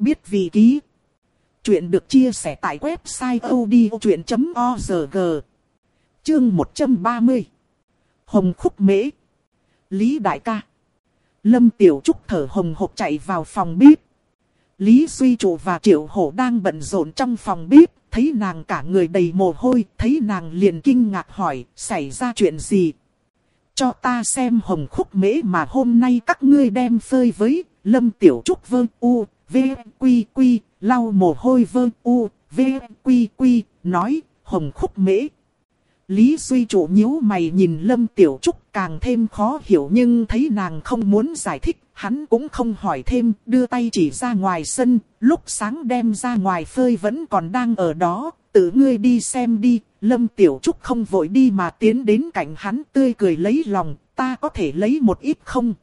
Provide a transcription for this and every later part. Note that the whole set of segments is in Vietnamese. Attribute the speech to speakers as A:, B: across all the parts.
A: biết vị ký. Chuyện được chia sẻ tại website odchuyện.org. Chương 130. Hồng khúc mễ. Lý đại ca. Lâm Tiểu Trúc thở hồng hộc chạy vào phòng bếp. Lý Duy Trụ và Triệu Hổ đang bận rộn trong phòng bếp, thấy nàng cả người đầy mồ hôi, thấy nàng liền kinh ngạc hỏi, xảy ra chuyện gì? Cho ta xem hồng khúc mễ mà hôm nay các ngươi đem phơi với, Lâm Tiểu Trúc vương u, v, quy quy, lau mồ hôi vương u, v, quy quy, nói, hồng khúc mễ. Lý Duy Trụ nhíu mày nhìn Lâm Tiểu Trúc càng thêm khó hiểu nhưng thấy nàng không muốn giải thích, hắn cũng không hỏi thêm, đưa tay chỉ ra ngoài sân, lúc sáng đem ra ngoài phơi vẫn còn đang ở đó, tự ngươi đi xem đi, Lâm Tiểu Trúc không vội đi mà tiến đến cạnh hắn tươi cười lấy lòng, ta có thể lấy một ít không?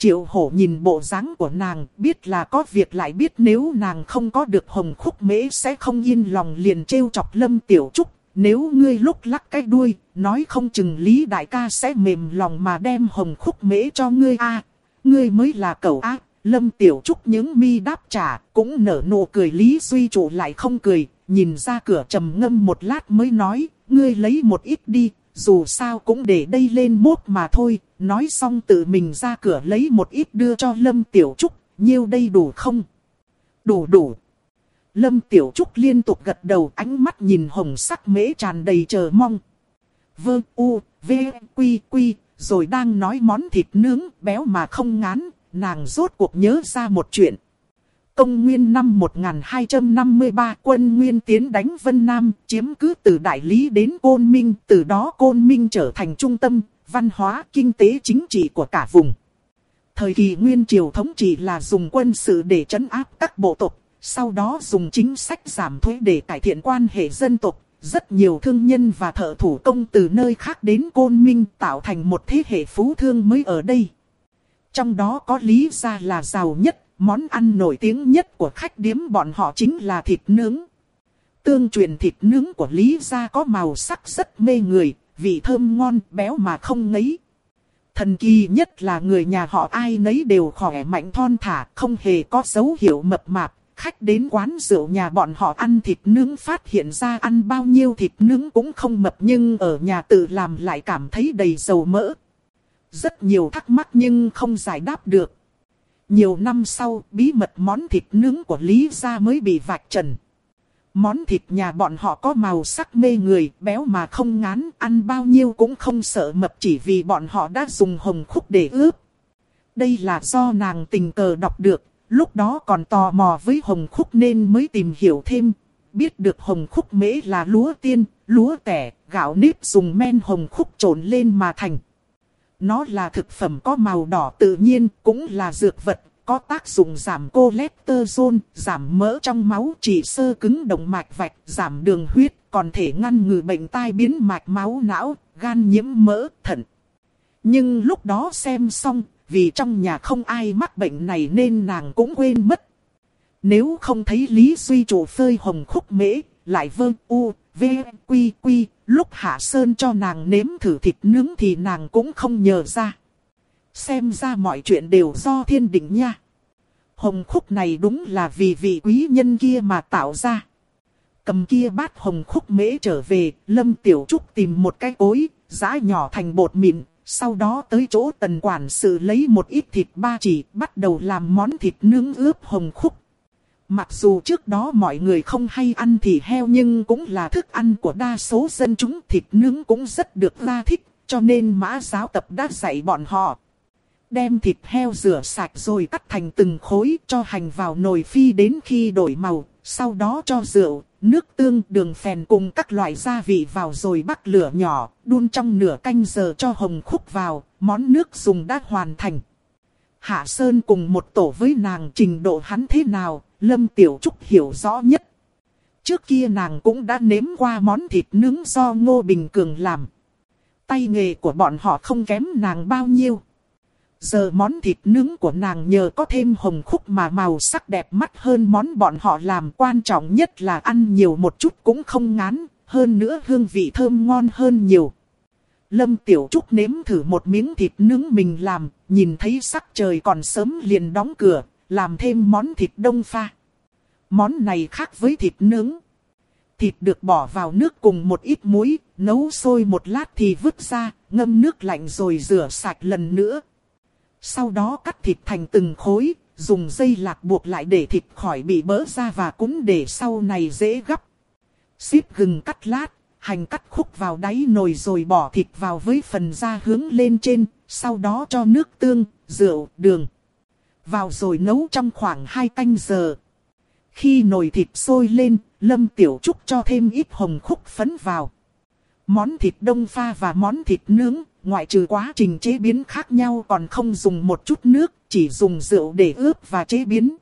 A: Triệu hổ nhìn bộ dáng của nàng, biết là có việc lại biết nếu nàng không có được hồng khúc mễ sẽ không yên lòng liền trêu chọc Lâm Tiểu Trúc. Nếu ngươi lúc lắc cái đuôi, nói không chừng Lý Đại ca sẽ mềm lòng mà đem hồng khúc mễ cho ngươi a Ngươi mới là cậu ác. Lâm Tiểu Trúc những mi đáp trả, cũng nở nụ cười Lý Duy trụ lại không cười, nhìn ra cửa trầm ngâm một lát mới nói, ngươi lấy một ít đi, dù sao cũng để đây lên mốt mà thôi, nói xong tự mình ra cửa lấy một ít đưa cho Lâm Tiểu Trúc, nhiêu đây đủ không? Đủ đủ. Lâm Tiểu Trúc liên tục gật đầu ánh mắt nhìn hồng sắc mễ tràn đầy chờ mong. Vơ u, v, quy quy, rồi đang nói món thịt nướng béo mà không ngán, nàng rốt cuộc nhớ ra một chuyện. Công nguyên năm 1253 quân nguyên tiến đánh Vân Nam, chiếm cứ từ Đại Lý đến Côn Minh, từ đó Côn Minh trở thành trung tâm, văn hóa, kinh tế chính trị của cả vùng. Thời kỳ nguyên triều thống trị là dùng quân sự để trấn áp các bộ tộc, sau đó dùng chính sách giảm thuế để cải thiện quan hệ dân tộc. Rất nhiều thương nhân và thợ thủ công từ nơi khác đến Côn Minh tạo thành một thế hệ phú thương mới ở đây. Trong đó có lý gia là giàu nhất, món ăn nổi tiếng nhất của khách điếm bọn họ chính là thịt nướng. Tương truyền thịt nướng của Lý gia có màu sắc rất mê người, vị thơm ngon, béo mà không ngấy. Thần kỳ nhất là người nhà họ ai nấy đều khỏe mạnh thon thả, không hề có dấu hiệu mập mạp. Khách đến quán rượu nhà bọn họ ăn thịt nướng phát hiện ra ăn bao nhiêu thịt nướng cũng không mập nhưng ở nhà tự làm lại cảm thấy đầy dầu mỡ. Rất nhiều thắc mắc nhưng không giải đáp được. Nhiều năm sau, bí mật món thịt nướng của Lý Gia mới bị vạch trần. Món thịt nhà bọn họ có màu sắc mê người, béo mà không ngán, ăn bao nhiêu cũng không sợ mập chỉ vì bọn họ đã dùng hồng khúc để ướp. Đây là do nàng tình cờ đọc được, lúc đó còn tò mò với hồng khúc nên mới tìm hiểu thêm. Biết được hồng khúc mễ là lúa tiên, lúa tẻ, gạo nếp dùng men hồng khúc trộn lên mà thành. Nó là thực phẩm có màu đỏ tự nhiên, cũng là dược vật, có tác dụng giảm cholesterol, giảm mỡ trong máu, trị sơ cứng động mạch vạch, giảm đường huyết, còn thể ngăn ngừa bệnh tai biến mạch máu não, gan nhiễm mỡ, thận. Nhưng lúc đó xem xong, vì trong nhà không ai mắc bệnh này nên nàng cũng quên mất. Nếu không thấy Lý Duy chủ phơi hồng khúc mễ, lại vơ u, v, quy quy, lúc Hạ Sơn cho nàng nếm thử thịt nướng thì nàng cũng không nhờ ra. Xem ra mọi chuyện đều do thiên định nha. Hồng khúc này đúng là vì vị quý nhân kia mà tạo ra. Cầm kia bát hồng khúc mễ trở về, Lâm Tiểu Trúc tìm một cái cối, giã nhỏ thành bột mịn, sau đó tới chỗ tần quản sự lấy một ít thịt ba chỉ, bắt đầu làm món thịt nướng ướp hồng khúc. Mặc dù trước đó mọi người không hay ăn thịt heo nhưng cũng là thức ăn của đa số dân chúng thịt nướng cũng rất được la thích, cho nên mã giáo tập đã dạy bọn họ. Đem thịt heo rửa sạch rồi cắt thành từng khối cho hành vào nồi phi đến khi đổi màu, sau đó cho rượu, nước tương, đường phèn cùng các loại gia vị vào rồi bắt lửa nhỏ, đun trong nửa canh giờ cho hồng khúc vào, món nước dùng đã hoàn thành. Hạ Sơn cùng một tổ với nàng trình độ hắn thế nào, Lâm Tiểu Trúc hiểu rõ nhất. Trước kia nàng cũng đã nếm qua món thịt nướng do Ngô Bình Cường làm. Tay nghề của bọn họ không kém nàng bao nhiêu. Giờ món thịt nướng của nàng nhờ có thêm hồng khúc mà màu sắc đẹp mắt hơn món bọn họ làm quan trọng nhất là ăn nhiều một chút cũng không ngán, hơn nữa hương vị thơm ngon hơn nhiều. Lâm Tiểu Trúc nếm thử một miếng thịt nướng mình làm, nhìn thấy sắc trời còn sớm liền đóng cửa, làm thêm món thịt đông pha. Món này khác với thịt nướng. Thịt được bỏ vào nước cùng một ít muối, nấu sôi một lát thì vứt ra, ngâm nước lạnh rồi rửa sạch lần nữa. Sau đó cắt thịt thành từng khối, dùng dây lạc buộc lại để thịt khỏi bị bỡ ra và cũng để sau này dễ gấp. Xíp gừng cắt lát, hành cắt khúc vào đáy nồi rồi bỏ thịt vào với phần da hướng lên trên, sau đó cho nước tương, rượu, đường. Vào rồi nấu trong khoảng 2 canh giờ. Khi nồi thịt sôi lên, Lâm Tiểu Trúc cho thêm ít hồng khúc phấn vào. Món thịt đông pha và món thịt nướng, ngoại trừ quá trình chế biến khác nhau còn không dùng một chút nước, chỉ dùng rượu để ướp và chế biến.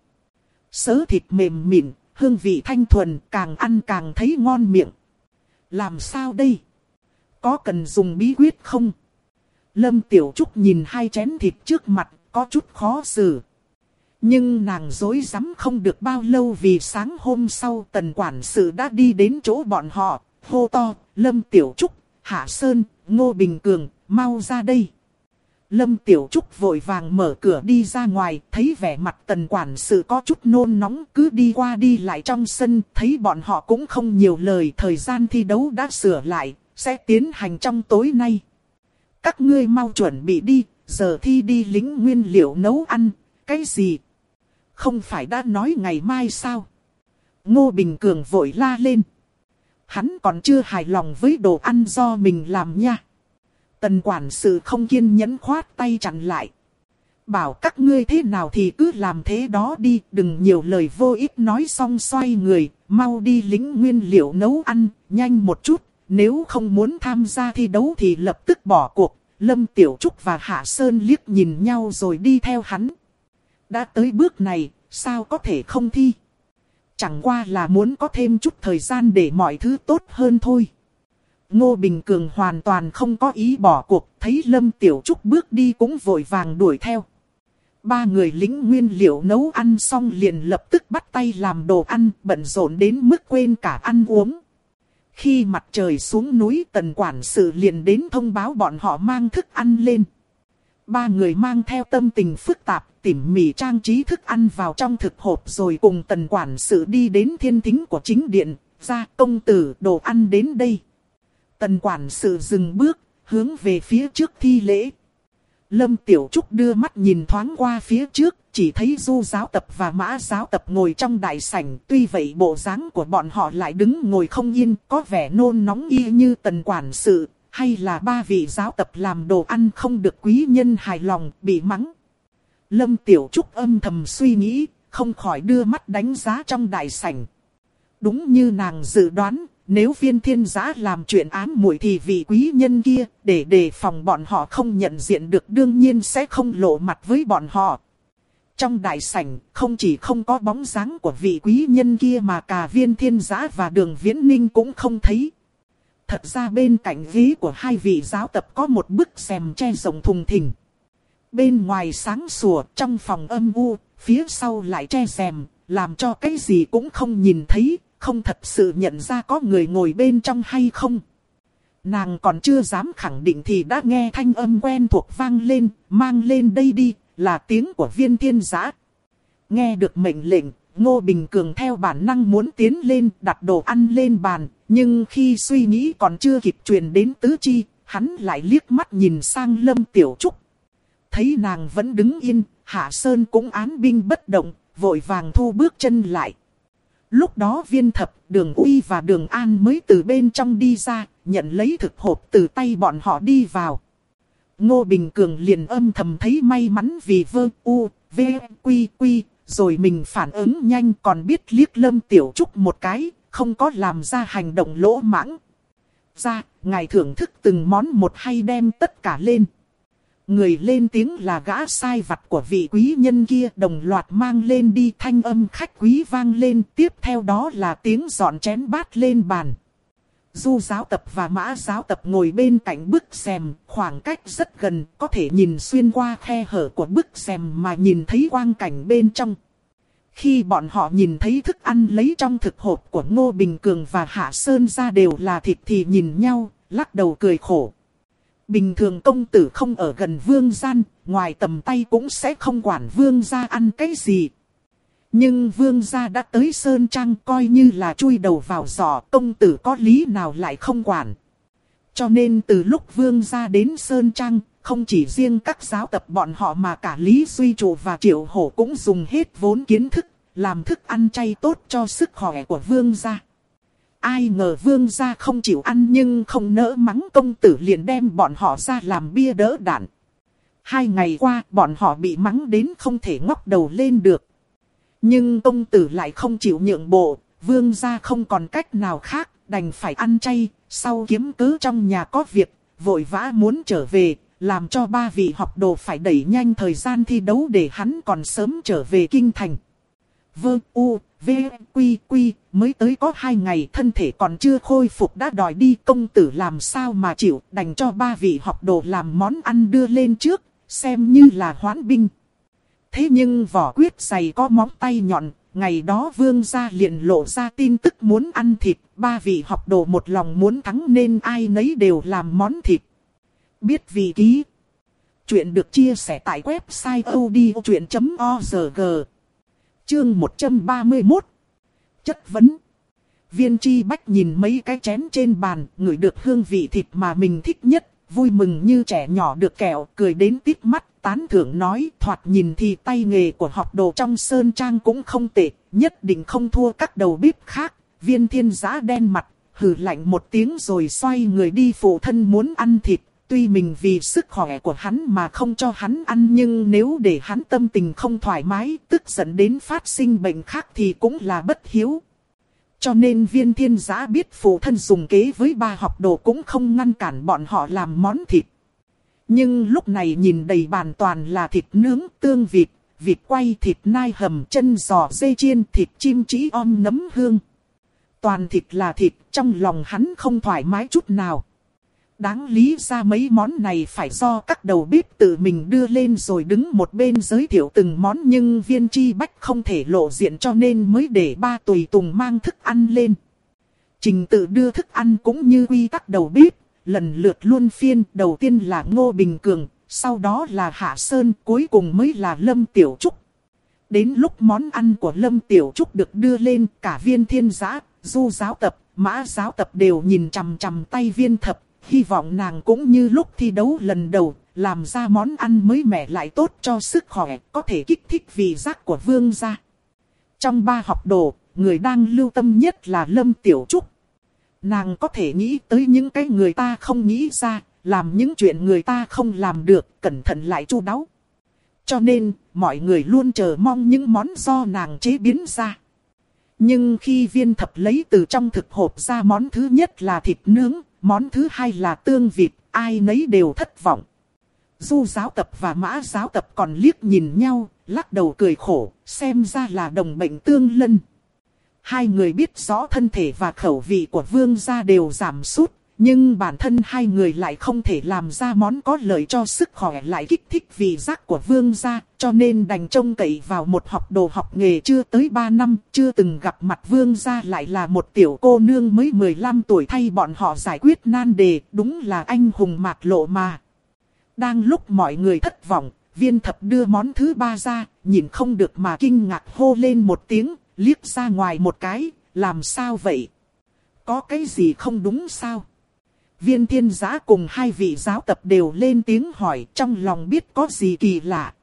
A: Sớ thịt mềm mịn, hương vị thanh thuần, càng ăn càng thấy ngon miệng. Làm sao đây? Có cần dùng bí quyết không? Lâm Tiểu Trúc nhìn hai chén thịt trước mặt, có chút khó xử. Nhưng nàng dối rắm không được bao lâu vì sáng hôm sau tần quản sự đã đi đến chỗ bọn họ, hô to, Lâm Tiểu Trúc, Hạ Sơn, Ngô Bình Cường, mau ra đây. Lâm Tiểu Trúc vội vàng mở cửa đi ra ngoài, thấy vẻ mặt tần quản sự có chút nôn nóng, cứ đi qua đi lại trong sân, thấy bọn họ cũng không nhiều lời, thời gian thi đấu đã sửa lại, sẽ tiến hành trong tối nay. Các ngươi mau chuẩn bị đi, giờ thi đi lính nguyên liệu nấu ăn, cái gì? Không phải đã nói ngày mai sao? Ngô Bình Cường vội la lên. Hắn còn chưa hài lòng với đồ ăn do mình làm nha. Tần quản sự không kiên nhẫn khoát tay chặn lại. Bảo các ngươi thế nào thì cứ làm thế đó đi, đừng nhiều lời vô ích nói xong xoay người, mau đi lính nguyên liệu nấu ăn, nhanh một chút, nếu không muốn tham gia thi đấu thì lập tức bỏ cuộc. Lâm Tiểu Trúc và Hạ Sơn liếc nhìn nhau rồi đi theo hắn. Đã tới bước này, sao có thể không thi? Chẳng qua là muốn có thêm chút thời gian để mọi thứ tốt hơn thôi. Ngô Bình Cường hoàn toàn không có ý bỏ cuộc, thấy Lâm Tiểu Trúc bước đi cũng vội vàng đuổi theo. Ba người lính nguyên liệu nấu ăn xong liền lập tức bắt tay làm đồ ăn, bận rộn đến mức quên cả ăn uống. Khi mặt trời xuống núi tần quản sự liền đến thông báo bọn họ mang thức ăn lên. Ba người mang theo tâm tình phức tạp, tỉ mỉ trang trí thức ăn vào trong thực hộp rồi cùng tần quản sự đi đến thiên thính của chính điện, ra công tử đồ ăn đến đây. Tần quản sự dừng bước, hướng về phía trước thi lễ. Lâm Tiểu Trúc đưa mắt nhìn thoáng qua phía trước, chỉ thấy du giáo tập và mã giáo tập ngồi trong đại sảnh. Tuy vậy bộ dáng của bọn họ lại đứng ngồi không yên, có vẻ nôn nóng y như tần quản sự, hay là ba vị giáo tập làm đồ ăn không được quý nhân hài lòng, bị mắng. Lâm Tiểu Trúc âm thầm suy nghĩ, không khỏi đưa mắt đánh giá trong đại sảnh. Đúng như nàng dự đoán, nếu viên thiên giã làm chuyện ám muội thì vị quý nhân kia, để đề phòng bọn họ không nhận diện được đương nhiên sẽ không lộ mặt với bọn họ. Trong đại sảnh, không chỉ không có bóng dáng của vị quý nhân kia mà cả viên thiên giã và đường viễn ninh cũng không thấy. Thật ra bên cạnh ghế của hai vị giáo tập có một bức xèm che rộng thùng thình. Bên ngoài sáng sủa, trong phòng âm u, phía sau lại che rèm, làm cho cái gì cũng không nhìn thấy, không thật sự nhận ra có người ngồi bên trong hay không. Nàng còn chưa dám khẳng định thì đã nghe thanh âm quen thuộc vang lên, mang lên đây đi, là tiếng của viên thiên giã. Nghe được mệnh lệnh, Ngô Bình Cường theo bản năng muốn tiến lên đặt đồ ăn lên bàn, nhưng khi suy nghĩ còn chưa kịp truyền đến tứ chi, hắn lại liếc mắt nhìn sang Lâm Tiểu Trúc. Thấy nàng vẫn đứng yên, Hạ Sơn cũng án binh bất động, vội vàng thu bước chân lại. Lúc đó viên thập, đường uy và đường an mới từ bên trong đi ra, nhận lấy thực hộp từ tay bọn họ đi vào. Ngô Bình Cường liền âm thầm thấy may mắn vì vơ u, v, quy quy, rồi mình phản ứng nhanh còn biết liếc lâm tiểu trúc một cái, không có làm ra hành động lỗ mãng. Ra, ngài thưởng thức từng món một hay đem tất cả lên. Người lên tiếng là gã sai vặt của vị quý nhân kia đồng loạt mang lên đi thanh âm khách quý vang lên. Tiếp theo đó là tiếng dọn chén bát lên bàn. Du giáo tập và mã giáo tập ngồi bên cạnh bức xem khoảng cách rất gần, có thể nhìn xuyên qua khe hở của bức xem mà nhìn thấy quang cảnh bên trong. Khi bọn họ nhìn thấy thức ăn lấy trong thực hộp của Ngô Bình Cường và Hạ Sơn ra đều là thịt thì nhìn nhau, lắc đầu cười khổ. Bình thường công tử không ở gần vương gian, ngoài tầm tay cũng sẽ không quản vương gia ăn cái gì. Nhưng vương gia đã tới Sơn Trang coi như là chui đầu vào giỏ công tử có lý nào lại không quản. Cho nên từ lúc vương gia đến Sơn Trang, không chỉ riêng các giáo tập bọn họ mà cả Lý Duy Trụ và Triệu Hổ cũng dùng hết vốn kiến thức, làm thức ăn chay tốt cho sức khỏe của vương gia. Ai ngờ vương gia không chịu ăn nhưng không nỡ mắng công tử liền đem bọn họ ra làm bia đỡ đạn. Hai ngày qua bọn họ bị mắng đến không thể ngóc đầu lên được. Nhưng công tử lại không chịu nhượng bộ, vương gia không còn cách nào khác, đành phải ăn chay, sau kiếm cứ trong nhà có việc, vội vã muốn trở về, làm cho ba vị học đồ phải đẩy nhanh thời gian thi đấu để hắn còn sớm trở về kinh thành. vương U, V, Quy, Quy, mới tới có hai ngày thân thể còn chưa khôi phục đã đòi đi công tử làm sao mà chịu đành cho ba vị học đồ làm món ăn đưa lên trước, xem như là hoán binh. Thế nhưng vỏ quyết dày có móng tay nhọn, ngày đó vương gia liền lộ ra tin tức muốn ăn thịt, ba vị học đồ một lòng muốn thắng nên ai nấy đều làm món thịt. Biết vị ký. Chuyện được chia sẻ tại website odchuyện.org. Chương 131. Chất vấn. Viên chi bách nhìn mấy cái chén trên bàn, ngửi được hương vị thịt mà mình thích nhất, vui mừng như trẻ nhỏ được kẹo, cười đến tít mắt, tán thưởng nói thoạt nhìn thì tay nghề của học đồ trong sơn trang cũng không tệ, nhất định không thua các đầu bếp khác. Viên thiên giã đen mặt, hừ lạnh một tiếng rồi xoay người đi phụ thân muốn ăn thịt. Tuy mình vì sức khỏe của hắn mà không cho hắn ăn nhưng nếu để hắn tâm tình không thoải mái, tức giận đến phát sinh bệnh khác thì cũng là bất hiếu. Cho nên viên thiên giã biết phụ thân dùng kế với ba học đồ cũng không ngăn cản bọn họ làm món thịt. Nhưng lúc này nhìn đầy bàn toàn là thịt nướng, tương vịt, vịt quay, thịt nai hầm, chân giò, dây chiên, thịt chim trí om nấm hương. Toàn thịt là thịt, trong lòng hắn không thoải mái chút nào. Đáng lý ra mấy món này phải do các đầu bếp tự mình đưa lên rồi đứng một bên giới thiệu từng món nhưng viên chi bách không thể lộ diện cho nên mới để ba tùy tùng mang thức ăn lên. Trình tự đưa thức ăn cũng như quy tắc đầu bếp, lần lượt luôn phiên đầu tiên là Ngô Bình Cường, sau đó là Hạ Sơn, cuối cùng mới là Lâm Tiểu Trúc. Đến lúc món ăn của Lâm Tiểu Trúc được đưa lên cả viên thiên giã, du giáo tập, mã giáo tập đều nhìn chằm chằm tay viên thập, hy vọng nàng cũng như lúc thi đấu lần đầu, làm ra món ăn mới mẻ lại tốt cho sức khỏe, có thể kích thích vị giác của vương gia. Trong ba học đồ, người đang lưu tâm nhất là Lâm Tiểu Trúc. Nàng có thể nghĩ tới những cái người ta không nghĩ ra, làm những chuyện người ta không làm được, cẩn thận lại chu đáo. Cho nên, mọi người luôn chờ mong những món do nàng chế biến ra. Nhưng khi viên thập lấy từ trong thực hộp ra món thứ nhất là thịt nướng, món thứ hai là tương vịt, ai nấy đều thất vọng. Du giáo tập và mã giáo tập còn liếc nhìn nhau, lắc đầu cười khổ, xem ra là đồng bệnh tương lân. Hai người biết rõ thân thể và khẩu vị của vương gia đều giảm sút, nhưng bản thân hai người lại không thể làm ra món có lợi cho sức khỏe lại kích thích vị giác của vương gia, cho nên đành trông cậy vào một học đồ học nghề chưa tới 3 năm, chưa từng gặp mặt vương gia lại là một tiểu cô nương mới 15 tuổi thay bọn họ giải quyết nan đề, đúng là anh hùng mạc lộ mà. Đang lúc mọi người thất vọng, viên thập đưa món thứ ba ra, nhìn không được mà kinh ngạc hô lên một tiếng, liếc ra ngoài một cái, làm sao vậy? Có cái gì không đúng sao? Viên thiên giã cùng hai vị giáo tập đều lên tiếng hỏi trong lòng biết có gì kỳ lạ.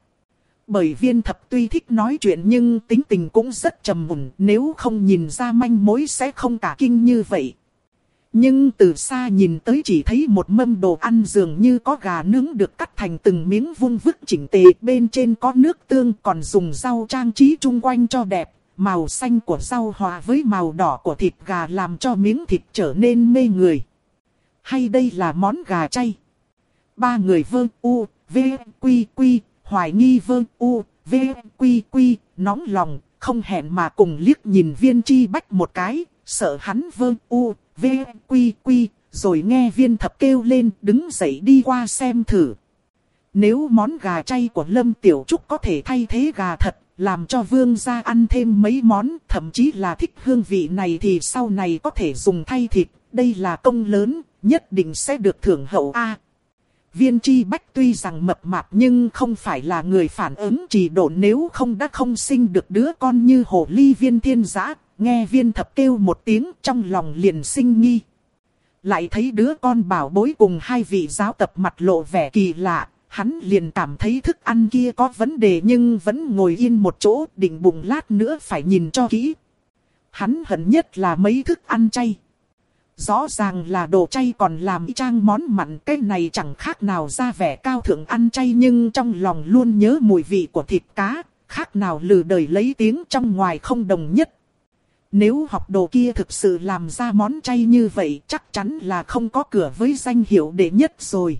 A: Bởi viên thập tuy thích nói chuyện nhưng tính tình cũng rất trầm mùn nếu không nhìn ra manh mối sẽ không cả kinh như vậy. Nhưng từ xa nhìn tới chỉ thấy một mâm đồ ăn dường như có gà nướng được cắt thành từng miếng vung vức chỉnh tề bên trên có nước tương còn dùng rau trang trí chung quanh cho đẹp. Màu xanh của rau hòa với màu đỏ của thịt gà làm cho miếng thịt trở nên mê người. Hay đây là món gà chay? Ba người vương u, v, quy quy, hoài nghi vương u, v, quy quy, nóng lòng, không hẹn mà cùng liếc nhìn viên chi bách một cái, sợ hắn vương u, v, quy quy, rồi nghe viên thập kêu lên đứng dậy đi qua xem thử. Nếu món gà chay của Lâm Tiểu Trúc có thể thay thế gà thật, làm cho vương gia ăn thêm mấy món, thậm chí là thích hương vị này thì sau này có thể dùng thay thịt, đây là công lớn, nhất định sẽ được thưởng hậu A. Viên chi bách tuy rằng mập mạp nhưng không phải là người phản ứng chỉ độ nếu không đã không sinh được đứa con như hồ ly viên thiên giã. Nghe viên thập kêu một tiếng trong lòng liền sinh nghi. Lại thấy đứa con bảo bối cùng hai vị giáo tập mặt lộ vẻ kỳ lạ. Hắn liền cảm thấy thức ăn kia có vấn đề nhưng vẫn ngồi yên một chỗ định bụng lát nữa phải nhìn cho kỹ. Hắn hận nhất là mấy thức ăn chay. Rõ ràng là đồ chay còn làm y trang món mặn cái này chẳng khác nào ra vẻ cao thượng ăn chay nhưng trong lòng luôn nhớ mùi vị của thịt cá, khác nào lừ đời lấy tiếng trong ngoài không đồng nhất. Nếu học đồ kia thực sự làm ra món chay như vậy chắc chắn là không có cửa với danh hiệu đệ nhất rồi.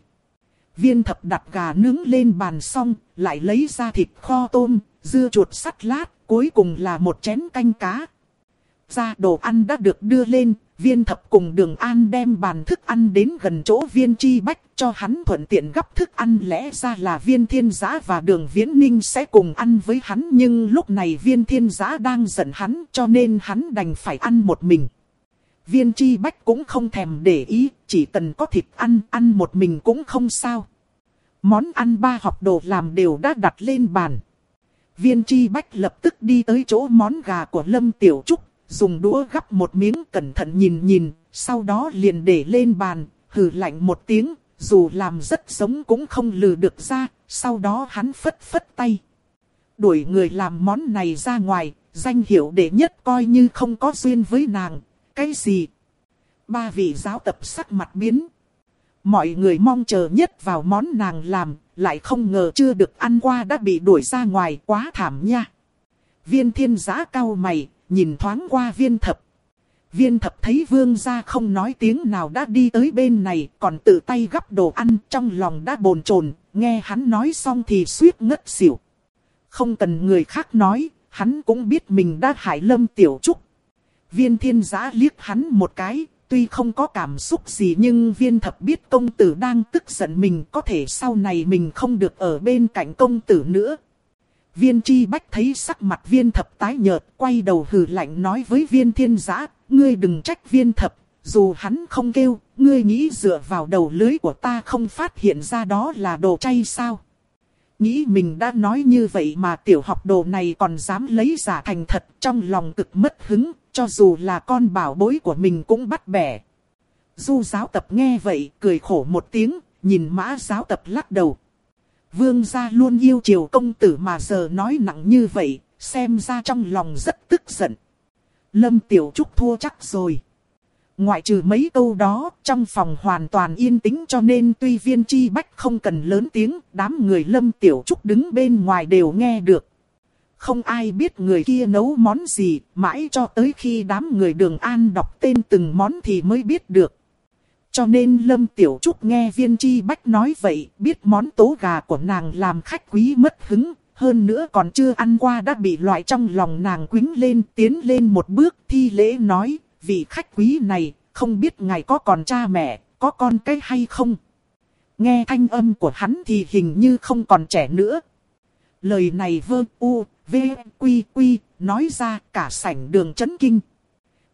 A: Viên thập đặt gà nướng lên bàn xong, lại lấy ra thịt kho tôm, dưa chuột sắt lát, cuối cùng là một chén canh cá. Ra đồ ăn đã được đưa lên, viên thập cùng đường an đem bàn thức ăn đến gần chỗ viên chi bách cho hắn thuận tiện gấp thức ăn lẽ ra là viên thiên giã và đường viễn ninh sẽ cùng ăn với hắn nhưng lúc này viên thiên giã đang giận hắn cho nên hắn đành phải ăn một mình. Viên chi bách cũng không thèm để ý, chỉ cần có thịt ăn, ăn một mình cũng không sao. Món ăn ba học đồ làm đều đã đặt lên bàn. Viên chi bách lập tức đi tới chỗ món gà của Lâm Tiểu Trúc, dùng đũa gắp một miếng cẩn thận nhìn nhìn, sau đó liền để lên bàn, hừ lạnh một tiếng, dù làm rất giống cũng không lừ được ra, sau đó hắn phất phất tay. Đuổi người làm món này ra ngoài, danh hiệu đệ nhất coi như không có duyên với nàng, cái gì? Ba vị giáo tập sắc mặt biến. Mọi người mong chờ nhất vào món nàng làm, lại không ngờ chưa được ăn qua đã bị đuổi ra ngoài quá thảm nha. Viên thiên giã cao mày, nhìn thoáng qua viên thập. Viên thập thấy vương gia không nói tiếng nào đã đi tới bên này, còn tự tay gắp đồ ăn trong lòng đã bồn chồn nghe hắn nói xong thì suýt ngất xỉu. Không cần người khác nói, hắn cũng biết mình đã hại lâm tiểu trúc. Viên thiên giã liếc hắn một cái, tuy không có cảm xúc gì nhưng viên thập biết công tử đang tức giận mình có thể sau này mình không được ở bên cạnh công tử nữa. Viên chi bách thấy sắc mặt viên thập tái nhợt, quay đầu hừ lạnh nói với viên thiên giã, ngươi đừng trách viên thập, dù hắn không kêu, ngươi nghĩ dựa vào đầu lưới của ta không phát hiện ra đó là đồ chay sao. Nghĩ mình đã nói như vậy mà tiểu học đồ này còn dám lấy giả thành thật trong lòng cực mất hứng, cho dù là con bảo bối của mình cũng bắt bẻ. Du giáo tập nghe vậy, cười khổ một tiếng, nhìn mã giáo tập lắc đầu. Vương gia luôn yêu chiều công tử mà giờ nói nặng như vậy, xem ra trong lòng rất tức giận. Lâm Tiểu Trúc thua chắc rồi. Ngoại trừ mấy câu đó, trong phòng hoàn toàn yên tĩnh cho nên tuy viên chi bách không cần lớn tiếng, đám người Lâm Tiểu Trúc đứng bên ngoài đều nghe được. Không ai biết người kia nấu món gì, mãi cho tới khi đám người đường an đọc tên từng món thì mới biết được. Cho nên Lâm Tiểu Trúc nghe viên chi bách nói vậy, biết món tố gà của nàng làm khách quý mất hứng, hơn nữa còn chưa ăn qua đã bị loại trong lòng nàng quính lên, tiến lên một bước thi lễ nói, vị khách quý này, không biết ngài có còn cha mẹ, có con cái hay không? Nghe thanh âm của hắn thì hình như không còn trẻ nữa. Lời này vơ u, v, quy quy, nói ra cả sảnh đường chấn kinh.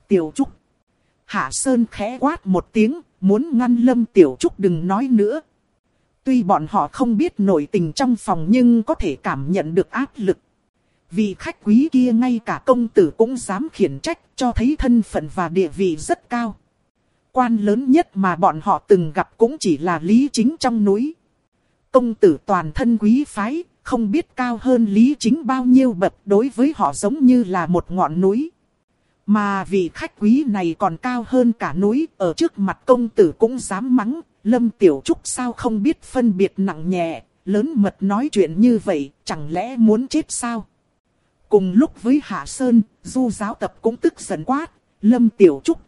A: Tiểu Trúc. Hạ Sơn khẽ quát một tiếng, muốn ngăn Lâm Tiểu Trúc đừng nói nữa. Tuy bọn họ không biết nội tình trong phòng nhưng có thể cảm nhận được áp lực. Vì khách quý kia ngay cả công tử cũng dám khiển trách cho thấy thân phận và địa vị rất cao. Quan lớn nhất mà bọn họ từng gặp cũng chỉ là lý chính trong núi. Công tử toàn thân quý phái, không biết cao hơn lý chính bao nhiêu bậc đối với họ giống như là một ngọn núi. Mà vị khách quý này còn cao hơn cả núi, ở trước mặt công tử cũng dám mắng, Lâm Tiểu Trúc sao không biết phân biệt nặng nhẹ, lớn mật nói chuyện như vậy, chẳng lẽ muốn chết sao? Cùng lúc với Hạ Sơn, du giáo tập cũng tức giận quát, Lâm Tiểu Trúc.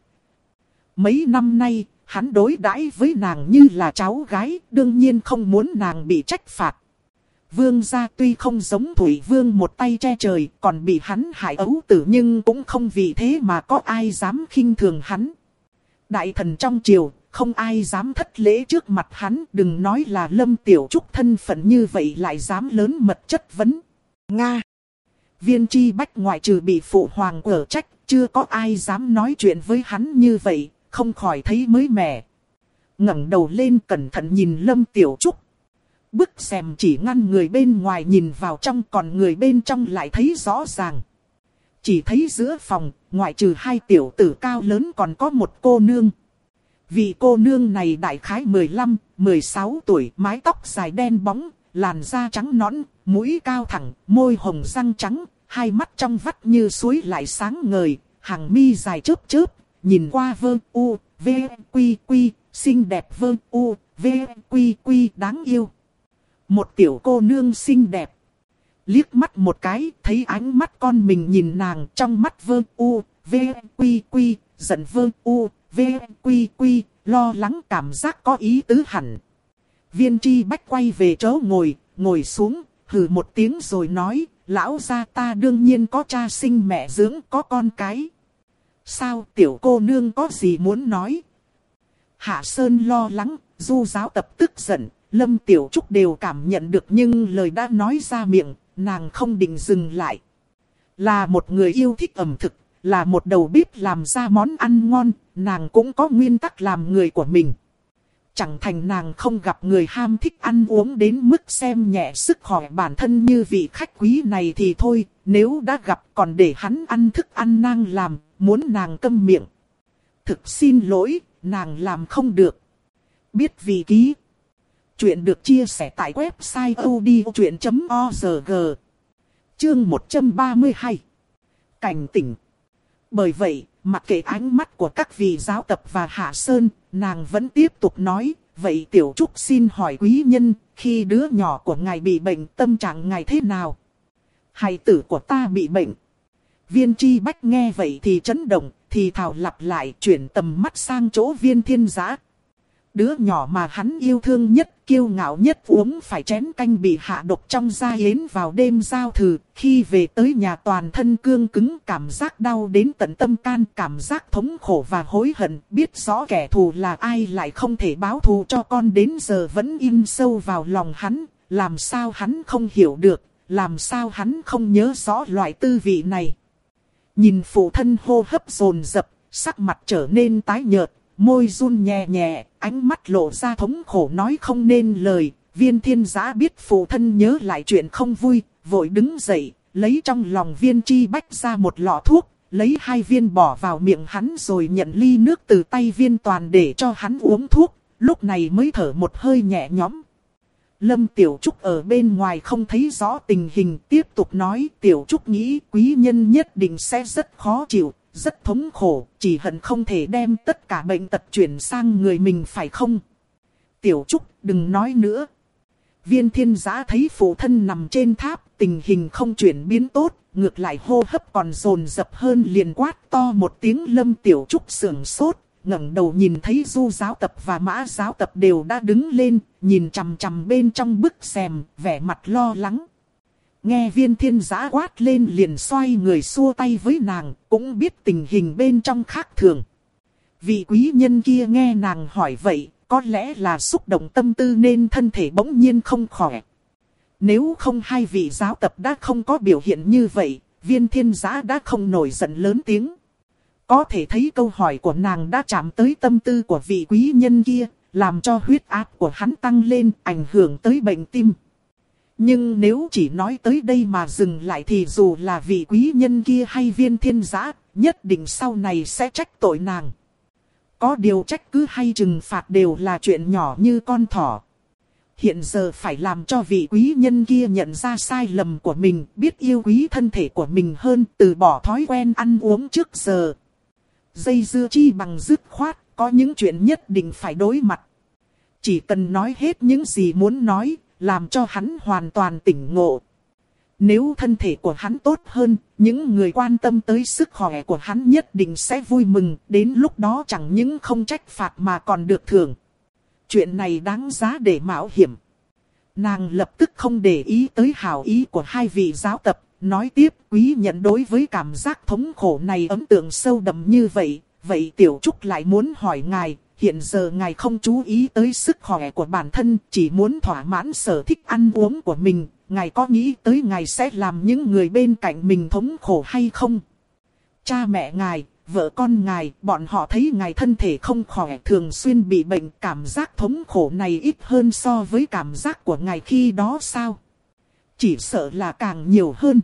A: Mấy năm nay, hắn đối đãi với nàng như là cháu gái, đương nhiên không muốn nàng bị trách phạt. Vương gia tuy không giống Thủy Vương một tay che trời, còn bị hắn hại ấu tử nhưng cũng không vì thế mà có ai dám khinh thường hắn. Đại thần trong triều, không ai dám thất lễ trước mặt hắn, đừng nói là lâm tiểu trúc thân phận như vậy lại dám lớn mật chất vấn. Nga Viên chi bách ngoại trừ bị phụ hoàng ở trách, chưa có ai dám nói chuyện với hắn như vậy, không khỏi thấy mới mẻ. ngẩng đầu lên cẩn thận nhìn Lâm Tiểu Trúc. Bức xèm chỉ ngăn người bên ngoài nhìn vào trong còn người bên trong lại thấy rõ ràng. Chỉ thấy giữa phòng, ngoại trừ hai tiểu tử cao lớn còn có một cô nương. Vị cô nương này đại khái 15, 16 tuổi, mái tóc dài đen bóng, làn da trắng nõn, mũi cao thẳng, môi hồng răng trắng, hai mắt trong vắt như suối lại sáng ngời, hàng mi dài chớp chớp, nhìn qua vơ u, v, quy quy, xinh đẹp vơ u, v, quy quy đáng yêu. Một tiểu cô nương xinh đẹp. Liếc mắt một cái, thấy ánh mắt con mình nhìn nàng trong mắt vơ u, v, quy quy, giận vơ u, v, quy quy, lo lắng cảm giác có ý tứ hẳn. Viên tri bách quay về chỗ ngồi, ngồi xuống, hừ một tiếng rồi nói, lão gia ta đương nhiên có cha sinh mẹ dưỡng có con cái. Sao tiểu cô nương có gì muốn nói? Hạ Sơn lo lắng, du giáo tập tức giận, Lâm Tiểu Trúc đều cảm nhận được nhưng lời đã nói ra miệng, nàng không định dừng lại. Là một người yêu thích ẩm thực, là một đầu bếp làm ra món ăn ngon, nàng cũng có nguyên tắc làm người của mình. Chẳng thành nàng không gặp người ham thích ăn uống đến mức xem nhẹ sức khỏe bản thân như vị khách quý này thì thôi, nếu đã gặp còn để hắn ăn thức ăn nàng làm, muốn nàng câm miệng. Thực xin lỗi, nàng làm không được. Biết vì ký. Chuyện được chia sẻ tại website odchuyện.org. Chương 132. Cảnh tỉnh. Bởi vậy, mặc kệ ánh mắt của các vị giáo tập và hạ sơn, nàng vẫn tiếp tục nói, vậy tiểu trúc xin hỏi quý nhân, khi đứa nhỏ của ngài bị bệnh tâm trạng ngài thế nào? Hài tử của ta bị bệnh. Viên chi bách nghe vậy thì chấn động, thì thảo lặp lại chuyển tầm mắt sang chỗ viên thiên giã. Đứa nhỏ mà hắn yêu thương nhất, kiêu ngạo nhất uống phải chén canh bị hạ độc trong da yến vào đêm giao thử. Khi về tới nhà toàn thân cương cứng cảm giác đau đến tận tâm can, cảm giác thống khổ và hối hận. Biết rõ kẻ thù là ai lại không thể báo thù cho con đến giờ vẫn in sâu vào lòng hắn. Làm sao hắn không hiểu được, làm sao hắn không nhớ rõ loại tư vị này. Nhìn phụ thân hô hấp dồn dập, sắc mặt trở nên tái nhợt, môi run nhẹ nhẹ, ánh mắt lộ ra thống khổ nói không nên lời. Viên thiên giã biết phụ thân nhớ lại chuyện không vui, vội đứng dậy, lấy trong lòng viên chi bách ra một lọ thuốc, lấy hai viên bỏ vào miệng hắn rồi nhận ly nước từ tay viên toàn để cho hắn uống thuốc, lúc này mới thở một hơi nhẹ nhõm. Lâm Tiểu Trúc ở bên ngoài không thấy rõ tình hình tiếp tục nói Tiểu Trúc nghĩ quý nhân nhất định sẽ rất khó chịu, rất thống khổ, chỉ hận không thể đem tất cả bệnh tật chuyển sang người mình phải không? Tiểu Trúc đừng nói nữa. Viên thiên giã thấy phụ thân nằm trên tháp, tình hình không chuyển biến tốt, ngược lại hô hấp còn rồn rập hơn liền quát to một tiếng lâm tiểu trúc sưởng sốt, ngẩng đầu nhìn thấy du giáo tập và mã giáo tập đều đã đứng lên, nhìn chằm chằm bên trong bức xèm, vẻ mặt lo lắng. Nghe viên thiên giã quát lên liền xoay người xua tay với nàng, cũng biết tình hình bên trong khác thường. Vị quý nhân kia nghe nàng hỏi vậy, có lẽ là xúc động tâm tư nên thân thể bỗng nhiên không khỏe. Nếu không hai vị giáo tập đã không có biểu hiện như vậy, viên thiên giã đã không nổi giận lớn tiếng. Có thể thấy câu hỏi của nàng đã chạm tới tâm tư của vị quý nhân kia, làm cho huyết áp của hắn tăng lên, ảnh hưởng tới bệnh tim. Nhưng nếu chỉ nói tới đây mà dừng lại thì dù là vị quý nhân kia hay viên thiên giã, nhất định sau này sẽ trách tội nàng. Có điều trách cứ hay trừng phạt đều là chuyện nhỏ như con thỏ. Hiện giờ phải làm cho vị quý nhân kia nhận ra sai lầm của mình, biết yêu quý thân thể của mình hơn, từ bỏ thói quen ăn uống trước giờ. Dây dưa chi bằng dứt khoát, có những chuyện nhất định phải đối mặt. Chỉ cần nói hết những gì muốn nói, làm cho hắn hoàn toàn tỉnh ngộ. Nếu thân thể của hắn tốt hơn, những người quan tâm tới sức khỏe của hắn nhất định sẽ vui mừng, đến lúc đó chẳng những không trách phạt mà còn được thưởng. Chuyện này đáng giá để mạo hiểm. Nàng lập tức không để ý tới hảo ý của hai vị giáo tập, nói tiếp quý nhận đối với cảm giác thống khổ này ấn tượng sâu đậm như vậy, vậy Tiểu Trúc lại muốn hỏi ngài, hiện giờ ngài không chú ý tới sức khỏe của bản thân, chỉ muốn thỏa mãn sở thích ăn uống của mình, ngài có nghĩ tới ngài sẽ làm những người bên cạnh mình thống khổ hay không? Cha mẹ ngài, vợ con ngài, bọn họ thấy ngài thân thể không khỏe, thường xuyên bị bệnh, cảm giác thống khổ này ít hơn so với cảm giác của ngài khi đó sao? Chỉ sợ là càng nhiều hơn.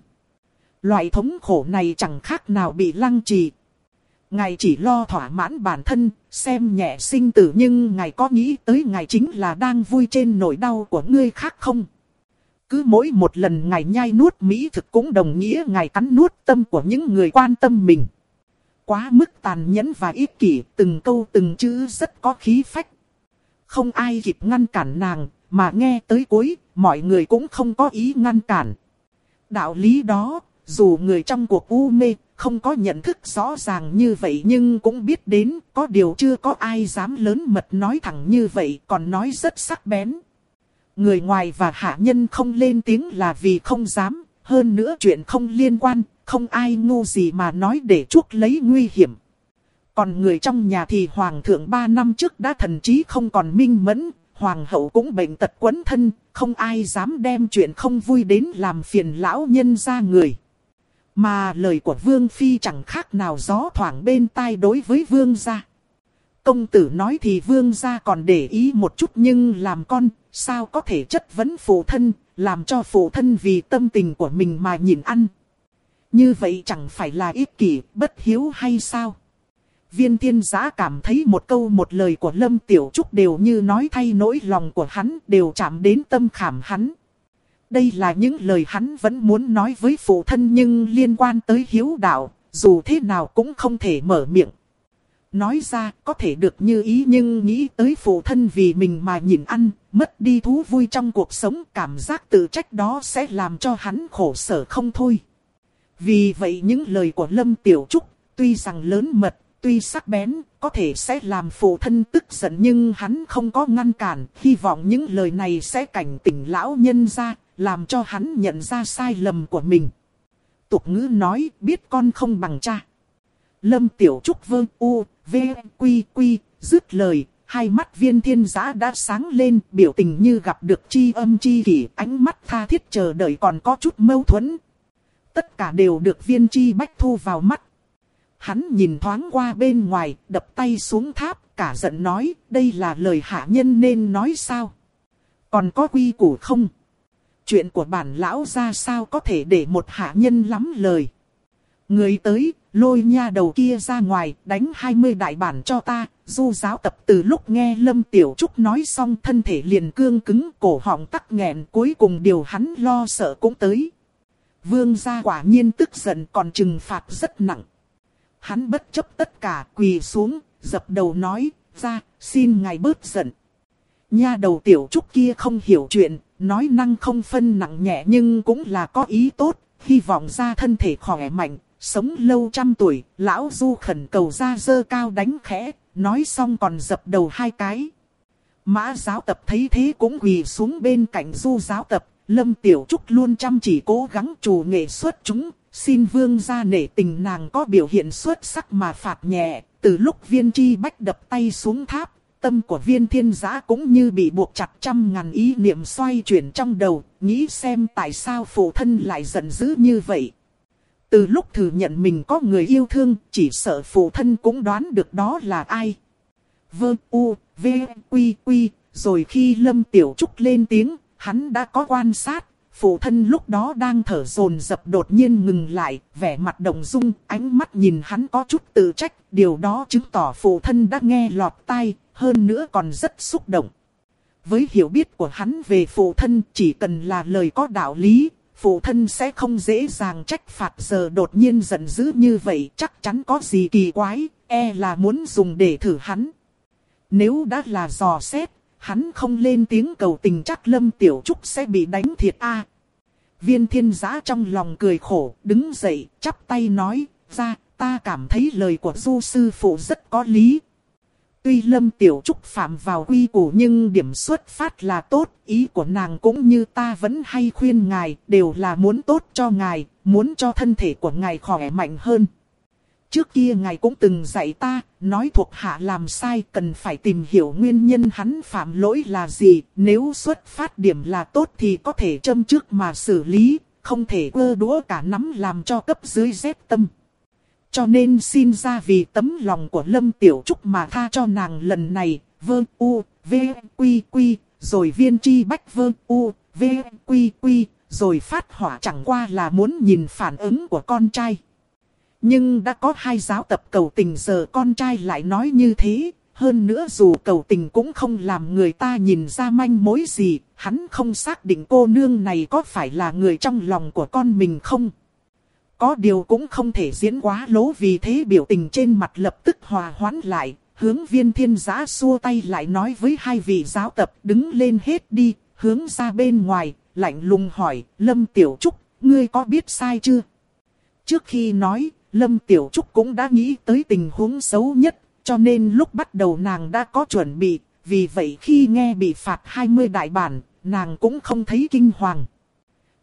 A: Loại thống khổ này chẳng khác nào bị lăng trì. Ngài chỉ lo thỏa mãn bản thân, xem nhẹ sinh tử nhưng ngài có nghĩ tới ngài chính là đang vui trên nỗi đau của người khác không? Cứ mỗi một lần ngài nhai nuốt mỹ thực cũng đồng nghĩa ngài cắn nuốt tâm của những người quan tâm mình. Quá mức tàn nhẫn và ích kỷ, từng câu từng chữ rất có khí phách. Không ai kịp ngăn cản nàng, mà nghe tới cuối, mọi người cũng không có ý ngăn cản. Đạo lý đó, dù người trong cuộc u mê, không có nhận thức rõ ràng như vậy nhưng cũng biết đến, có điều chưa có ai dám lớn mật nói thẳng như vậy, còn nói rất sắc bén. Người ngoài và hạ nhân không lên tiếng là vì không dám, hơn nữa chuyện không liên quan, không ai ngu gì mà nói để chuốc lấy nguy hiểm. Còn người trong nhà thì hoàng thượng ba năm trước đã thần trí không còn minh mẫn, hoàng hậu cũng bệnh tật quấn thân, không ai dám đem chuyện không vui đến làm phiền lão nhân ra người. Mà lời của vương phi chẳng khác nào gió thoảng bên tai đối với vương gia. Công tử nói thì vương gia còn để ý một chút nhưng làm con, sao có thể chất vấn phụ thân, làm cho phụ thân vì tâm tình của mình mà nhìn ăn. Như vậy chẳng phải là ích kỷ, bất hiếu hay sao? Viên thiên giã cảm thấy một câu một lời của Lâm Tiểu Trúc đều như nói thay nỗi lòng của hắn, đều chạm đến tâm khảm hắn. Đây là những lời hắn vẫn muốn nói với phụ thân nhưng liên quan tới hiếu đạo, dù thế nào cũng không thể mở miệng. Nói ra có thể được như ý nhưng nghĩ tới phụ thân vì mình mà nhìn ăn, mất đi thú vui trong cuộc sống cảm giác tự trách đó sẽ làm cho hắn khổ sở không thôi. Vì vậy những lời của Lâm Tiểu Trúc tuy rằng lớn mật, tuy sắc bén, có thể sẽ làm phụ thân tức giận nhưng hắn không có ngăn cản, hy vọng những lời này sẽ cảnh tỉnh lão nhân ra, làm cho hắn nhận ra sai lầm của mình. Tục ngữ nói biết con không bằng cha. Lâm Tiểu Trúc vương u, v, quy quy, dứt lời, hai mắt viên thiên giã đã sáng lên, biểu tình như gặp được chi âm chi kỷ, ánh mắt tha thiết chờ đợi còn có chút mâu thuẫn. Tất cả đều được viên chi bách thu vào mắt. Hắn nhìn thoáng qua bên ngoài, đập tay xuống tháp, cả giận nói, đây là lời hạ nhân nên nói sao? Còn có quy củ không? Chuyện của bản lão ra sao có thể để một hạ nhân lắm lời? Người tới, lôi nha đầu kia ra ngoài, đánh 20 đại bản cho ta, du giáo tập từ lúc nghe Lâm Tiểu Trúc nói xong thân thể liền cương cứng, cổ họng tắc nghẹn, cuối cùng điều hắn lo sợ cũng tới. Vương gia quả nhiên tức giận còn trừng phạt rất nặng. Hắn bất chấp tất cả quỳ xuống, dập đầu nói, ra, xin ngài bớt giận. Nha đầu tiểu trúc kia không hiểu chuyện, nói năng không phân nặng nhẹ nhưng cũng là có ý tốt, hy vọng ra thân thể khỏe mạnh, sống lâu trăm tuổi, lão du khẩn cầu ra dơ cao đánh khẽ, nói xong còn dập đầu hai cái. Mã giáo tập thấy thế cũng quỳ xuống bên cạnh du giáo tập, Lâm Tiểu Trúc luôn chăm chỉ cố gắng chủ nghệ xuất chúng, xin vương gia nể tình nàng có biểu hiện xuất sắc mà phạt nhẹ, từ lúc viên chi bách đập tay xuống tháp, tâm của viên thiên giã cũng như bị buộc chặt trăm ngàn ý niệm xoay chuyển trong đầu, nghĩ xem tại sao phụ thân lại giận dữ như vậy. Từ lúc thừa nhận mình có người yêu thương, chỉ sợ phụ thân cũng đoán được đó là ai. Vơ u, v, quy quy, rồi khi Lâm Tiểu Trúc lên tiếng, hắn đã có quan sát, phụ thân lúc đó đang thở dồn dập đột nhiên ngừng lại, vẻ mặt động dung, ánh mắt nhìn hắn có chút tự trách, điều đó chứng tỏ phụ thân đã nghe lọt tai, hơn nữa còn rất xúc động. Với hiểu biết của hắn về phụ thân, chỉ cần là lời có đạo lý, phụ thân sẽ không dễ dàng trách phạt giờ đột nhiên giận dữ như vậy, chắc chắn có gì kỳ quái, e là muốn dùng để thử hắn. Nếu đã là dò xét, hắn không lên tiếng cầu tình chắc Lâm Tiểu Trúc sẽ bị đánh thiệt a. Viên thiên giã trong lòng cười khổ, đứng dậy, chắp tay nói, ra, ta cảm thấy lời của du sư phụ rất có lý. Tuy Lâm Tiểu Trúc phạm vào quy củ nhưng điểm xuất phát là tốt, ý của nàng cũng như ta vẫn hay khuyên ngài, đều là muốn tốt cho ngài, muốn cho thân thể của ngài khỏe mạnh hơn. Trước kia ngài cũng từng dạy ta, nói thuộc hạ làm sai cần phải tìm hiểu nguyên nhân hắn phạm lỗi là gì. Nếu xuất phát điểm là tốt thì có thể châm trước mà xử lý, không thể quơ đũa cả nắm làm cho cấp dưới rét tâm cho nên xin ra vì tấm lòng của Lâm Tiểu Trúc mà tha cho nàng lần này, vơ u, v, quy quy, rồi viên chi bách vơ u, v, quy quy, rồi phát hỏa chẳng qua là muốn nhìn phản ứng của con trai. Nhưng đã có hai giáo tập cầu tình giờ con trai lại nói như thế, hơn nữa dù cầu tình cũng không làm người ta nhìn ra manh mối gì, hắn không xác định cô nương này có phải là người trong lòng của con mình không. Có điều cũng không thể diễn quá lố vì thế biểu tình trên mặt lập tức hòa hoãn lại, hướng viên thiên giã xua tay lại nói với hai vị giáo tập đứng lên hết đi, hướng ra bên ngoài, lạnh lùng hỏi, Lâm Tiểu Trúc, ngươi có biết sai chưa? Trước khi nói, Lâm Tiểu Trúc cũng đã nghĩ tới tình huống xấu nhất, cho nên lúc bắt đầu nàng đã có chuẩn bị, vì vậy khi nghe bị phạt 20 đại bản, nàng cũng không thấy kinh hoàng.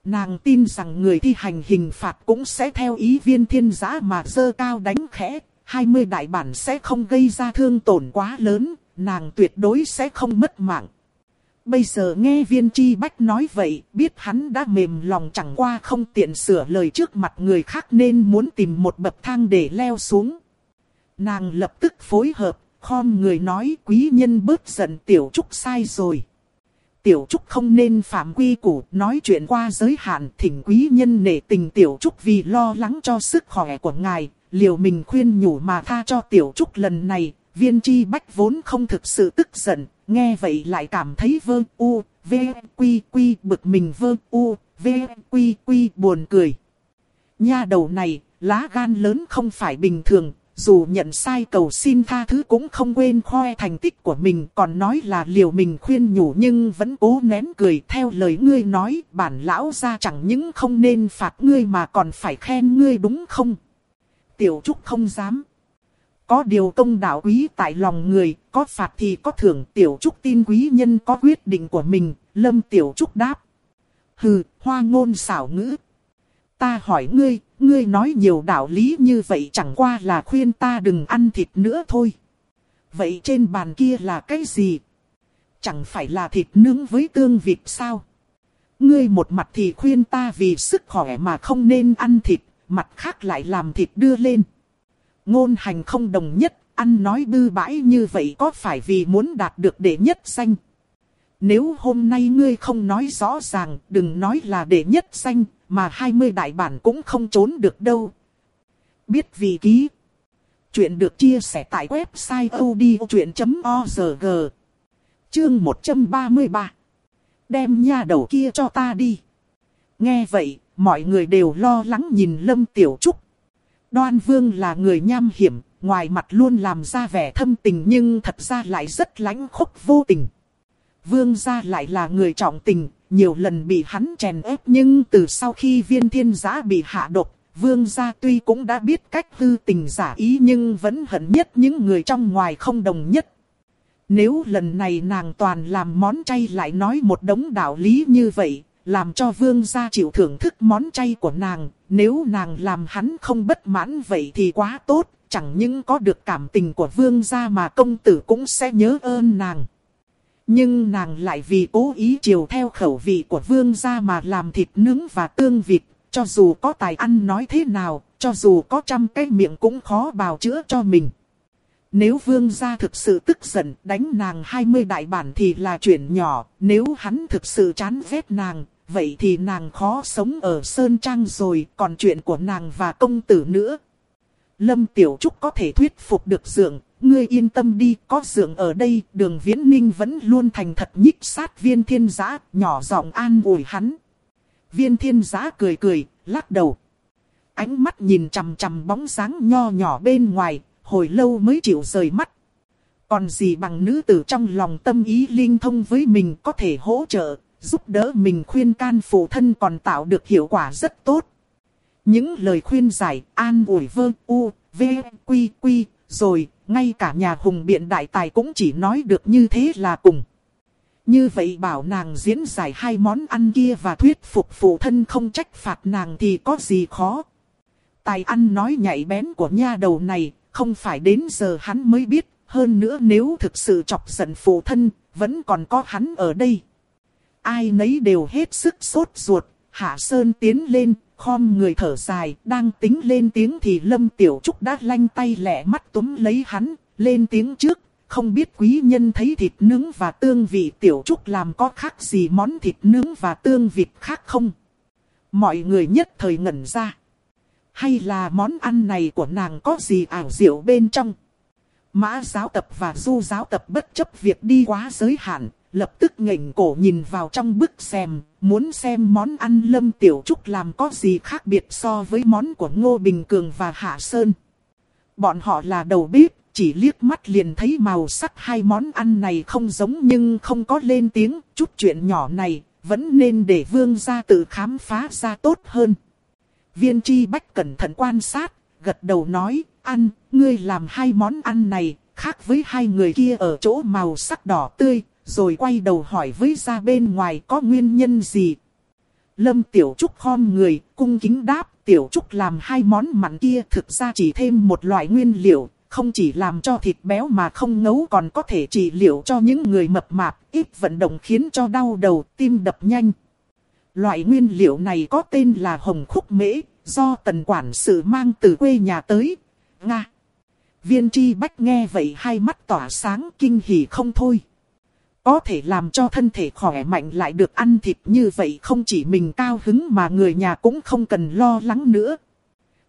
A: Nàng tin rằng người thi hành hình phạt cũng sẽ theo ý viên thiên giã mà dơ cao đánh khẽ, 20 đại bản sẽ không gây ra thương tổn quá lớn, nàng tuyệt đối sẽ không mất mạng. Bây giờ nghe viên chi bách nói vậy, biết hắn đã mềm lòng chẳng qua không tiện sửa lời trước mặt người khác nên muốn tìm một bậc thang để leo xuống. Nàng lập tức phối hợp, khom người nói quý nhân bớt giận tiểu trúc sai rồi. Tiểu trúc không nên phạm quy củ, nói chuyện qua giới hạn, thỉnh quý nhân nể tình tiểu trúc vì lo lắng cho sức khỏe của ngài, liều mình khuyên nhủ mà tha cho tiểu trúc lần này, viên chi bách vốn không thực sự tức giận, nghe vậy lại cảm thấy vơ u, v, quy quy bực mình vơ u, v, quy quy buồn cười. Nha đầu này, lá gan lớn không phải bình thường, dù nhận sai cầu xin tha thứ cũng không quên khoe thành tích của mình còn nói là liều mình khuyên nhủ nhưng vẫn cố nén cười theo lời ngươi nói bản lão ra chẳng những không nên phạt ngươi mà còn phải khen ngươi đúng không? Tiểu Trúc không dám. Có điều công đạo quý tại lòng người, có phạt thì có thưởng Tiểu Trúc tin quý nhân có quyết định của mình, Lâm Tiểu Trúc đáp. Hừ, hoa ngôn xảo ngữ. Ta hỏi ngươi, ngươi nói nhiều đạo lý như vậy chẳng qua là khuyên ta đừng ăn thịt nữa thôi. Vậy trên bàn kia là cái gì? Chẳng phải là thịt nướng với tương vịt sao? Ngươi một mặt thì khuyên ta vì sức khỏe mà không nên ăn thịt, mặt khác lại làm thịt đưa lên. Ngôn hành không đồng nhất, ăn nói bư bãi như vậy có phải vì muốn đạt được đệ nhất danh? Nếu hôm nay ngươi không nói rõ ràng, đừng nói là đệ nhất danh, mà 20 đại bản cũng không trốn được đâu. Biết vì ký. Chuyện được chia sẻ tại website odchuyện.org. Chương 133. Đem nha đầu kia cho ta đi. Nghe vậy, mọi người đều lo lắng nhìn Lâm Tiểu Trúc. Đoan Vương là người nham hiểm, ngoài mặt luôn làm ra vẻ thâm tình nhưng thật ra lại rất lãnh khốc vô tình. Vương gia lại là người trọng tình, nhiều lần bị hắn chèn ép nhưng từ sau khi viên thiên giã bị hạ độc, vương gia tuy cũng đã biết cách hư tình giả ý nhưng vẫn hận nhất những người trong ngoài không đồng nhất. Nếu lần này nàng toàn làm món chay lại nói một đống đạo lý như vậy, làm cho vương gia chịu thưởng thức món chay của nàng, nếu nàng làm hắn không bất mãn vậy thì quá tốt, chẳng những có được cảm tình của vương gia mà công tử cũng sẽ nhớ ơn nàng. Nhưng nàng lại vì cố ý chiều theo khẩu vị của vương gia mà làm thịt nướng và tương vịt, cho dù có tài ăn nói thế nào, cho dù có trăm cái miệng cũng khó bào chữa cho mình. Nếu vương gia thực sự tức giận đánh nàng 20 đại bản thì là chuyện nhỏ, nếu hắn thực sự chán ghét nàng, vậy thì nàng khó sống ở Sơn Trang rồi, còn chuyện của nàng và công tử nữa. Lâm Tiểu Trúc có thể thuyết phục được dượng, ngươi yên tâm đi, có dượng ở đây, đường viễn ninh vẫn luôn thành thật nhích sát viên thiên giã, nhỏ giọng an ủi hắn. Viên thiên giã cười cười, lắc đầu. Ánh mắt nhìn chằm chằm bóng dáng nho nhỏ bên ngoài, hồi lâu mới chịu rời mắt. Còn gì bằng nữ tử trong lòng tâm ý linh thông với mình có thể hỗ trợ, giúp đỡ mình khuyên can phụ thân còn tạo được hiệu quả rất tốt. Những lời khuyên giải, an ủi vơ u, v, quy quy, rồi, ngay cả nhà hùng biện đại tài cũng chỉ nói được như thế là cùng. Như vậy bảo nàng diễn giải hai món ăn kia và thuyết phục phụ thân không trách phạt nàng thì có gì khó. Tài ăn nói nhạy bén của nha đầu này, không phải đến giờ hắn mới biết, hơn nữa nếu thực sự chọc giận phụ thân, vẫn còn có hắn ở đây. Ai nấy đều hết sức sốt ruột, Hạ Sơn tiến lên, khom người thở dài, đang tính lên tiếng thì Lâm Tiểu Trúc đã lanh tay lẹ mắt túm lấy hắn, lên tiếng trước, không biết quý nhân thấy thịt nướng và tương vị Tiểu Trúc làm có khác gì món thịt nướng và tương vịt khác không? Mọi người nhất thời ngẩn ra. Hay là món ăn này của nàng có gì ảo diệu bên trong? Mã giáo tập và du giáo tập bất chấp việc đi quá giới hạn, lập tức ngẩng cổ nhìn vào trong bức xem, muốn xem món ăn Lâm Tiểu Trúc làm có gì khác biệt so với món của Ngô Bình Cường và Hạ Sơn. Bọn họ là đầu bếp, chỉ liếc mắt liền thấy màu sắc hai món ăn này không giống nhưng không có lên tiếng, chút chuyện nhỏ này vẫn nên để vương gia tự khám phá ra tốt hơn. Viên tri bách cẩn thận quan sát, gật đầu nói, ăn, ngươi làm hai món ăn này, khác với hai người kia ở chỗ màu sắc đỏ tươi, rồi quay đầu hỏi với ra bên ngoài có nguyên nhân gì. Lâm Tiểu Trúc khom người, cung kính đáp, Tiểu Trúc làm hai món mặn kia thực ra chỉ thêm một loại nguyên liệu, không chỉ làm cho thịt béo mà không ngấu còn có thể trị liệu cho những người mập mạp, ít vận động khiến cho đau đầu, tim đập nhanh. Loại nguyên liệu này có tên là hồng khúc mễ, do tần quản sự mang từ quê nhà tới. Nga. Viên tri bách nghe vậy hai mắt tỏa sáng kinh hỉ không thôi. Có thể làm cho thân thể khỏe mạnh lại được ăn thịt như vậy không chỉ mình cao hứng mà người nhà cũng không cần lo lắng nữa.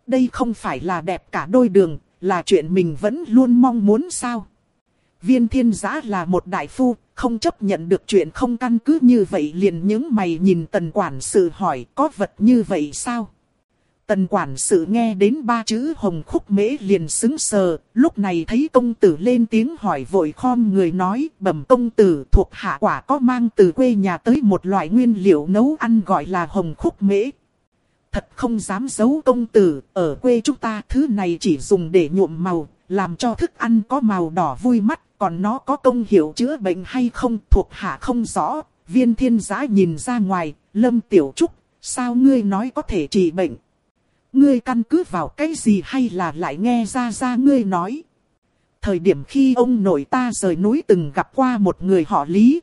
A: Đây không phải là đẹp cả đôi đường, là chuyện mình vẫn luôn mong muốn sao. Viên thiên giã là một đại phu, không chấp nhận được chuyện không căn cứ như vậy liền những mày nhìn tần quản sự hỏi có vật như vậy sao? Tần quản sự nghe đến ba chữ hồng khúc mễ liền xứng sờ, lúc này thấy công tử lên tiếng hỏi vội khom người nói bẩm công tử thuộc hạ quả có mang từ quê nhà tới một loại nguyên liệu nấu ăn gọi là hồng khúc mễ. Thật không dám giấu công tử, ở quê chúng ta thứ này chỉ dùng để nhuộm màu, làm cho thức ăn có màu đỏ vui mắt, còn nó có công hiệu chữa bệnh hay không thuộc hạ không rõ. Viên thiên giã nhìn ra ngoài, lâm tiểu trúc, sao ngươi nói có thể trị bệnh? Ngươi căn cứ vào cái gì hay là lại nghe ra ra ngươi nói? Thời điểm khi ông nội ta rời núi từng gặp qua một người họ lý.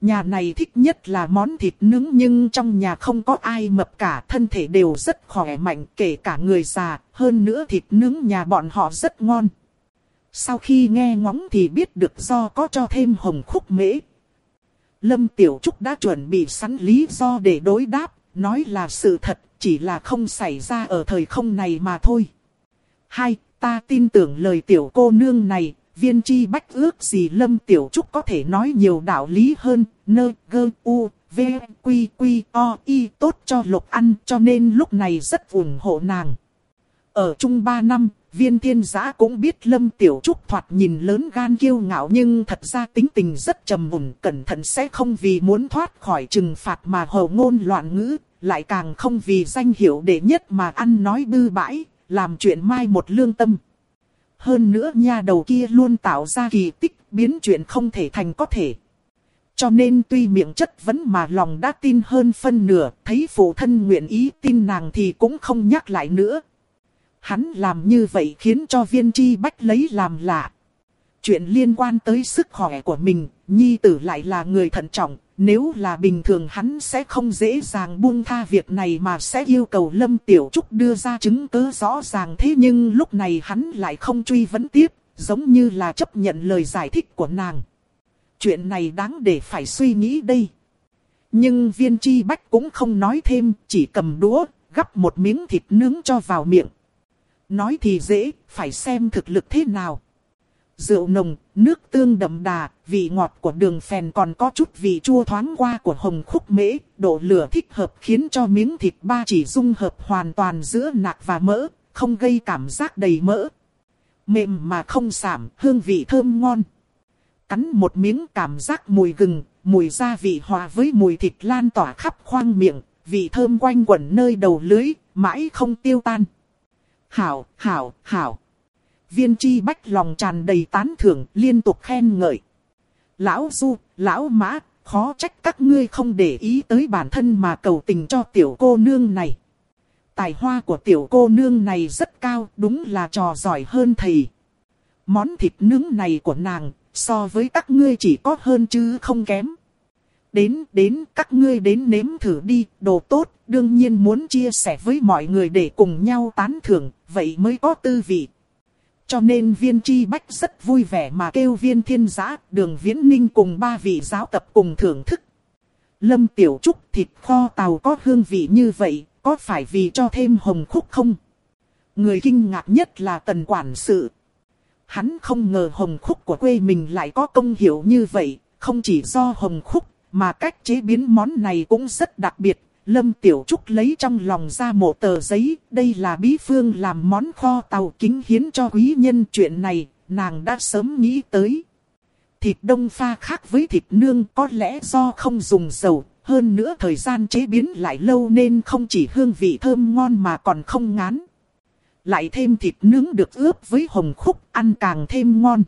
A: Nhà này thích nhất là món thịt nướng nhưng trong nhà không có ai mập cả thân thể đều rất khỏe mạnh kể cả người già. Hơn nữa thịt nướng nhà bọn họ rất ngon. Sau khi nghe ngóng thì biết được do có cho thêm hồng khúc mễ. Lâm Tiểu Trúc đã chuẩn bị sẵn lý do để đối đáp, nói là sự thật, chỉ là không xảy ra ở thời không này mà thôi. Hai, ta tin tưởng lời tiểu cô nương này, viên chi bách ước gì Lâm Tiểu Trúc có thể nói nhiều đạo lý hơn, nơ, gơ, u, v, quy, quy, o, y tốt cho lục ăn cho nên lúc này rất ủng hộ nàng. Ở chung ba năm, viên thiên giã cũng biết Lâm Tiểu Trúc thoạt nhìn lớn gan kiêu ngạo nhưng thật ra tính tình rất trầm mùn cẩn thận sẽ không vì muốn thoát khỏi trừng phạt mà hồ ngôn loạn ngữ, lại càng không vì danh hiệu đệ nhất mà ăn nói bư bãi, làm chuyện mai một lương tâm. Hơn nữa nha đầu kia luôn tạo ra kỳ tích, biến chuyện không thể thành có thể. Cho nên tuy miệng chất vấn mà lòng đã tin hơn phân nửa, thấy phụ thân nguyện ý tin nàng thì cũng không nhắc lại nữa. Hắn làm như vậy khiến cho viên chi bách lấy làm lạ. Chuyện liên quan tới sức khỏe của mình, nhi tử lại là người thận trọng, nếu là bình thường hắn sẽ không dễ dàng buông tha việc này mà sẽ yêu cầu Lâm Tiểu Trúc đưa ra chứng cứ rõ ràng thế nhưng lúc này hắn lại không truy vấn tiếp, giống như là chấp nhận lời giải thích của nàng. Chuyện này đáng để phải suy nghĩ đây. Nhưng viên chi bách cũng không nói thêm, chỉ cầm đũa, gắp một miếng thịt nướng cho vào miệng. Nói thì dễ, phải xem thực lực thế nào. Rượu nồng, nước tương đậm đà, vị ngọt của đường phèn còn có chút vị chua thoáng qua của hồng khúc mễ, độ lửa thích hợp khiến cho miếng thịt ba chỉ dung hợp hoàn toàn giữa nạc và mỡ, không gây cảm giác đầy mỡ. Mềm mà không sảm, hương vị thơm ngon. Cắn một miếng cảm giác mùi gừng, mùi gia vị hòa với mùi thịt lan tỏa khắp khoang miệng, vị thơm quanh quẩn nơi đầu lưới, mãi không tiêu tan. Hảo, hảo, hảo. Viên chi bách lòng tràn đầy tán thưởng, liên tục khen ngợi. Lão Du, lão Mã, khó trách các ngươi không để ý tới bản thân mà cầu tình cho tiểu cô nương này. Tài hoa của tiểu cô nương này rất cao, đúng là trò giỏi hơn thầy. Món thịt nướng này của nàng, so với các ngươi chỉ có hơn chứ không kém đến, đến, các ngươi đến nếm thử đi, đồ tốt, đương nhiên muốn chia sẻ với mọi người để cùng nhau tán thưởng, vậy mới có tư vị. Cho nên viên chi bách rất vui vẻ mà kêu viên thiên giã, đường viễn ninh cùng ba vị giáo tập cùng thưởng thức. Lâm Tiểu Trúc thịt kho tàu có hương vị như vậy, có phải vì cho thêm hồng khúc không? Người kinh ngạc nhất là tần quản sự. Hắn không ngờ hồng khúc của quê mình lại có công hiệu như vậy, không chỉ do hồng khúc, mà cách chế biến món này cũng rất đặc biệt. Lâm Tiểu Trúc lấy trong lòng ra một tờ giấy, đây là bí phương làm món kho tàu kính hiến cho quý nhân chuyện này, nàng đã sớm nghĩ tới. Thịt đông pha khác với thịt nương có lẽ do không dùng dầu, hơn nữa thời gian chế biến lại lâu nên không chỉ hương vị thơm ngon mà còn không ngán. Lại thêm thịt nướng được ướp với hồng khúc ăn càng thêm ngon.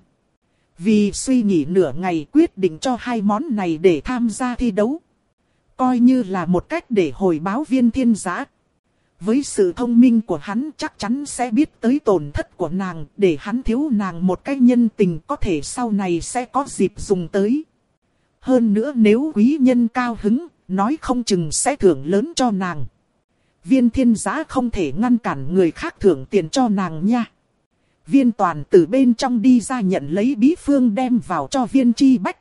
A: Vì suy nghĩ nửa ngày quyết định cho hai món này để tham gia thi đấu. Coi như là một cách để hồi báo viên thiên giã. Với sự thông minh của hắn chắc chắn sẽ biết tới tổn thất của nàng để hắn thiếu nàng một cái nhân tình có thể sau này sẽ có dịp dùng tới. Hơn nữa nếu quý nhân cao hứng, nói không chừng sẽ thưởng lớn cho nàng. Viên thiên giã không thể ngăn cản người khác thưởng tiền cho nàng nha. Viên toàn từ bên trong đi ra nhận lấy bí phương đem vào cho viên chi bách.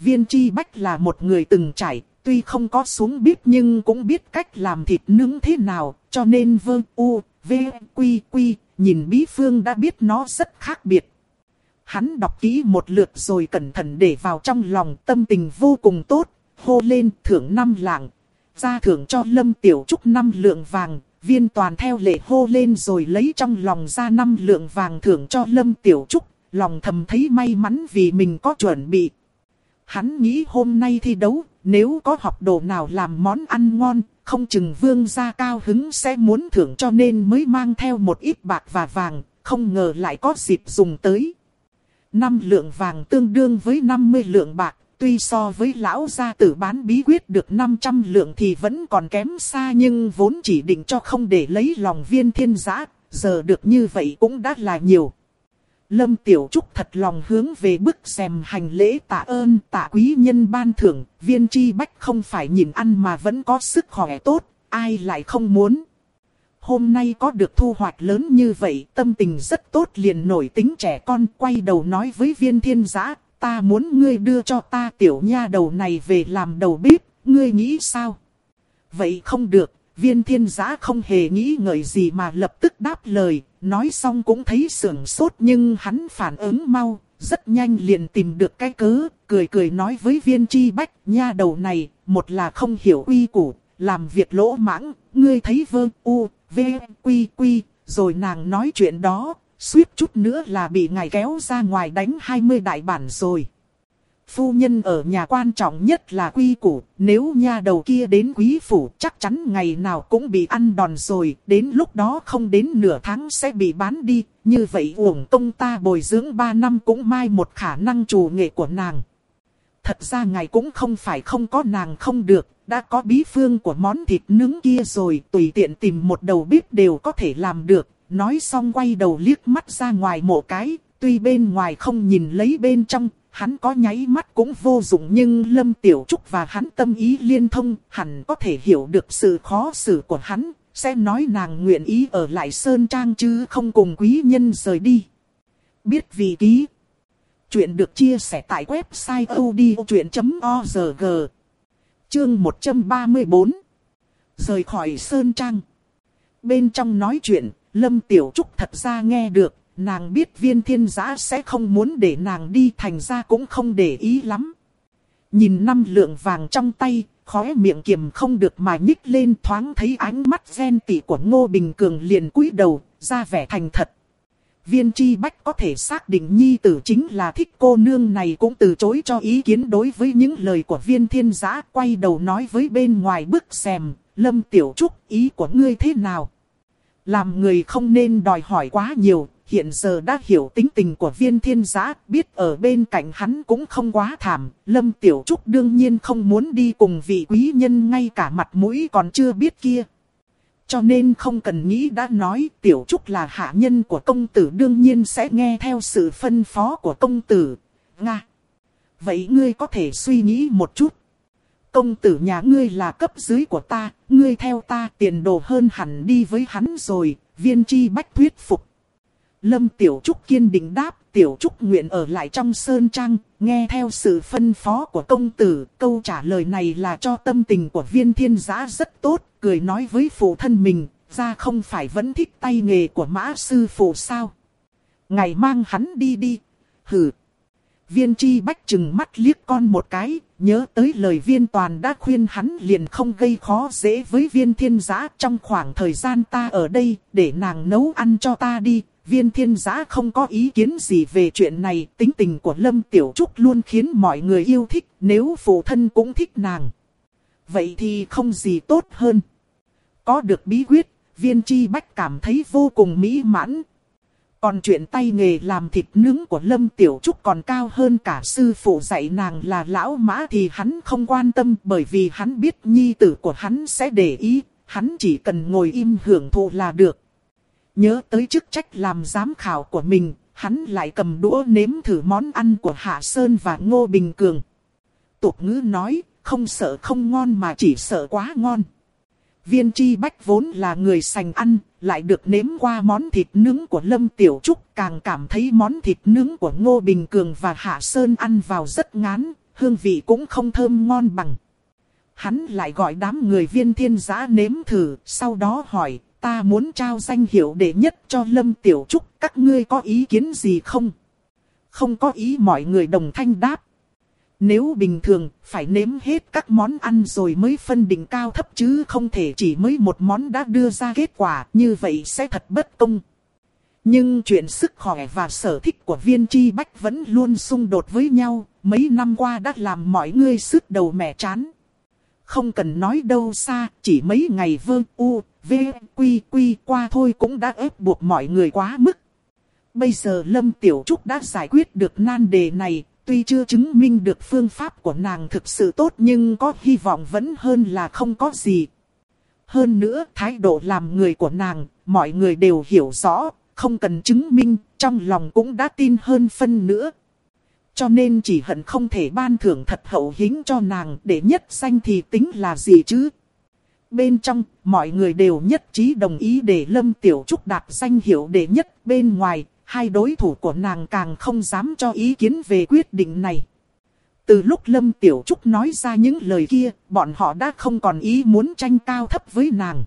A: Viên chi bách là một người từng trải, tuy không có xuống bếp nhưng cũng biết cách làm thịt nướng thế nào, cho nên vơ u, v, quy, quy, nhìn bí phương đã biết nó rất khác biệt. Hắn đọc kỹ một lượt rồi cẩn thận để vào trong lòng tâm tình vô cùng tốt, hô lên thưởng năm lạng, ra thưởng cho Lâm Tiểu Trúc năm lượng vàng, viên toàn theo lệ hô lên rồi lấy trong lòng ra năm lượng vàng thưởng cho Lâm Tiểu Trúc, lòng thầm thấy may mắn vì mình có chuẩn bị. Hắn nghĩ hôm nay thi đấu, nếu có học đồ nào làm món ăn ngon, không chừng vương gia cao hứng sẽ muốn thưởng cho nên mới mang theo một ít bạc và vàng, không ngờ lại có dịp dùng tới. Năm lượng vàng tương đương với 50 lượng bạc, tuy so với lão gia tử bán bí quyết được 500 lượng thì vẫn còn kém xa nhưng vốn chỉ định cho không để lấy lòng viên thiên giã, giờ được như vậy cũng đã là nhiều. Lâm Tiểu Trúc thật lòng hướng về bức xem hành lễ tạ ơn tạ quý nhân ban thưởng, viên chi bách không phải nhìn ăn mà vẫn có sức khỏe tốt, ai lại không muốn. Hôm nay có được thu hoạch lớn như vậy, tâm tình rất tốt liền nổi tính trẻ con quay đầu nói với viên thiên giã, ta muốn ngươi đưa cho ta tiểu nha đầu này về làm đầu bếp, ngươi nghĩ sao? Vậy không được, viên thiên giã không hề nghĩ ngợi gì mà lập tức đáp lời, nói xong cũng thấy sưởng sốt nhưng hắn phản ứng mau, rất nhanh liền tìm được cái cớ, cười cười nói với viên chi bách, nha đầu này, một là không hiểu uy củ, làm việc lỗ mãng, ngươi thấy vơ u, v, quy quy, rồi nàng nói chuyện đó, suýt chút nữa là bị ngài kéo ra ngoài đánh 20 đại bản rồi. Phu nhân ở nhà quan trọng nhất là quy củ, nếu nha đầu kia đến quý phủ chắc chắn ngày nào cũng bị ăn đòn rồi, đến lúc đó không đến nửa tháng sẽ bị bán đi, như vậy uổng công ta bồi dưỡng 3 năm cũng mai một khả năng chủ nghệ của nàng. Thật ra ngài cũng không phải không có nàng không được, đã có bí phương của món thịt nướng kia rồi, tùy tiện tìm một đầu bếp đều có thể làm được, nói xong quay đầu liếc mắt ra ngoài một cái, tuy bên ngoài không nhìn lấy bên trong, hắn có nháy mắt cũng vô dụng nhưng Lâm Tiểu Trúc và hắn tâm ý liên thông, hẳn có thể hiểu được sự khó xử của hắn, sẽ nói nàng nguyện ý ở lại Sơn Trang chứ không cùng quý nhân rời đi. Biết vì ký. Chuyện được chia sẻ tại website odchuyện.org. Chương 134. Rời khỏi Sơn Trang. Bên trong nói chuyện, Lâm Tiểu Trúc thật ra nghe được, nàng biết viên thiên giã sẽ không muốn để nàng đi thành ra cũng không để ý lắm. Nhìn năm lượng vàng trong tay, khóe miệng kiềm không được mà nhích lên thoáng thấy ánh mắt ghen tị của Ngô Bình Cường liền cúi đầu, ra vẻ thành thật. Viên Chi Bách có thể xác định nhi tử chính là thích cô nương này cũng từ chối cho ý kiến đối với những lời của viên thiên giã quay đầu nói với bên ngoài bức xèm, Lâm Tiểu Trúc ý của ngươi thế nào? Làm người không nên đòi hỏi quá nhiều, hiện giờ đã hiểu tính tình của viên thiên giã, biết ở bên cạnh hắn cũng không quá thảm. Lâm Tiểu Trúc đương nhiên không muốn đi cùng vị quý nhân ngay cả mặt mũi còn chưa biết kia. Cho nên không cần nghĩ đã nói Tiểu Trúc là hạ nhân của công tử đương nhiên sẽ nghe theo sự phân phó của công tử. Nga. Vậy ngươi có thể suy nghĩ một chút công tử nhà ngươi là cấp dưới của ta, ngươi theo ta tiền đồ hơn hẳn đi với hắn rồi, viên chi bách thuyết phục. Lâm Tiểu Trúc kiên định đáp, Tiểu Trúc nguyện ở lại trong sơn trang, nghe theo sự phân phó của công tử. Câu trả lời này là cho tâm tình của viên thiên giã rất tốt, cười nói với phụ thân mình, ra không phải vẫn thích tay nghề của mã sư phụ sao. Ngày mang hắn đi đi, hừ. Viên chi bách chừng mắt liếc con một cái, nhớ tới lời viên toàn đã khuyên hắn liền không gây khó dễ với viên thiên giã trong khoảng thời gian ta ở đây, để nàng nấu ăn cho ta đi, viên thiên giã không có ý kiến gì về chuyện này, tính tình của Lâm Tiểu Trúc luôn khiến mọi người yêu thích, nếu phụ thân cũng thích nàng. Vậy thì không gì tốt hơn. Có được bí quyết, viên chi bách cảm thấy vô cùng mỹ mãn. Còn chuyện tay nghề làm thịt nướng của Lâm Tiểu Trúc còn cao hơn cả sư phụ dạy nàng là lão mã thì hắn không quan tâm bởi vì hắn biết nhi tử của hắn sẽ để ý, hắn chỉ cần ngồi im hưởng thụ là được. Nhớ tới chức trách làm giám khảo của mình, hắn lại cầm đũa nếm thử món ăn của Hạ Sơn và Ngô Bình Cường. Tục ngữ nói, không sợ không ngon mà chỉ sợ quá ngon. Viên Chi Bách vốn là người sành ăn, lại được nếm qua món thịt nướng của Lâm Tiểu Trúc, càng cảm thấy món thịt nướng của Ngô Bình Cường và Hạ Sơn ăn vào rất ngán, hương vị cũng không thơm ngon bằng. Hắn lại gọi đám người viên thiên giã nếm thử, sau đó hỏi, ta muốn trao danh hiệu đệ nhất cho Lâm Tiểu Trúc, các ngươi có ý kiến gì không? Không có ý mọi người đồng thanh đáp. Nếu bình thường, phải nếm hết các món ăn rồi mới phân định cao thấp chứ không thể chỉ mới một món đã đưa ra kết quả, như vậy sẽ thật bất công. Nhưng chuyện sức khỏe và sở thích của viên chi bách vẫn luôn xung đột với nhau, mấy năm qua đã làm mọi người sức đầu mẻ chán. Không cần nói đâu xa, chỉ mấy ngày vơ u, v, quy quy qua thôi cũng đã ép buộc mọi người quá mức. Bây giờ Lâm Tiểu Trúc đã giải quyết được nan đề này, tuy chưa chứng minh được phương pháp của nàng thực sự tốt nhưng có hy vọng vẫn hơn là không có gì. Hơn nữa, thái độ làm người của nàng, mọi người đều hiểu rõ, không cần chứng minh, trong lòng cũng đã tin hơn phân nữa. Cho nên chỉ hận không thể ban thưởng thật hậu hĩnh cho nàng để nhất danh thì tính là gì chứ. Bên trong, mọi người đều nhất trí đồng ý để Lâm Tiểu Trúc đạt danh hiệu đệ nhất bên ngoài, hai đối thủ của nàng càng không dám cho ý kiến về quyết định này. Từ lúc Lâm Tiểu Trúc nói ra những lời kia, bọn họ đã không còn ý muốn tranh cao thấp với nàng.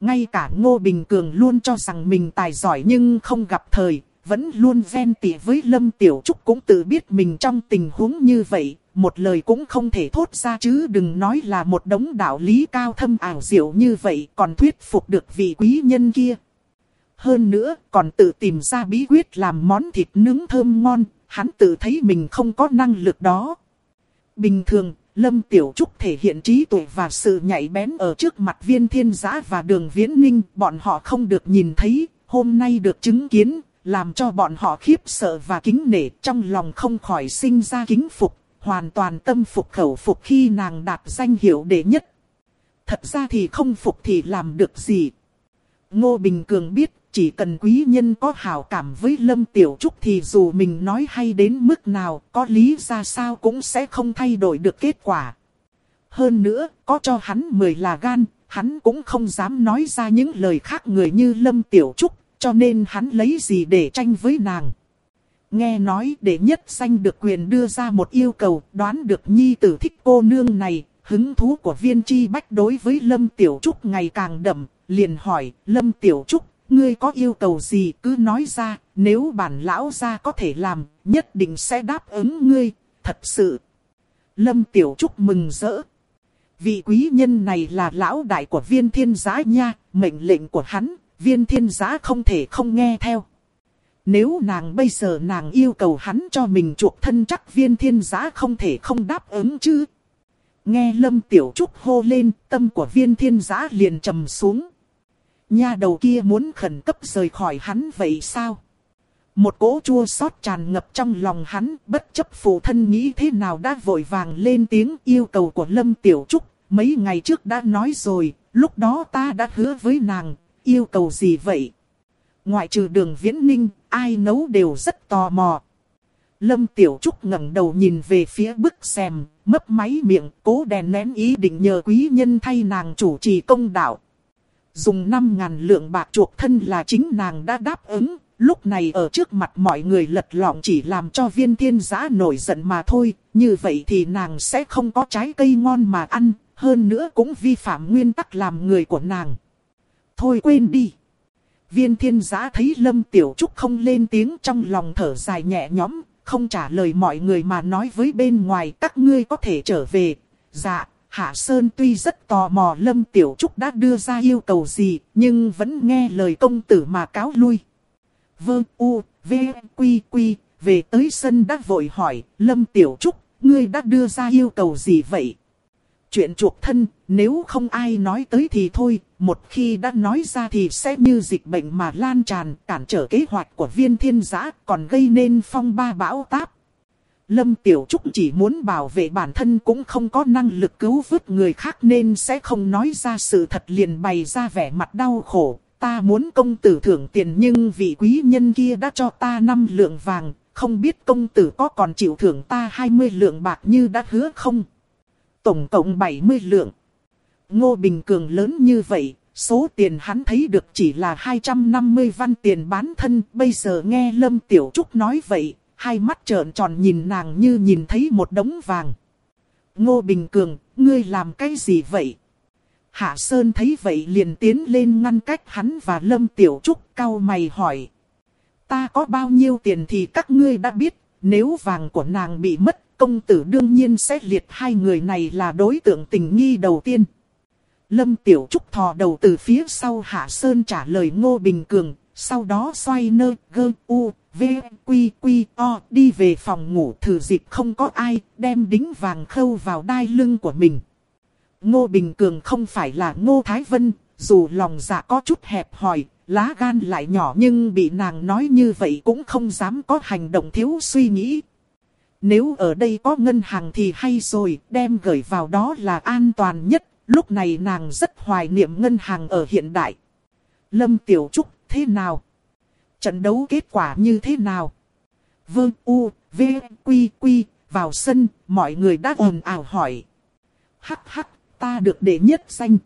A: Ngay cả Ngô Bình Cường luôn cho rằng mình tài giỏi nhưng không gặp thời, vẫn luôn ven tỉ với Lâm Tiểu Trúc cũng tự biết mình trong tình huống như vậy, một lời cũng không thể thốt ra chứ đừng nói là một đống đạo lý cao thâm ảo diệu như vậy còn thuyết phục được vị quý nhân kia. Hơn nữa, còn tự tìm ra bí quyết làm món thịt nướng thơm ngon, hắn tự thấy mình không có năng lực đó. Bình thường, Lâm Tiểu Trúc thể hiện trí tuệ và sự nhạy bén ở trước mặt viên thiên giã và đường viễn ninh, bọn họ không được nhìn thấy, hôm nay được chứng kiến, làm cho bọn họ khiếp sợ và kính nể trong lòng không khỏi sinh ra kính phục, hoàn toàn tâm phục khẩu phục khi nàng đạt danh hiệu đệ nhất. Thật ra thì không phục thì làm được gì. Ngô Bình Cường biết chỉ cần quý nhân có hảo cảm với Lâm Tiểu Trúc thì dù mình nói hay đến mức nào, có lý ra sao cũng sẽ không thay đổi được kết quả. Hơn nữa, có cho hắn mười là gan, hắn cũng không dám nói ra những lời khác người như Lâm Tiểu Trúc, cho nên hắn lấy gì để tranh với nàng. Nghe nói để nhất danh được quyền đưa ra một yêu cầu đoán được nhi tử thích cô nương này, hứng thú của viên chi bách đối với Lâm Tiểu Trúc ngày càng đậm, liền hỏi Lâm Tiểu Trúc ngươi có yêu cầu gì cứ nói ra, nếu bản lão gia có thể làm, nhất định sẽ đáp ứng ngươi, thật sự. Lâm Tiểu Trúc mừng rỡ. Vị quý nhân này là lão đại của viên thiên giá nha, mệnh lệnh của hắn, viên thiên giá không thể không nghe theo. Nếu nàng bây giờ nàng yêu cầu hắn cho mình chuộc thân chắc viên thiên giá không thể không đáp ứng chứ. Nghe Lâm Tiểu Trúc hô lên, tâm của viên thiên giá liền trầm xuống. Nha đầu kia muốn khẩn cấp rời khỏi hắn vậy sao? Một cỗ chua xót tràn ngập trong lòng hắn, bất chấp phụ thân nghĩ thế nào đã vội vàng lên tiếng yêu cầu của Lâm Tiểu Trúc. Mấy ngày trước đã nói rồi, lúc đó ta đã hứa với nàng, yêu cầu gì vậy? Ngoại trừ đường viễn ninh, ai nấu đều rất tò mò. Lâm Tiểu Trúc ngẩng đầu nhìn về phía bức xèm, mấp máy miệng, cố đèn nén ý định nhờ quý nhân thay nàng chủ trì công đạo. Dùng 5.000 lượng bạc chuộc thân là chính nàng đã đáp ứng, lúc này ở trước mặt mọi người lật lọng chỉ làm cho viên thiên giã nổi giận mà thôi, như vậy thì nàng sẽ không có trái cây ngon mà ăn, hơn nữa cũng vi phạm nguyên tắc làm người của nàng. Thôi quên đi. Viên thiên giã thấy Lâm Tiểu Trúc không lên tiếng trong lòng thở dài nhẹ nhõm, không trả lời mọi người mà nói với bên ngoài các ngươi có thể trở về. Dạ, Hạ Sơn tuy rất tò mò Lâm Tiểu Trúc đã đưa ra yêu cầu gì, nhưng vẫn nghe lời công tử mà cáo lui. Vương U, V, Quy, Quy, về tới sân đã vội hỏi, Lâm Tiểu Trúc, ngươi đã đưa ra yêu cầu gì vậy? Chuyện chuộc thân, nếu không ai nói tới thì thôi, một khi đã nói ra thì sẽ như dịch bệnh mà lan tràn, cản trở kế hoạch của viên thiên giã, còn gây nên phong ba bão táp. Lâm Tiểu Trúc chỉ muốn bảo vệ bản thân cũng không có năng lực cứu vớt người khác nên sẽ không nói ra sự thật liền bày ra vẻ mặt đau khổ. Ta muốn công tử thưởng tiền nhưng vị quý nhân kia đã cho ta 5 lượng vàng, không biết công tử có còn chịu thưởng ta 20 lượng bạc như đã hứa không? Tổng cộng 70 lượng. Ngô Bình Cường lớn như vậy, số tiền hắn thấy được chỉ là 250 văn tiền bán thân. Bây giờ nghe Lâm Tiểu Trúc nói vậy, hai mắt trợn tròn nhìn nàng như nhìn thấy một đống vàng. Ngô Bình Cường, ngươi làm cái gì vậy? Hạ Sơn thấy vậy liền tiến lên ngăn cách hắn và Lâm Tiểu Trúc cao mày hỏi. Ta có bao nhiêu tiền thì các ngươi đã biết, nếu vàng của nàng bị mất, công tử đương nhiên sẽ liệt hai người này là đối tượng tình nghi đầu tiên. Lâm Tiểu Trúc thò đầu từ phía sau Hạ Sơn trả lời Ngô Bình Cường, sau đó xoay nơ, gơ, u, v, quy, quy, o, đi về phòng ngủ thử dịp không có ai, đem đính vàng khâu vào đai lưng của mình. Ngô Bình Cường không phải là Ngô Thái Vân, dù lòng dạ có chút hẹp hòi, lá gan lại nhỏ nhưng bị nàng nói như vậy cũng không dám có hành động thiếu suy nghĩ. Nếu ở đây có ngân hàng thì hay rồi, đem gửi vào đó là an toàn nhất, lúc này nàng rất hoài niệm ngân hàng ở hiện đại. Lâm Tiểu Trúc thế nào? Trận đấu kết quả như thế nào? Vương U, V, Quy, Quy, vào sân, mọi người đã ồn ào hỏi. Hắc hắc, ta được đệ nhất danh.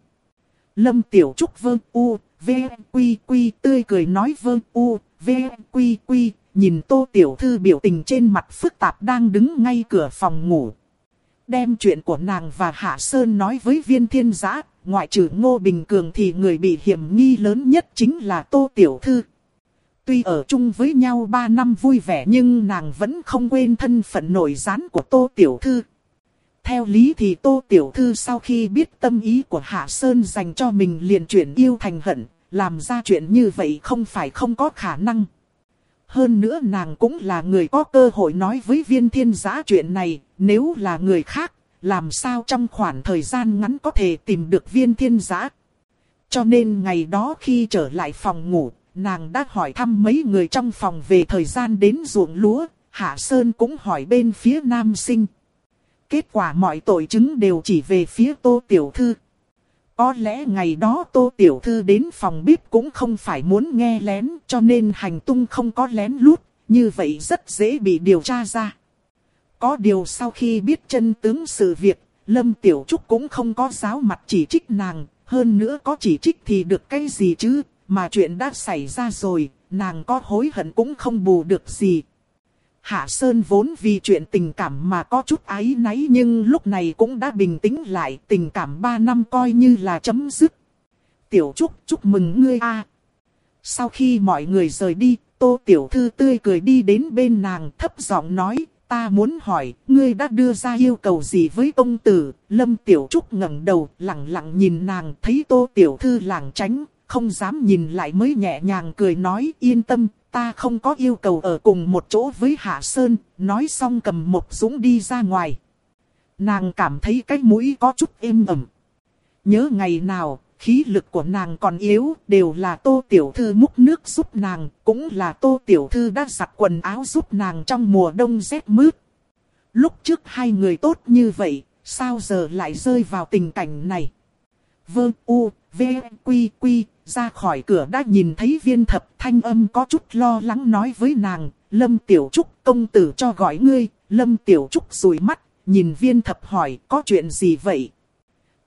A: Lâm Tiểu Trúc Vương U, V, Quy, Quy tươi cười nói Vương U, V, Quy, Quy, nhìn Tô Tiểu Thư biểu tình trên mặt phức tạp đang đứng ngay cửa phòng ngủ. Đem chuyện của nàng và Hạ Sơn nói với viên thiên giã, ngoại trừ Ngô Bình Cường thì người bị hiểm nghi lớn nhất chính là Tô Tiểu Thư. Tuy ở chung với nhau 3 năm vui vẻ nhưng nàng vẫn không quên thân phận nổi gián của Tô Tiểu Thư. Theo lý thì Tô Tiểu Thư sau khi biết tâm ý của Hạ Sơn dành cho mình liền chuyển yêu thành hận, làm ra chuyện như vậy không phải không có khả năng. Hơn nữa nàng cũng là người có cơ hội nói với viên thiên giã chuyện này, nếu là người khác, làm sao trong khoảng thời gian ngắn có thể tìm được viên thiên giã. Cho nên ngày đó khi trở lại phòng ngủ, nàng đã hỏi thăm mấy người trong phòng về thời gian đến ruộng lúa, Hạ Sơn cũng hỏi bên phía nam sinh. Kết quả mọi tội chứng đều chỉ về phía Tô Tiểu Thư. Có lẽ ngày đó Tô Tiểu Thư đến phòng bếp cũng không phải muốn nghe lén cho nên hành tung không có lén lút, như vậy rất dễ bị điều tra ra. Có điều sau khi biết chân tướng sự việc, Lâm Tiểu Trúc cũng không có giáo mặt chỉ trích nàng, hơn nữa có chỉ trích thì được cái gì chứ, mà chuyện đã xảy ra rồi, nàng có hối hận cũng không bù được gì. Hạ Sơn vốn vì chuyện tình cảm mà có chút áy náy nhưng lúc này cũng đã bình tĩnh lại tình cảm 3 năm coi như là chấm dứt. Tiểu Trúc chúc mừng ngươi a. Sau khi mọi người rời đi, Tô Tiểu Thư tươi cười đi đến bên nàng thấp giọng nói, ta muốn hỏi, ngươi đã đưa ra yêu cầu gì với ông tử? Lâm Tiểu Trúc ngẩng đầu, lặng lặng nhìn nàng, thấy Tô Tiểu Thư làng tránh, không dám nhìn lại mới nhẹ nhàng cười nói yên tâm, ta không có yêu cầu ở cùng một chỗ với Hạ Sơn, nói xong cầm một dũng đi ra ngoài. Nàng cảm thấy cái mũi có chút êm ẩm. Nhớ ngày nào, khí lực của nàng còn yếu, đều là tô tiểu thư múc nước giúp nàng, cũng là tô tiểu thư đã giặt quần áo giúp nàng trong mùa đông rét mướt. Lúc trước hai người tốt như vậy, sao giờ lại rơi vào tình cảnh này? Vương U, V, Quy, Quy, ra khỏi cửa đã nhìn thấy viên thập thanh âm có chút lo lắng nói với nàng, Lâm Tiểu Trúc công tử cho gọi ngươi, Lâm Tiểu Trúc rủi mắt, nhìn viên thập hỏi có chuyện gì vậy?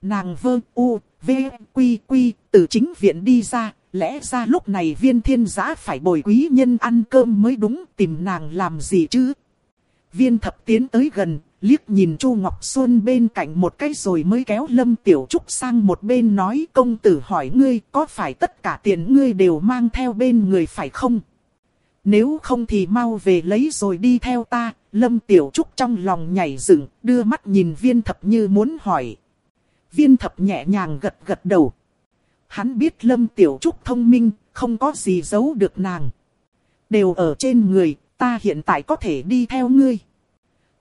A: Nàng vơ u, v, quy quy, từ chính viện đi ra, lẽ ra lúc này viên thiên giã phải bồi quý nhân ăn cơm mới đúng tìm nàng làm gì chứ? Viên thập tiến tới gần, liếc nhìn Chu Ngọc Xuân bên cạnh một cái rồi mới kéo Lâm Tiểu Trúc sang một bên nói công tử hỏi ngươi có phải tất cả tiền ngươi đều mang theo bên người phải không? Nếu không thì mau về lấy rồi đi theo ta, Lâm Tiểu Trúc trong lòng nhảy dựng, đưa mắt nhìn viên thập như muốn hỏi. Viên thập nhẹ nhàng gật gật đầu. Hắn biết Lâm Tiểu Trúc thông minh, không có gì giấu được nàng. Đều ở trên người, ta hiện tại có thể đi theo ngươi.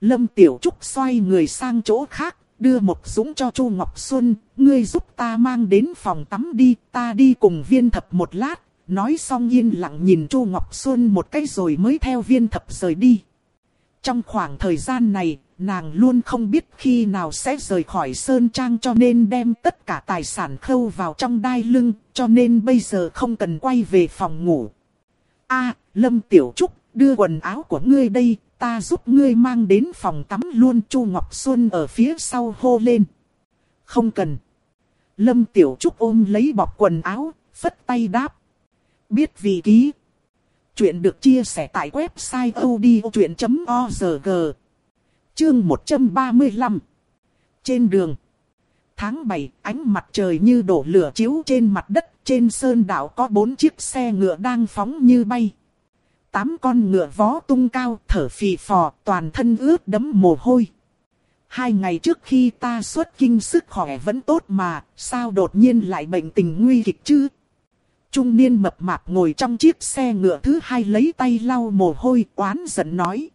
A: Lâm Tiểu Trúc xoay người sang chỗ khác, đưa một dũng cho Chu Ngọc Xuân, ngươi giúp ta mang đến phòng tắm đi, ta đi cùng viên thập một lát, nói xong yên lặng nhìn Chu Ngọc Xuân một cái rồi mới theo viên thập rời đi. Trong khoảng thời gian này, nàng luôn không biết khi nào sẽ rời khỏi Sơn Trang cho nên đem tất cả tài sản khâu vào trong đai lưng, cho nên bây giờ không cần quay về phòng ngủ. a Lâm Tiểu Trúc, đưa quần áo của ngươi đây, ta giúp ngươi mang đến phòng tắm luôn Chu Ngọc Xuân ở phía sau hô lên. Không cần. Lâm Tiểu Trúc ôm lấy bọc quần áo, phất tay đáp. Biết vì ký. Chuyện được chia sẻ tại website odchuyện.org. Chương 135. Trên đường. Tháng 7, ánh mặt trời như đổ lửa chiếu trên mặt đất. Trên sơn đảo có bốn chiếc xe ngựa đang phóng như bay tám con ngựa vó tung cao, thở phì phò, toàn thân ướt đẫm mồ hôi. Hai ngày trước khi ta xuất kinh sức khỏe vẫn tốt mà, sao đột nhiên lại bệnh tình nguy kịch chứ? Trung niên mập mạp ngồi trong chiếc xe ngựa thứ hai lấy tay lau mồ hôi, oán giận nói.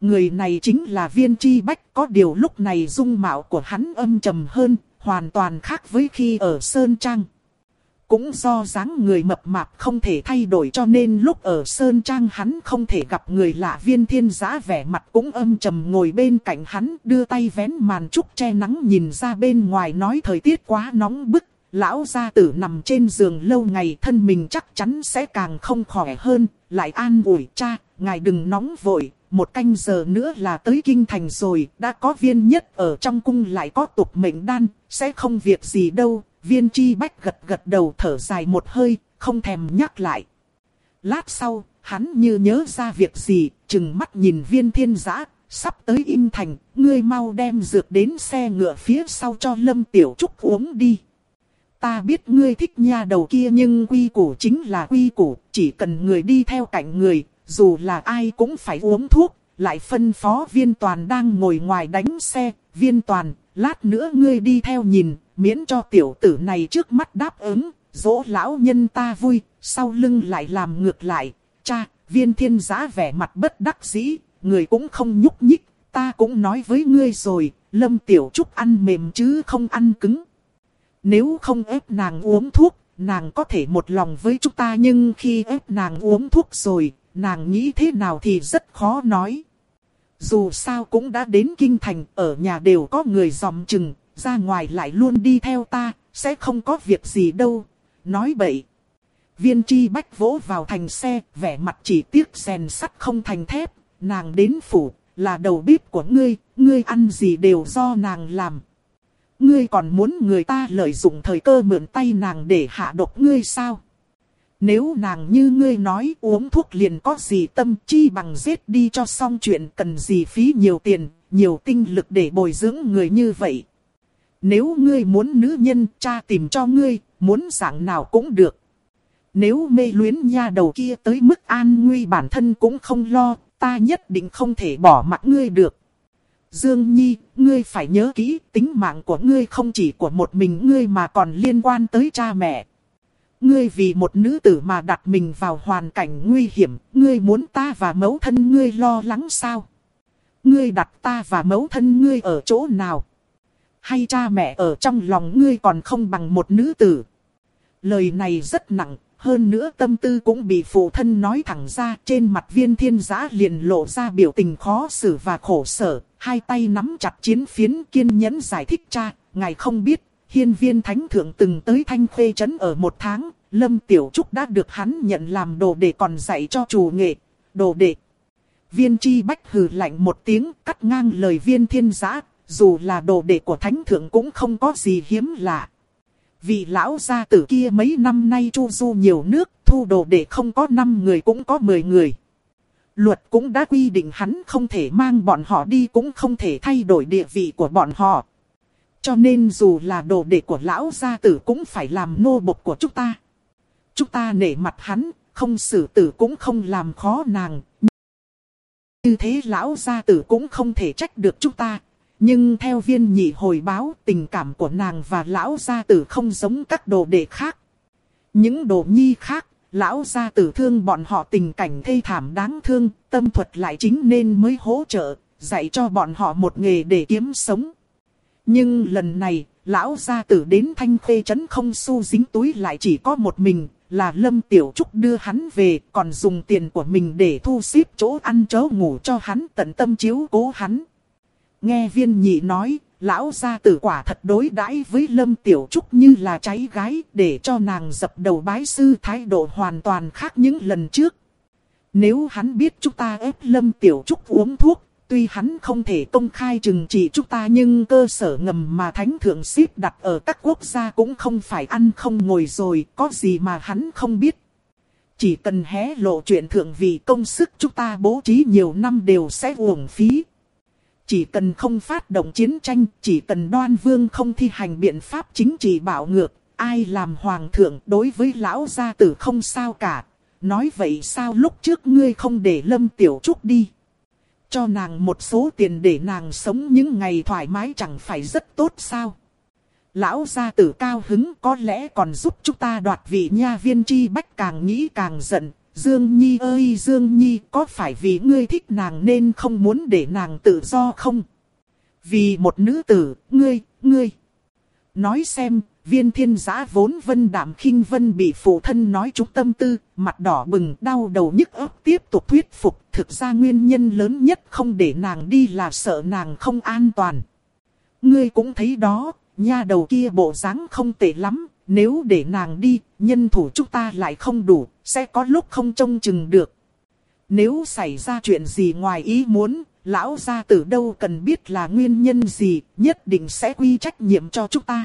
A: Người này chính là viên chi bách, có điều lúc này dung mạo của hắn âm trầm hơn, hoàn toàn khác với khi ở Sơn Trang. Cũng do dáng người mập mạp không thể thay đổi cho nên lúc ở Sơn Trang hắn không thể gặp người lạ viên thiên giã vẻ mặt cũng âm trầm ngồi bên cạnh hắn đưa tay vén màn trúc che nắng nhìn ra bên ngoài nói thời tiết quá nóng bức. Lão gia tử nằm trên giường lâu ngày thân mình chắc chắn sẽ càng không khỏe hơn, lại an ủi cha, ngài đừng nóng vội, một canh giờ nữa là tới kinh thành rồi, đã có viên nhất ở trong cung lại có tục mệnh đan, sẽ không việc gì đâu, Viên chi bách gật gật đầu thở dài một hơi, không thèm nhắc lại. Lát sau, hắn như nhớ ra việc gì, chừng mắt nhìn viên thiên giã, sắp tới im thành, ngươi mau đem dược đến xe ngựa phía sau cho Lâm Tiểu Trúc uống đi. Ta biết ngươi thích nha đầu kia nhưng quy củ chính là quy củ, chỉ cần người đi theo cạnh người, dù là ai cũng phải uống thuốc, lại phân phó viên toàn đang ngồi ngoài đánh xe, viên toàn, lát nữa ngươi đi theo nhìn, miễn cho tiểu tử này trước mắt đáp ứng, dỗ lão nhân ta vui, sau lưng lại làm ngược lại. Cha, viên thiên giá vẻ mặt bất đắc dĩ, người cũng không nhúc nhích, ta cũng nói với ngươi rồi, lâm tiểu trúc ăn mềm chứ không ăn cứng. Nếu không ép nàng uống thuốc, nàng có thể một lòng với chúng ta nhưng khi ép nàng uống thuốc rồi, nàng nghĩ thế nào thì rất khó nói. Dù sao cũng đã đến kinh thành, ở nhà đều có người dòm chừng, ra ngoài lại luôn đi theo ta, sẽ không có việc gì đâu. Nói bậy. Viên chi bách vỗ vào thành xe, vẻ mặt chỉ tiếc rèn sắt không thành thép. Nàng đến phủ, là đầu bếp của ngươi, ngươi ăn gì đều do nàng làm. Ngươi còn muốn người ta lợi dụng thời cơ mượn tay nàng để hạ độc ngươi sao? Nếu nàng như ngươi nói uống thuốc liền có gì tâm chi bằng giết đi cho xong chuyện cần gì phí nhiều tiền, nhiều tinh lực để bồi dưỡng người như vậy. Nếu ngươi muốn nữ nhân cha tìm cho ngươi, muốn dạng nào cũng được. Nếu mê luyến nha đầu kia tới mức an nguy bản thân cũng không lo, ta nhất định không thể bỏ mặt ngươi được. Dương Nhi, ngươi phải nhớ kỹ, tính mạng của ngươi không chỉ của một mình ngươi mà còn liên quan tới cha mẹ. Ngươi vì một nữ tử mà đặt mình vào hoàn cảnh nguy hiểm, ngươi muốn ta và mẫu thân ngươi lo lắng sao? Ngươi đặt ta và mẫu thân ngươi ở chỗ nào? Hay cha mẹ ở trong lòng ngươi còn không bằng một nữ tử. Lời này rất nặng, hơn nữa tâm tư cũng bị phụ thân nói thẳng ra trên mặt viên thiên giã liền lộ ra biểu tình khó xử và khổ sở, hai tay nắm chặt chiến phiến kiên nhẫn giải thích cha, ngài không biết, hiên viên thánh thượng từng tới thanh khê trấn ở một tháng, lâm tiểu trúc đã được hắn nhận làm đồ để còn dạy cho chủ nghệ, đồ đệ. Viên chi bách hừ lạnh một tiếng cắt ngang lời viên thiên giã, dù là đồ đệ của thánh thượng cũng không có gì hiếm lạ. Vị lão gia tử kia mấy năm nay chu du nhiều nước, thu đồ đệ không có 5 người cũng có 10 người. Luật cũng đã quy định hắn không thể mang bọn họ đi cũng không thể thay đổi địa vị của bọn họ. Cho nên dù là đồ đệ của lão gia tử cũng phải làm nô bộc của chúng ta. Chúng ta nể mặt hắn, không xử tử cũng không làm khó nàng. Như thế lão gia tử cũng không thể trách được chúng ta. Nhưng theo viên nhị hồi báo tình cảm của nàng và lão gia tử không giống các đồ đệ khác. Những đồ nhi khác, lão gia tử thương bọn họ tình cảnh thê thảm đáng thương, tâm thuật lại chính nên mới hỗ trợ, dạy cho bọn họ một nghề để kiếm sống. Nhưng lần này, lão gia tử đến thanh khê trấn không su dính túi lại chỉ có một mình, là Lâm Tiểu Trúc đưa hắn về, còn dùng tiền của mình để thu xếp chỗ ăn chớ ngủ cho hắn tận tâm chiếu cố hắn. Nghe viên nhị nói, lão gia tử quả thật đối đãi với Lâm Tiểu Trúc như là cháy gái, để cho nàng dập đầu bái sư thái độ hoàn toàn khác những lần trước. Nếu hắn biết chúng ta ép Lâm Tiểu Trúc uống thuốc, tuy hắn không thể công khai trừng trị chúng ta nhưng cơ sở ngầm mà thánh thượng xếp đặt ở các quốc gia cũng không phải ăn không ngồi rồi, có gì mà hắn không biết. Chỉ cần hé lộ chuyện thượng vì công sức chúng ta bố trí nhiều năm đều sẽ uổng phí. Chỉ cần không phát động chiến tranh, chỉ cần đoan vương không thi hành biện pháp chính trị bảo ngược, ai làm hoàng thượng đối với lão gia tử không sao cả. Nói vậy sao lúc trước ngươi không để lâm tiểu trúc đi? Cho nàng một số tiền để nàng sống những ngày thoải mái chẳng phải rất tốt sao? Lão gia tử cao hứng có lẽ còn giúp chúng ta đoạt vị nha viên chi bách càng nghĩ càng giận. Dương Nhi ơi Dương Nhi có phải vì ngươi thích nàng nên không muốn để nàng tự do không? Vì một nữ tử, ngươi, ngươi. Nói xem, viên thiên giã vốn vân đảm khinh vân bị phụ thân nói trúng tâm tư, mặt đỏ bừng đau đầu nhức ấp tiếp tục thuyết phục. Thực ra nguyên nhân lớn nhất không để nàng đi là sợ nàng không an toàn. Ngươi cũng thấy đó, nha đầu kia bộ dáng không tệ lắm, nếu để nàng đi, nhân thủ chúng ta lại không đủ, sẽ có lúc không trông chừng được. Nếu xảy ra chuyện gì ngoài ý muốn, lão gia tử đâu cần biết là nguyên nhân gì, nhất định sẽ quy trách nhiệm cho chúng ta.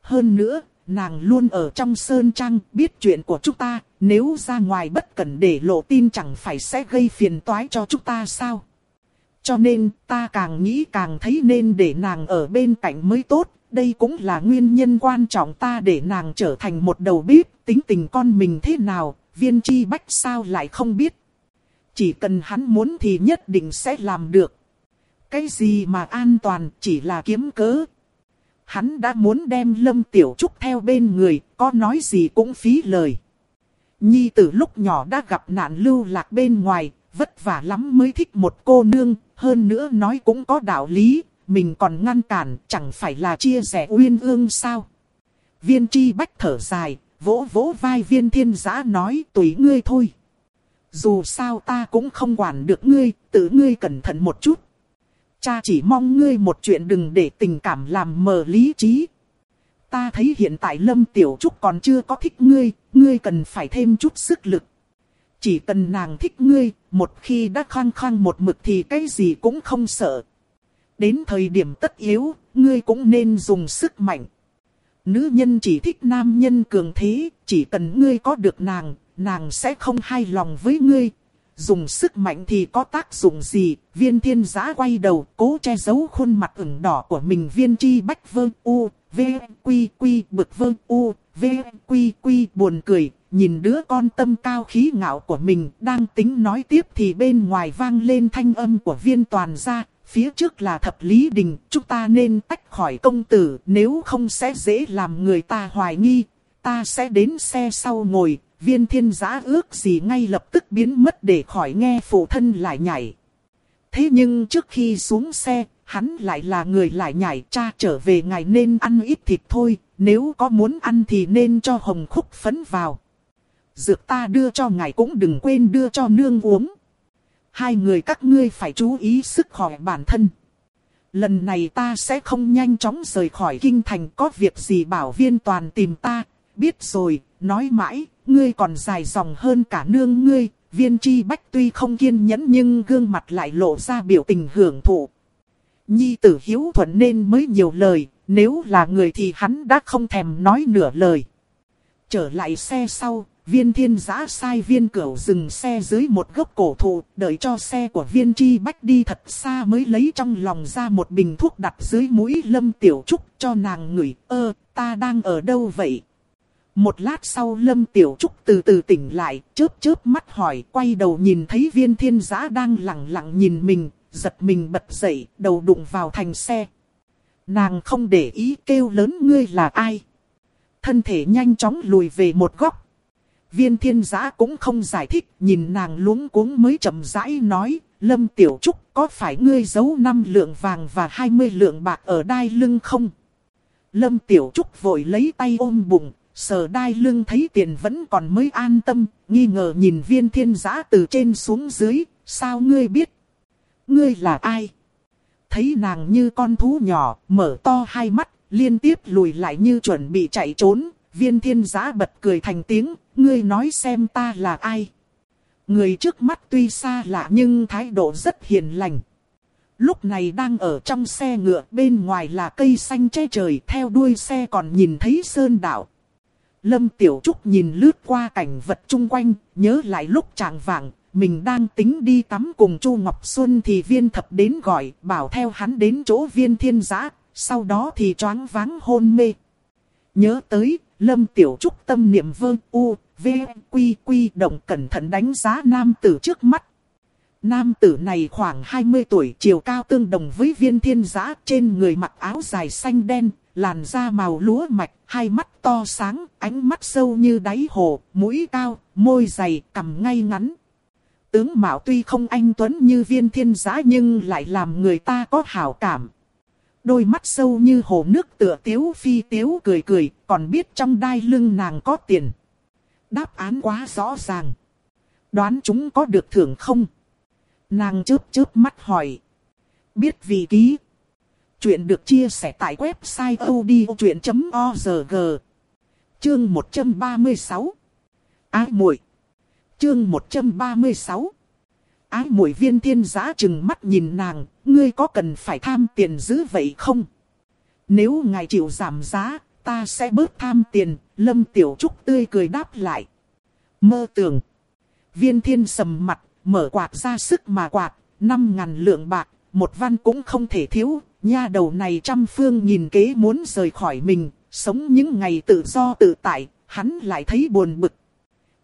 A: Hơn nữa, nàng luôn ở trong sơn trang, biết chuyện của chúng ta, nếu ra ngoài bất cần để lộ tin chẳng phải sẽ gây phiền toái cho chúng ta sao. Cho nên, ta càng nghĩ càng thấy nên để nàng ở bên cạnh mới tốt, đây cũng là nguyên nhân quan trọng ta để nàng trở thành một đầu bếp, tính tình con mình thế nào, viên chi bách sao lại không biết. Chỉ cần hắn muốn thì nhất định sẽ làm được. Cái gì mà an toàn chỉ là kiếm cớ. Hắn đã muốn đem Lâm Tiểu Trúc theo bên người, có nói gì cũng phí lời. Nhi từ lúc nhỏ đã gặp nạn lưu lạc bên ngoài, vất vả lắm mới thích một cô nương, hơn nữa nói cũng có đạo lý, mình còn ngăn cản, chẳng phải là chia sẻ uyên ương sao. Viên tri bách thở dài, vỗ vỗ vai viên thiên giã nói tùy ngươi thôi. Dù sao ta cũng không quản được ngươi, tự ngươi cẩn thận một chút. Cha chỉ mong ngươi một chuyện đừng để tình cảm làm mờ lý trí. Ta thấy hiện tại Lâm Tiểu Trúc còn chưa có thích ngươi, ngươi cần phải thêm chút sức lực. Chỉ cần nàng thích ngươi, một khi đã khăng khăng một mực thì cái gì cũng không sợ. Đến thời điểm tất yếu, ngươi cũng nên dùng sức mạnh. Nữ nhân chỉ thích nam nhân cường thế, chỉ cần ngươi có được nàng, nàng sẽ không hài lòng với ngươi. Dùng sức mạnh thì có tác dụng gì? Viên thiên giã quay đầu, cố che giấu khuôn mặt ửng đỏ của mình. Viên chi bách vơ u, v, quy quy bực vơ u, v, quy quy buồn cười. Nhìn đứa con tâm cao khí ngạo của mình đang tính nói tiếp thì bên ngoài vang lên thanh âm của viên toàn gia, phía trước là thập lý đình, chúng ta nên tách khỏi công tử, nếu không sẽ dễ làm người ta hoài nghi. Ta sẽ đến xe sau ngồi, viên thiên giã ước gì ngay lập tức biến mất để khỏi nghe phụ thân lại nhảy. Thế nhưng trước khi xuống xe, hắn lại là người lại nhảy cha trở về ngài nên ăn ít thịt thôi, nếu có muốn ăn thì nên cho hồng khúc phấn vào. Dược ta đưa cho ngài cũng đừng quên đưa cho nương uống hai người các ngươi phải chú ý sức khỏe bản thân. Lần này ta sẽ không nhanh chóng rời khỏi kinh thành có việc gì bảo viên toàn tìm ta, biết rồi, nói mãi, ngươi còn dài dòng hơn cả nương ngươi, viên chi bách tuy không kiên nhẫn nhưng gương mặt lại lộ ra biểu tình hưởng thụ. Nhi tử hiếu thuận nên mới nhiều lời, nếu là người thì hắn đã không thèm nói nửa lời. Trở lại xe sau, viên thiên giã sai viên cửu dừng xe dưới một gốc cổ thụ, đợi cho xe của viên chi bách đi thật xa mới lấy trong lòng ra một bình thuốc đặt dưới mũi lâm tiểu trúc cho nàng ngửi, ơ, ta đang ở đâu vậy? Một lát sau lâm tiểu trúc từ từ tỉnh lại, chớp chớp mắt hỏi, quay đầu nhìn thấy viên thiên giã đang lặng lặng nhìn mình, giật mình bật dậy, đầu đụng vào thành xe. Nàng không để ý kêu lớn ngươi là ai. Thân thể nhanh chóng lùi về một góc. Viên thiên giã cũng không giải thích, nhìn nàng luống cuống mới chậm rãi nói, Lâm Tiểu Trúc có phải ngươi giấu 5 lượng vàng và 20 lượng bạc ở đai lưng không? Lâm Tiểu Trúc vội lấy tay ôm bụng, sờ đai lưng thấy tiền vẫn còn mới an tâm, nghi ngờ nhìn viên thiên giã từ trên xuống dưới, sao ngươi biết? Ngươi là ai? Thấy nàng như con thú nhỏ, mở to hai mắt, liên tiếp lùi lại như chuẩn bị chạy trốn, viên thiên giã bật cười thành tiếng, ngươi nói xem ta là ai? Người trước mắt tuy xa lạ nhưng thái độ rất hiền lành. Lúc này đang ở trong xe ngựa bên ngoài là cây xanh che trời theo đuôi xe còn nhìn thấy sơn đảo. Lâm Tiểu Trúc nhìn lướt qua cảnh vật chung quanh, nhớ lại lúc chàng vàng mình đang tính đi tắm cùng Chu Ngọc Xuân thì viên thập đến gọi, bảo theo hắn đến chỗ viên thiên giã, sau đó thì choáng váng hôn mê. Nhớ tới, Lâm Tiểu Trúc tâm niệm vương u, v, quy quy động cẩn thận đánh giá nam tử trước mắt. Nam tử này khoảng 20 tuổi, chiều cao tương đồng với viên thiên giã, trên người mặc áo dài xanh đen, làn da màu lúa mạch, hai mắt to sáng, ánh mắt sâu như đáy hồ, mũi cao, môi dày, cằm ngay ngắn. Tướng Mạo tuy không anh tuấn như viên thiên giã nhưng lại làm người ta có hảo cảm. Đôi mắt sâu như hồ nước tựa tiếu phi tiếu cười cười, còn biết trong đai lưng nàng có tiền. Đáp án quá rõ ràng. Đoán chúng có được thưởng không? Nàng chớp chớp mắt hỏi. Biết vì ký. Chuyện được chia sẻ tại website odchuyện.org. Chương 136. Ái muội Chương 136. Ái muội viên thiên giã chừng mắt nhìn nàng, ngươi có cần phải tham tiền dữ vậy không? Nếu ngài chịu giảm giá, ta sẽ bớt tham tiền, lâm tiểu trúc tươi cười đáp lại. Mơ tưởng. Viên thiên sầm mặt, mở quạt ra sức mà quạt, năm ngàn lượng bạc, một văn cũng không thể thiếu, nha đầu này trăm phương nhìn kế muốn rời khỏi mình, sống những ngày tự do tự tại, hắn lại thấy buồn bực.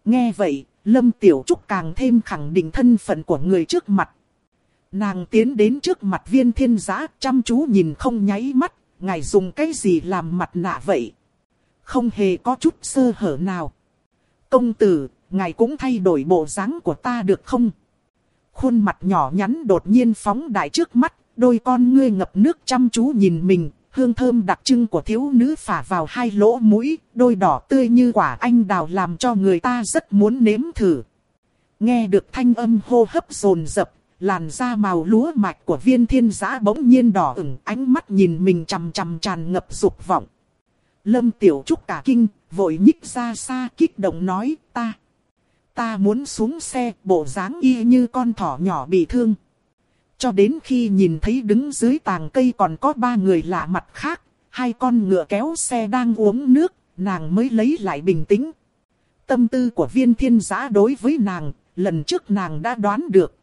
A: Nghe vậy, Lâm Tiểu Trúc càng thêm khẳng định thân phận của người trước mặt. Nàng tiến đến trước mặt viên thiên giã chăm chú nhìn không nháy mắt, ngài dùng cái gì làm mặt nạ vậy? Không hề có chút sơ hở nào. Công tử, ngài cũng thay đổi bộ dáng của ta được không? Khuôn mặt nhỏ nhắn đột nhiên phóng đại trước mắt, đôi con ngươi ngập nước chăm chú nhìn mình, hương thơm đặc trưng của thiếu nữ phả vào hai lỗ mũi, đôi đỏ tươi như quả anh đào làm cho người ta rất muốn nếm thử. Nghe được thanh âm hô hấp rồn rập, làn da màu lúa mạch của viên thiên giã bỗng nhiên đỏ ửng, ánh mắt nhìn mình chằm chằm tràn ngập dục vọng. Lâm Tiểu Trúc cả kinh, vội nhích ra xa kích động nói, ta, ta muốn xuống xe, bộ dáng y như con thỏ nhỏ bị thương. Cho đến khi nhìn thấy đứng dưới tàng cây còn có ba người lạ mặt khác, hai con ngựa kéo xe đang uống nước, nàng mới lấy lại bình tĩnh. Tâm tư của viên thiên giã đối với nàng, lần trước nàng đã đoán được.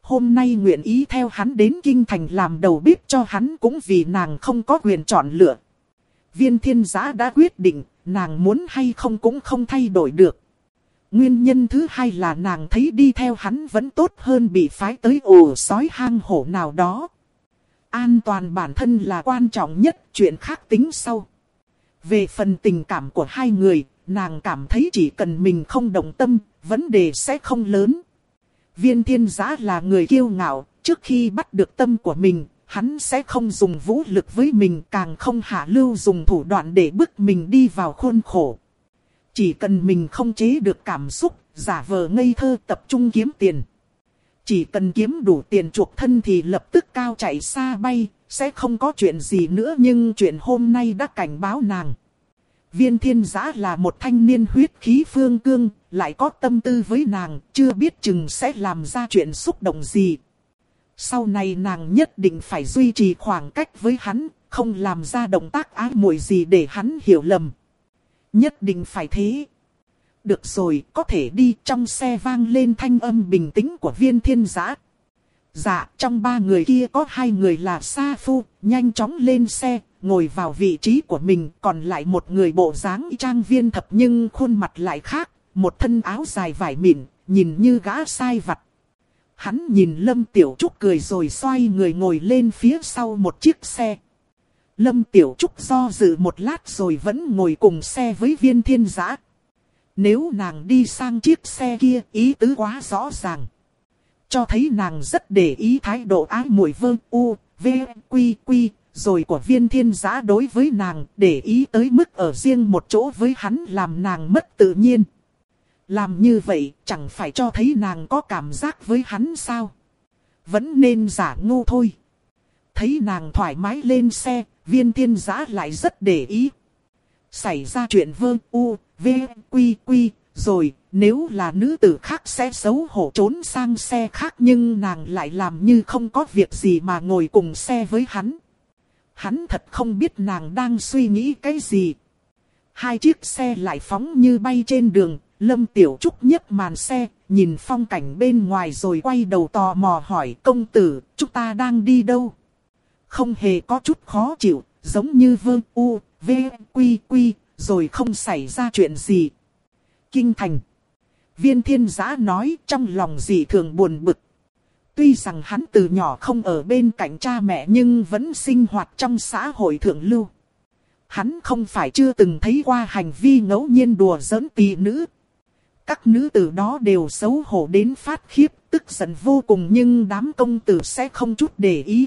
A: Hôm nay nguyện ý theo hắn đến kinh thành làm đầu bếp cho hắn cũng vì nàng không có quyền chọn lựa. Viên thiên giã đã quyết định, nàng muốn hay không cũng không thay đổi được. Nguyên nhân thứ hai là nàng thấy đi theo hắn vẫn tốt hơn bị phái tới ổ sói hang hổ nào đó. An toàn bản thân là quan trọng nhất, chuyện khác tính sau. Về phần tình cảm của hai người, nàng cảm thấy chỉ cần mình không đồng tâm, vấn đề sẽ không lớn. Viên thiên giã là người kiêu ngạo, trước khi bắt được tâm của mình, hắn sẽ không dùng vũ lực với mình càng không hạ lưu dùng thủ đoạn để bức mình đi vào khuôn khổ. Chỉ cần mình không chế được cảm xúc, giả vờ ngây thơ tập trung kiếm tiền. Chỉ cần kiếm đủ tiền chuộc thân thì lập tức cao chạy xa bay, sẽ không có chuyện gì nữa nhưng chuyện hôm nay đã cảnh báo nàng. Viên thiên giã là một thanh niên huyết khí phương cương, lại có tâm tư với nàng, chưa biết chừng sẽ làm ra chuyện xúc động gì. Sau này nàng nhất định phải duy trì khoảng cách với hắn, không làm ra động tác ái muội gì để hắn hiểu lầm. Nhất định phải thế. Được rồi, có thể đi trong xe vang lên thanh âm bình tĩnh của viên thiên giã. Dạ, trong ba người kia có hai người là Sa Phu, nhanh chóng lên xe, ngồi vào vị trí của mình, còn lại một người bộ dáng trang viên thập nhưng khuôn mặt lại khác, một thân áo dài vải mịn, nhìn như gã sai vặt. Hắn nhìn Lâm Tiểu Trúc cười rồi xoay người ngồi lên phía sau một chiếc xe. Lâm Tiểu Trúc do dự một lát rồi vẫn ngồi cùng xe với viên thiên giã. Nếu nàng đi sang chiếc xe kia ý tứ quá rõ ràng. Cho thấy nàng rất để ý thái độ ái mùi vơ u, v, quy quy, rồi của viên thiên giã đối với nàng để ý tới mức ở riêng một chỗ với hắn làm nàng mất tự nhiên. Làm như vậy chẳng phải cho thấy nàng có cảm giác với hắn sao. Vẫn nên giả ngu thôi. Thấy nàng thoải mái lên xe, viên thiên giã lại rất để ý. Xảy ra chuyện vơ u, v, quy quy, rồi nếu là nữ tử khác sẽ xấu hổ trốn sang xe khác nhưng nàng lại làm như không có việc gì mà ngồi cùng xe với hắn. Hắn thật không biết nàng đang suy nghĩ cái gì. Hai chiếc xe lại phóng như bay trên đường, Lâm Tiểu Trúc nhấc màn xe, nhìn phong cảnh bên ngoài rồi quay đầu tò mò hỏi công tử, chúng ta đang đi đâu? Không hề có chút khó chịu, giống như vương u, v, quy quy, rồi không xảy ra chuyện gì. Kinh thành. Viên thiên giã nói trong lòng gì thường buồn bực. Tuy rằng hắn từ nhỏ không ở bên cạnh cha mẹ nhưng vẫn sinh hoạt trong xã hội thượng lưu. Hắn không phải chưa từng thấy qua hành vi ngẫu nhiên đùa giỡn tỷ nữ. Các nữ tử đó đều xấu hổ đến phát khiếp, tức giận vô cùng nhưng đám công tử sẽ không chút để ý.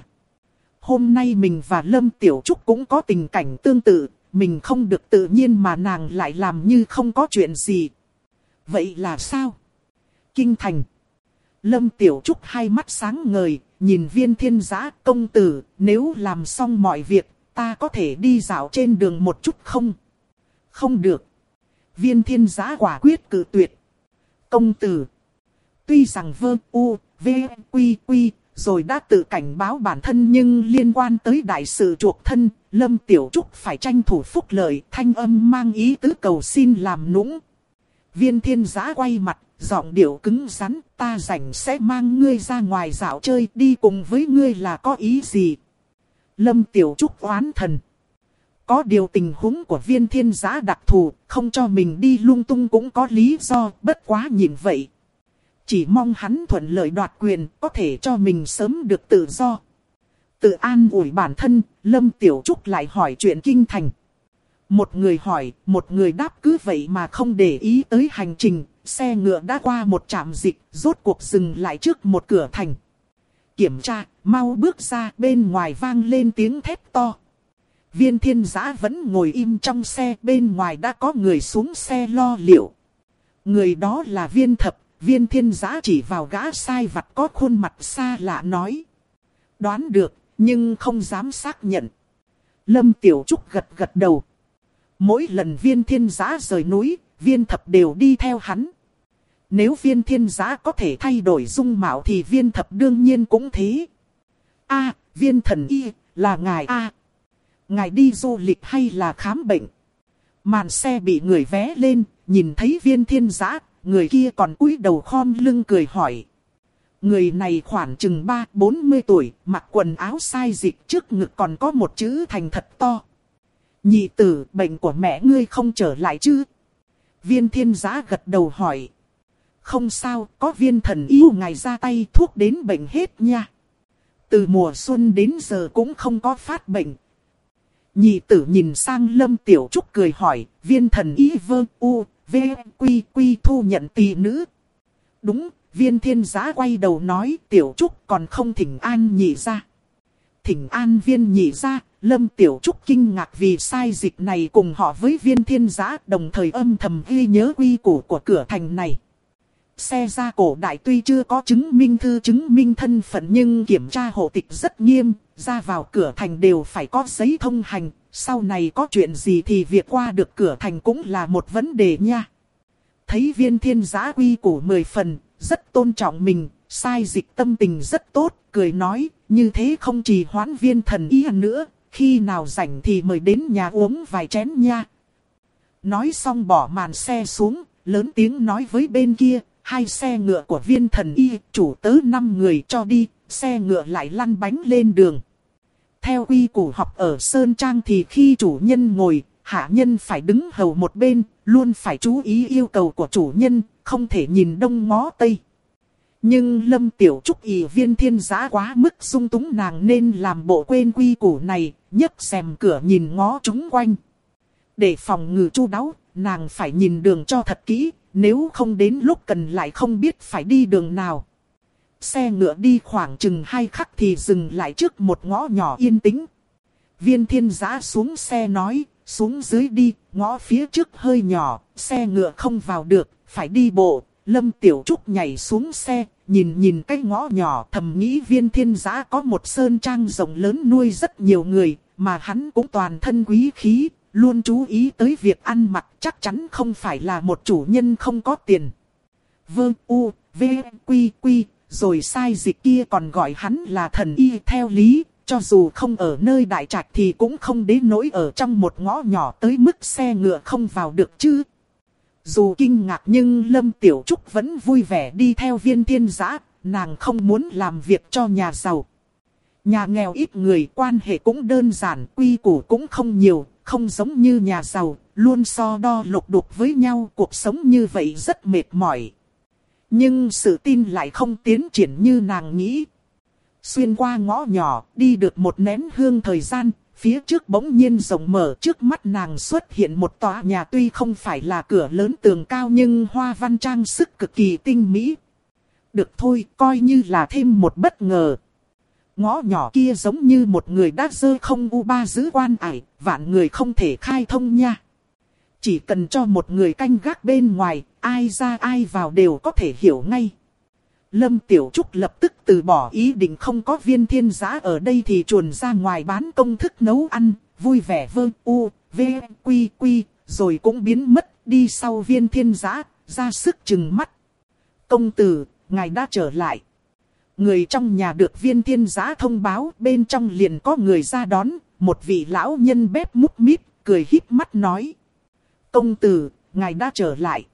A: Hôm nay mình và Lâm Tiểu Trúc cũng có tình cảnh tương tự, mình không được tự nhiên mà nàng lại làm như không có chuyện gì. Vậy là sao? Kinh thành. Lâm Tiểu Trúc hai mắt sáng ngời, nhìn viên thiên giã công tử, nếu làm xong mọi việc, ta có thể đi dạo trên đường một chút không? Không được. Viên thiên giã quả quyết cử tuyệt. Công tử. Tuy rằng vơ u, v, quy quy, rồi đã tự cảnh báo bản thân nhưng liên quan tới đại sự chuộc thân, Lâm Tiểu Trúc phải tranh thủ phúc lợi, thanh âm mang ý tứ cầu xin làm nũng. Viên thiên giã quay mặt, giọng điệu cứng rắn, ta rảnh sẽ mang ngươi ra ngoài dạo chơi đi cùng với ngươi là có ý gì. Lâm Tiểu Trúc oán thần. Có điều tình huống của viên thiên giã đặc thù, không cho mình đi lung tung cũng có lý do, bất quá nhìn vậy. Chỉ mong hắn thuận lợi đoạt quyền, có thể cho mình sớm được tự do. Tự an ủi bản thân, Lâm Tiểu Trúc lại hỏi chuyện kinh thành. Một người hỏi, một người đáp cứ vậy mà không để ý tới hành trình, xe ngựa đã qua một trạm dịch, rốt cuộc dừng lại trước một cửa thành. Kiểm tra, mau bước ra, bên ngoài vang lên tiếng thét to. Viên thiên giã vẫn ngồi im trong xe, bên ngoài đã có người xuống xe lo liệu. Người đó là viên thập, viên thiên giã chỉ vào gã sai vặt có khuôn mặt xa lạ nói. Đoán được, nhưng không dám xác nhận. Lâm Tiểu Trúc gật gật đầu. Mỗi lần viên thiên giã rời núi, viên thập đều đi theo hắn. Nếu viên thiên giã có thể thay đổi dung mạo thì viên thập đương nhiên cũng thế. A, viên thần y, là ngài A. ngài đi du lịch hay là khám bệnh? Màn xe bị người vé lên, nhìn thấy viên thiên giã, người kia còn cúi đầu khom lưng cười hỏi. Người này khoảng chừng 3-40 tuổi, mặc quần áo sai dịch trước ngực còn có một chữ thành thật to. Nhị tử, bệnh của mẹ ngươi không trở lại chứ? Viên thiên giá gật đầu hỏi. Không sao, có viên thần yêu ngài ra tay thuốc đến bệnh hết nha. Từ mùa xuân đến giờ cũng không có phát bệnh. Nhị tử nhìn sang lâm tiểu trúc cười hỏi, viên thần y vơ u, v, quy quy thu nhận tỷ nữ. Đúng, viên thiên giá quay đầu nói tiểu trúc còn không thỉnh an nhị ra. Thỉnh an viên nhị ra, lâm tiểu trúc kinh ngạc vì sai dịch này cùng họ với viên thiên giá đồng thời âm thầm ghi nhớ quy củ của cửa thành này. xe ra cổ đại tuy chưa có chứng minh thư chứng minh thân phận nhưng kiểm tra hộ tịch rất nghiêm, ra vào cửa thành đều phải có giấy thông hành, sau này có chuyện gì thì việc qua được cửa thành cũng là một vấn đề nha. Thấy viên thiên giã quy củ mười phần, rất tôn trọng mình, sai dịch tâm tình rất tốt, cười nói, như thế không chỉ hoãn viên thần ý nữa, khi nào rảnh thì mời đến nhà uống vài chén nha. Nói xong bỏ màn xe xuống, lớn tiếng nói với bên kia, hai xe ngựa của viên thần y, chủ tớ năm người cho đi, xe ngựa lại lăn bánh lên đường. Theo quy củ học ở Sơn Trang thì khi chủ nhân ngồi, hạ nhân phải đứng hầu một bên, luôn phải chú ý yêu cầu của chủ nhân, không thể nhìn đông ngó tây. Nhưng Lâm Tiểu Trúc ỷ viên thiên giã quá mức sung túng nàng nên làm bộ quên quy củ này, nhấc xem cửa nhìn ngó chúng quanh. Để phòng ngừa chu đáo, nàng phải nhìn đường cho thật kỹ, nếu không đến lúc cần lại không biết phải đi đường nào. Xe ngựa đi khoảng chừng hai khắc thì dừng lại trước một ngõ nhỏ yên tĩnh. Viên thiên giã xuống xe nói, xuống dưới đi, ngõ phía trước hơi nhỏ, xe ngựa không vào được, phải đi bộ. Lâm Tiểu Trúc nhảy xuống xe, nhìn nhìn cái ngõ nhỏ thầm nghĩ viên thiên giã có một sơn trang rộng lớn nuôi rất nhiều người, mà hắn cũng toàn thân quý khí, luôn chú ý tới việc ăn mặc chắc chắn không phải là một chủ nhân không có tiền. Vương U, V, Quy, Quy, rồi sai dịch kia còn gọi hắn là thần y theo lý, cho dù không ở nơi đại trạch thì cũng không đến nỗi ở trong một ngõ nhỏ tới mức xe ngựa không vào được chứ. Dù kinh ngạc nhưng Lâm Tiểu Trúc vẫn vui vẻ đi theo viên thiên giã, nàng không muốn làm việc cho nhà giàu. Nhà nghèo ít người quan hệ cũng đơn giản, quy củ cũng không nhiều, không giống như nhà giàu, luôn so đo lục đục với nhau, cuộc sống như vậy rất mệt mỏi. Nhưng sự tin lại không tiến triển như nàng nghĩ. Xuyên qua ngõ nhỏ, đi được một nén hương thời gian, phía trước bỗng nhiên rộng mở trước mắt nàng xuất hiện một tòa nhà tuy không phải là cửa lớn tường cao nhưng hoa văn trang sức cực kỳ tinh mỹ. Được thôi, coi như là thêm một bất ngờ. Ngõ nhỏ kia giống như một người đã dơ không u ba giữ quan ải, vạn người không thể khai thông nha. Chỉ cần cho một người canh gác bên ngoài, ai ra ai vào đều có thể hiểu ngay. Lâm Tiểu Trúc lập tức từ bỏ ý định không có viên thiên giá ở đây thì chuồn ra ngoài bán công thức nấu ăn, vui vẻ vơ u, v, quy quy, rồi cũng biến mất đi sau viên thiên giá, ra sức chừng mắt. Công tử, ngài đã trở lại. Người trong nhà được viên thiên giá thông báo bên trong liền có người ra đón, một vị lão nhân bếp múc mít, cười híp mắt nói. Công tử, ngài đã trở lại.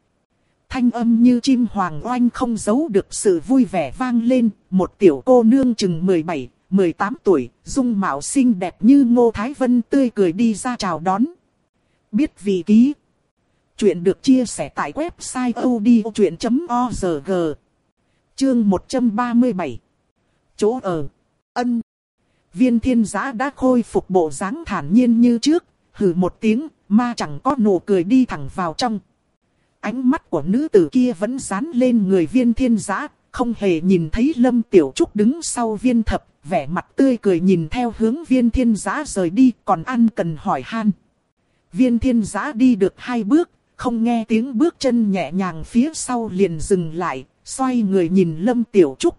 A: Thanh âm như chim hoàng oanh không giấu được sự vui vẻ vang lên, một tiểu cô nương chừng 17, 18 tuổi, dung mạo xinh đẹp như ngô Thái Vân tươi cười đi ra chào đón. Biết vị ký. Chuyện được chia sẻ tại website odchuyện.org. Chương 137. Chỗ ở. Ân. Viên thiên giã đã khôi phục bộ dáng thản nhiên như trước, hừ một tiếng, ma chẳng có nụ cười đi thẳng vào trong. Ánh mắt của nữ tử kia vẫn dán lên người viên thiên giã, không hề nhìn thấy Lâm Tiểu Trúc đứng sau viên thập, vẻ mặt tươi cười nhìn theo hướng viên thiên giã rời đi, còn ăn cần hỏi han. Viên thiên giã đi được hai bước, không nghe tiếng bước chân nhẹ nhàng phía sau liền dừng lại, xoay người nhìn Lâm Tiểu Trúc.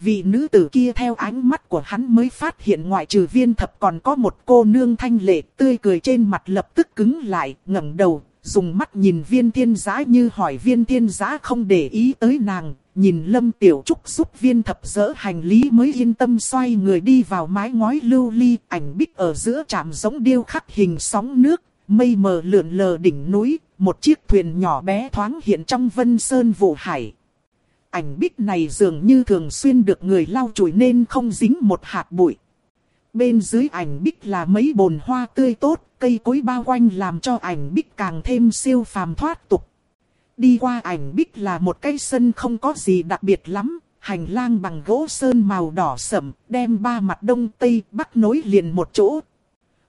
A: Vị nữ tử kia theo ánh mắt của hắn mới phát hiện ngoại trừ viên thập còn có một cô nương thanh lệ tươi cười trên mặt lập tức cứng lại, ngẩng đầu, dùng mắt nhìn viên thiên giá như hỏi viên thiên giá không để ý tới nàng, nhìn lâm tiểu trúc giúp viên thập dỡ hành lý mới yên tâm xoay người đi vào mái ngói lưu ly, ảnh bích ở giữa trạm giống điêu khắc hình sóng nước, mây mờ lượn lờ đỉnh núi, một chiếc thuyền nhỏ bé thoáng hiện trong vân sơn vụ hải. Ảnh bích này dường như thường xuyên được người lau chùi nên không dính một hạt bụi. Bên dưới ảnh bích là mấy bồn hoa tươi tốt, cây cối bao quanh làm cho ảnh bích càng thêm siêu phàm thoát tục. Đi qua ảnh bích là một cái sân không có gì đặc biệt lắm, hành lang bằng gỗ sơn màu đỏ sẫm, đem ba mặt đông tây bắc nối liền một chỗ.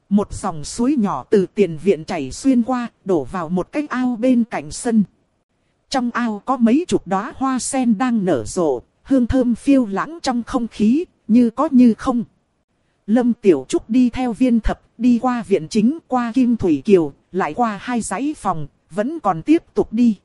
A: Một dòng suối nhỏ từ tiền viện chảy xuyên qua, đổ vào một cái ao bên cạnh sân. Trong ao có mấy chục đóa hoa sen đang nở rộ, hương thơm phiêu lãng trong không khí, như có như không. Lâm Tiểu Trúc đi theo viên thập, đi qua viện chính, qua Kim Thủy Kiều, lại qua hai dãy phòng, vẫn còn tiếp tục đi.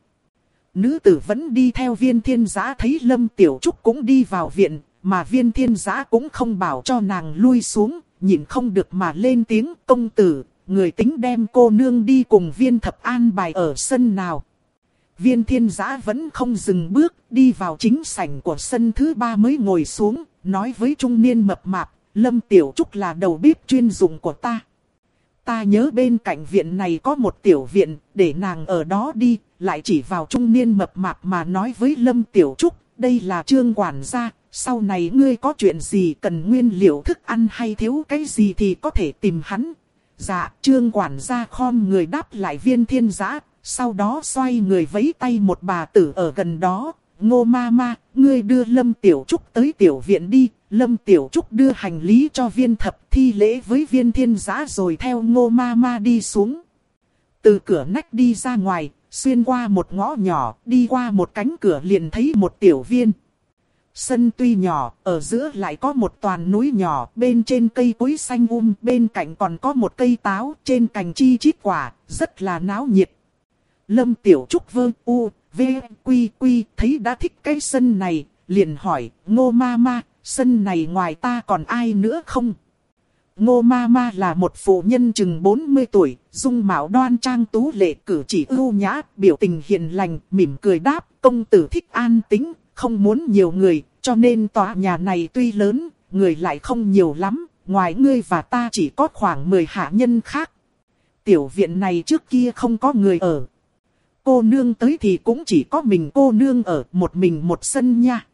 A: nữ tử vẫn đi theo viên thiên giã thấy Lâm Tiểu Trúc cũng đi vào viện, mà viên thiên giã cũng không bảo cho nàng lui xuống, nhìn không được mà lên tiếng công tử, người tính đem cô nương đi cùng viên thập an bài ở sân nào. Viên thiên giã vẫn không dừng bước, đi vào chính sảnh của sân thứ ba mới ngồi xuống, nói với trung niên mập mạp, Lâm Tiểu Trúc là đầu bếp chuyên dụng của ta. Ta nhớ bên cạnh viện này có một tiểu viện, để nàng ở đó đi, lại chỉ vào trung niên mập mạp mà nói với Lâm Tiểu Trúc, đây là trương quản gia, sau này ngươi có chuyện gì cần nguyên liệu thức ăn hay thiếu cái gì thì có thể tìm hắn. Dạ, trương quản gia khom người đáp lại viên thiên giã, sau đó xoay người vẫy tay một bà tử ở gần đó. Ngô ma ma, ngươi đưa Lâm Tiểu Trúc tới tiểu viện đi. Lâm Tiểu Trúc đưa hành lý cho viên thập thi lễ với viên thiên giã rồi theo ngô ma ma đi xuống. Từ cửa nách đi ra ngoài, xuyên qua một ngõ nhỏ, đi qua một cánh cửa liền thấy một tiểu viên. Sân tuy nhỏ, ở giữa lại có một toàn núi nhỏ, bên trên cây cối xanh um, bên cạnh còn có một cây táo, trên cành chi chít quả, rất là náo nhiệt. Lâm Tiểu Trúc vơ u, v, quy quy, thấy đã thích cái sân này, liền hỏi, ngô ma ma, sân này ngoài ta còn ai nữa không? Ngô ma ma là một phụ nhân chừng 40 tuổi, dung mạo đoan trang tú lệ cử chỉ ưu nhã, biểu tình hiền lành, mỉm cười đáp, công tử thích an tính, không muốn nhiều người, cho nên tòa nhà này tuy lớn, người lại không nhiều lắm, ngoài ngươi và ta chỉ có khoảng 10 hạ nhân khác. Tiểu viện này trước kia không có người ở. Cô nương tới thì cũng chỉ có mình cô nương ở một mình một sân nha.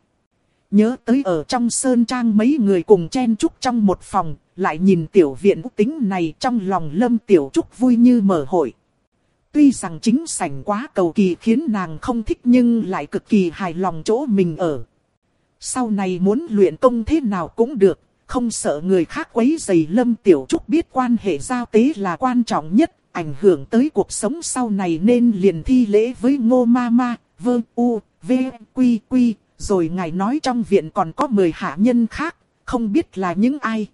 A: Nhớ tới ở trong sơn trang mấy người cùng chen chúc trong một phòng, lại nhìn tiểu viện úc tính này trong lòng lâm tiểu trúc vui như mở hội. Tuy rằng chính sảnh quá cầu kỳ khiến nàng không thích nhưng lại cực kỳ hài lòng chỗ mình ở. Sau này muốn luyện công thế nào cũng được, không sợ người khác quấy dày Lâm Tiểu Trúc biết quan hệ giao tế là quan trọng nhất, ảnh hưởng tới cuộc sống sau này nên liền thi lễ với ngô ma ma, vơ u, v, quy quy, rồi ngài nói trong viện còn có 10 hạ nhân khác, không biết là những ai.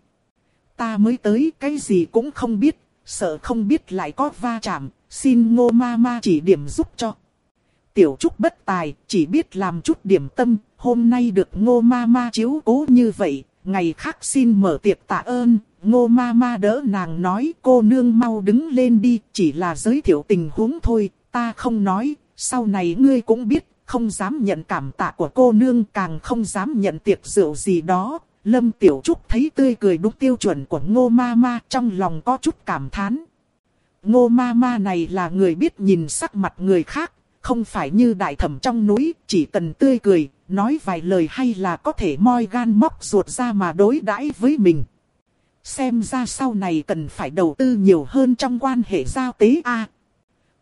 A: Ta mới tới cái gì cũng không biết, sợ không biết lại có va chạm, xin ngô ma ma chỉ điểm giúp cho. Tiểu Trúc bất tài, chỉ biết làm chút điểm tâm, hôm nay được ngô ma ma chiếu cố như vậy, ngày khác xin mở tiệc tạ ơn. Ngô ma ma đỡ nàng nói cô nương mau đứng lên đi, chỉ là giới thiệu tình huống thôi, ta không nói, sau này ngươi cũng biết, không dám nhận cảm tạ của cô nương càng không dám nhận tiệc rượu gì đó. Lâm Tiểu Trúc thấy tươi cười đúng tiêu chuẩn của ngô ma ma trong lòng có chút cảm thán. Ngô ma ma này là người biết nhìn sắc mặt người khác, không phải như đại thẩm trong núi, chỉ cần tươi cười, nói vài lời hay là có thể moi gan móc ruột ra mà đối đãi với mình. Xem ra sau này cần phải đầu tư nhiều hơn trong quan hệ giao tế A.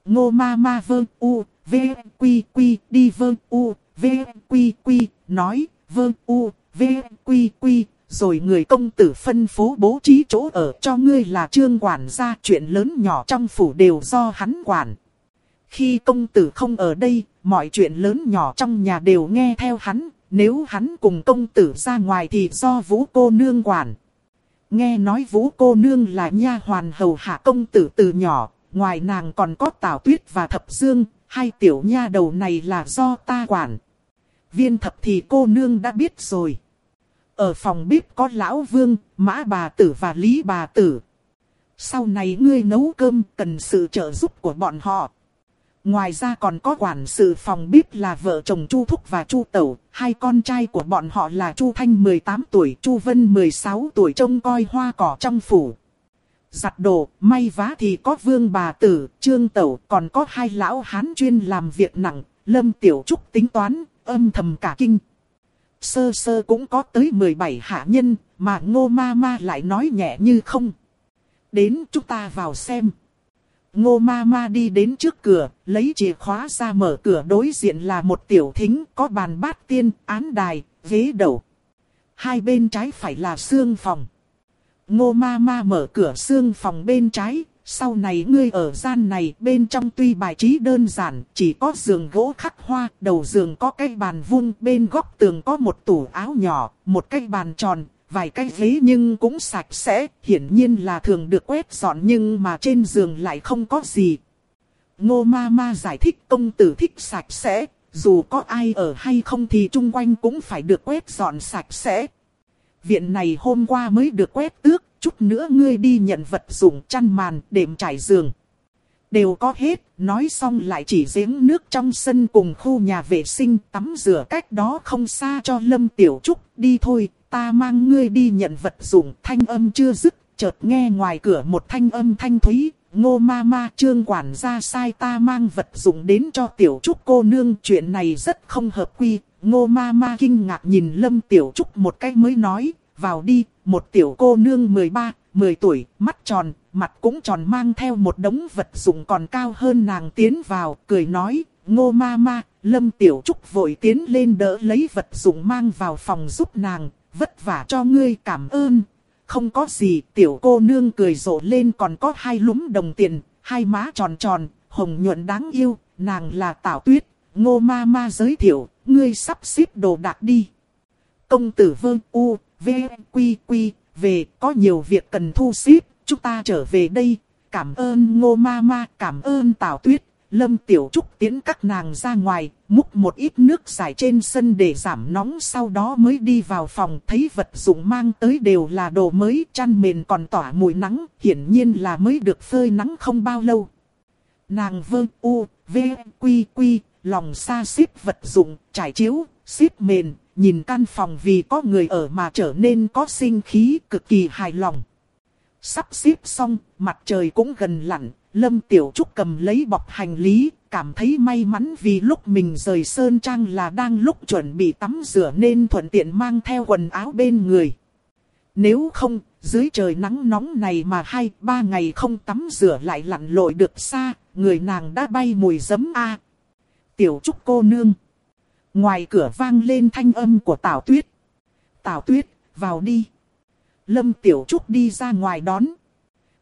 A: Ngô ma ma vơ u, v, quy quy, đi vơ u, v, quy quy, nói, vơ u, v, quy quy, rồi người công tử phân phố bố trí chỗ ở cho ngươi là trương quản gia chuyện lớn nhỏ trong phủ đều do hắn quản. Khi công tử không ở đây, mọi chuyện lớn nhỏ trong nhà đều nghe theo hắn, nếu hắn cùng công tử ra ngoài thì do vũ cô nương quản. Nghe nói vũ cô nương là nha hoàn hầu hạ công tử từ nhỏ, ngoài nàng còn có tảo tuyết và thập dương, hai tiểu nha đầu này là do ta quản. Viên thập thì cô nương đã biết rồi. Ở phòng bếp có lão vương, mã bà tử và lý bà tử. Sau này ngươi nấu cơm cần sự trợ giúp của bọn họ. Ngoài ra còn có quản sự phòng bếp là vợ chồng Chu Thúc và Chu Tẩu, hai con trai của bọn họ là Chu Thanh 18 tuổi, Chu Vân 16 tuổi trông coi hoa cỏ trong phủ. Giặt đồ, may vá thì có vương bà tử, trương tẩu, còn có hai lão hán chuyên làm việc nặng, lâm tiểu trúc tính toán, âm thầm cả kinh. Sơ sơ cũng có tới 17 hạ nhân, mà ngô ma ma lại nói nhẹ như không. Đến chúng ta vào xem. Ngô ma ma đi đến trước cửa, lấy chìa khóa ra mở cửa đối diện là một tiểu thính có bàn bát tiên, án đài, ghế đầu. Hai bên trái phải là xương phòng. Ngô ma ma mở cửa xương phòng bên trái, sau này ngươi ở gian này bên trong tuy bài trí đơn giản, chỉ có giường gỗ khắc hoa, đầu giường có cái bàn vuông, bên góc tường có một tủ áo nhỏ, một cái bàn tròn, vài cái ghế nhưng cũng sạch sẽ, hiển nhiên là thường được quét dọn nhưng mà trên giường lại không có gì. Ngô ma ma giải thích công tử thích sạch sẽ, dù có ai ở hay không thì chung quanh cũng phải được quét dọn sạch sẽ. Viện này hôm qua mới được quét tước, chút nữa ngươi đi nhận vật dụng chăn màn, đệm trải giường. Đều có hết, nói xong lại chỉ giếng nước trong sân cùng khu nhà vệ sinh tắm rửa cách đó không xa cho Lâm Tiểu Trúc. Đi thôi, ta mang ngươi đi nhận vật dụng thanh âm chưa dứt, chợt nghe ngoài cửa một thanh âm thanh thúy. Ngô ma ma trương quản gia sai ta mang vật dụng đến cho Tiểu Trúc cô nương. Chuyện này rất không hợp quy. Ngô ma ma kinh ngạc nhìn Lâm Tiểu Trúc một cách mới nói, vào đi, một tiểu cô nương 13, 10 tuổi, mắt tròn, mặt cũng tròn mang theo một đống vật dụng còn cao hơn nàng tiến vào, cười nói, ngô ma ma, lâm tiểu trúc vội tiến lên đỡ lấy vật dụng mang vào phòng giúp nàng, vất vả cho ngươi cảm ơn. Không có gì, tiểu cô nương cười rộ lên còn có hai lúm đồng tiền, hai má tròn tròn, hồng nhuận đáng yêu, nàng là tảo tuyết, ngô ma ma giới thiệu, ngươi sắp xếp đồ đạc đi. Công tử vương u, v, quy quy, về, có nhiều việc cần thu xếp, chúng ta trở về đây. Cảm ơn ngô ma ma, cảm ơn tảo tuyết. Lâm Tiểu Trúc tiến các nàng ra ngoài, múc một ít nước giải trên sân để giảm nóng sau đó mới đi vào phòng thấy vật dụng mang tới đều là đồ mới chăn mền còn tỏa mùi nắng, hiển nhiên là mới được phơi nắng không bao lâu. Nàng vơ u, v, quy quy, lòng xa xếp vật dụng, trải chiếu, xếp mền, nhìn căn phòng vì có người ở mà trở nên có sinh khí cực kỳ hài lòng. Sắp xếp xong, mặt trời cũng gần lặn, Lâm Tiểu Trúc cầm lấy bọc hành lý, cảm thấy may mắn vì lúc mình rời Sơn Trang là đang lúc chuẩn bị tắm rửa nên thuận tiện mang theo quần áo bên người. Nếu không, dưới trời nắng nóng này mà hai ba ngày không tắm rửa lại lặn lội được xa, người nàng đã bay mùi giấm a. Tiểu Trúc cô nương. Ngoài cửa vang lên thanh âm của Tào Tuyết. Tào Tuyết, vào đi. Lâm Tiểu Trúc đi ra ngoài đón.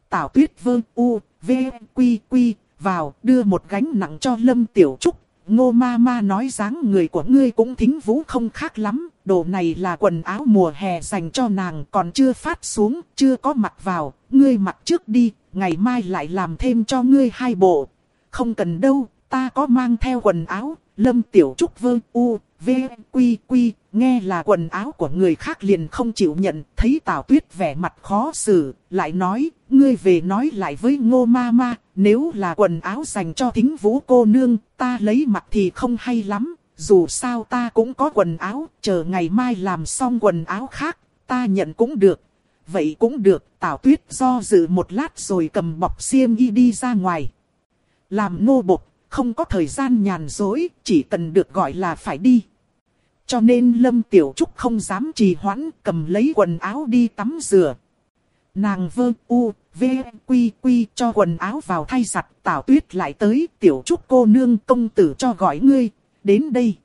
A: Tào Tuyết vương u, v, quy quy, vào, đưa một gánh nặng cho Lâm Tiểu Trúc. Ngô ma ma nói dáng người của ngươi cũng thính vũ không khác lắm. Đồ này là quần áo mùa hè dành cho nàng còn chưa phát xuống, chưa có mặc vào. Ngươi mặc trước đi, ngày mai lại làm thêm cho ngươi hai bộ. Không cần đâu, ta có mang theo quần áo, Lâm Tiểu Trúc vơ u, v, quy quy, nghe là quần áo của người khác liền không chịu nhận, thấy Tào Tuyết vẻ mặt khó xử, lại nói, ngươi về nói lại với ngô ma ma, nếu là quần áo dành cho thính vũ cô nương, ta lấy mặc thì không hay lắm, dù sao ta cũng có quần áo, chờ ngày mai làm xong quần áo khác, ta nhận cũng được. Vậy cũng được, Tào Tuyết do dự một lát rồi cầm bọc xiêm y đi ra ngoài. Làm nô bộc không có thời gian nhàn dối, chỉ cần được gọi là phải đi. Cho nên Lâm Tiểu Trúc không dám trì hoãn, cầm lấy quần áo đi tắm rửa. Nàng vơ u, v, quy quy cho quần áo vào thay giặt, Tào Tuyết lại tới, Tiểu Trúc cô nương công tử cho gọi ngươi, đến đây.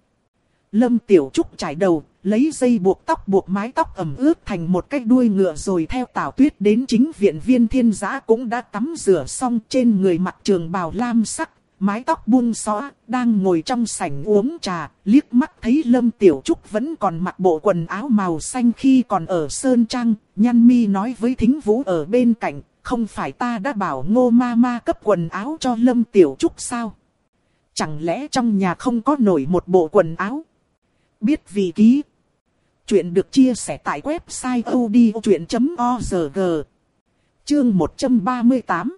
A: Lâm Tiểu Trúc trải đầu, lấy dây buộc tóc buộc mái tóc ẩm ướt thành một cái đuôi ngựa rồi theo Tào Tuyết đến chính viện viên thiên giã cũng đã tắm rửa xong trên người mặt trường bào lam sắc, mái tóc buông xõa, đang ngồi trong sảnh uống trà, liếc mắt thấy Lâm Tiểu Trúc vẫn còn mặc bộ quần áo màu xanh khi còn ở Sơn Trăng, nhăn mi nói với Thính Vũ ở bên cạnh, không phải ta đã bảo ngô ma ma cấp quần áo cho Lâm Tiểu Trúc sao? Chẳng lẽ trong nhà không có nổi một bộ quần áo? Biết vì ký. Chuyện được chia sẻ tại website odchuyện.org Chương 138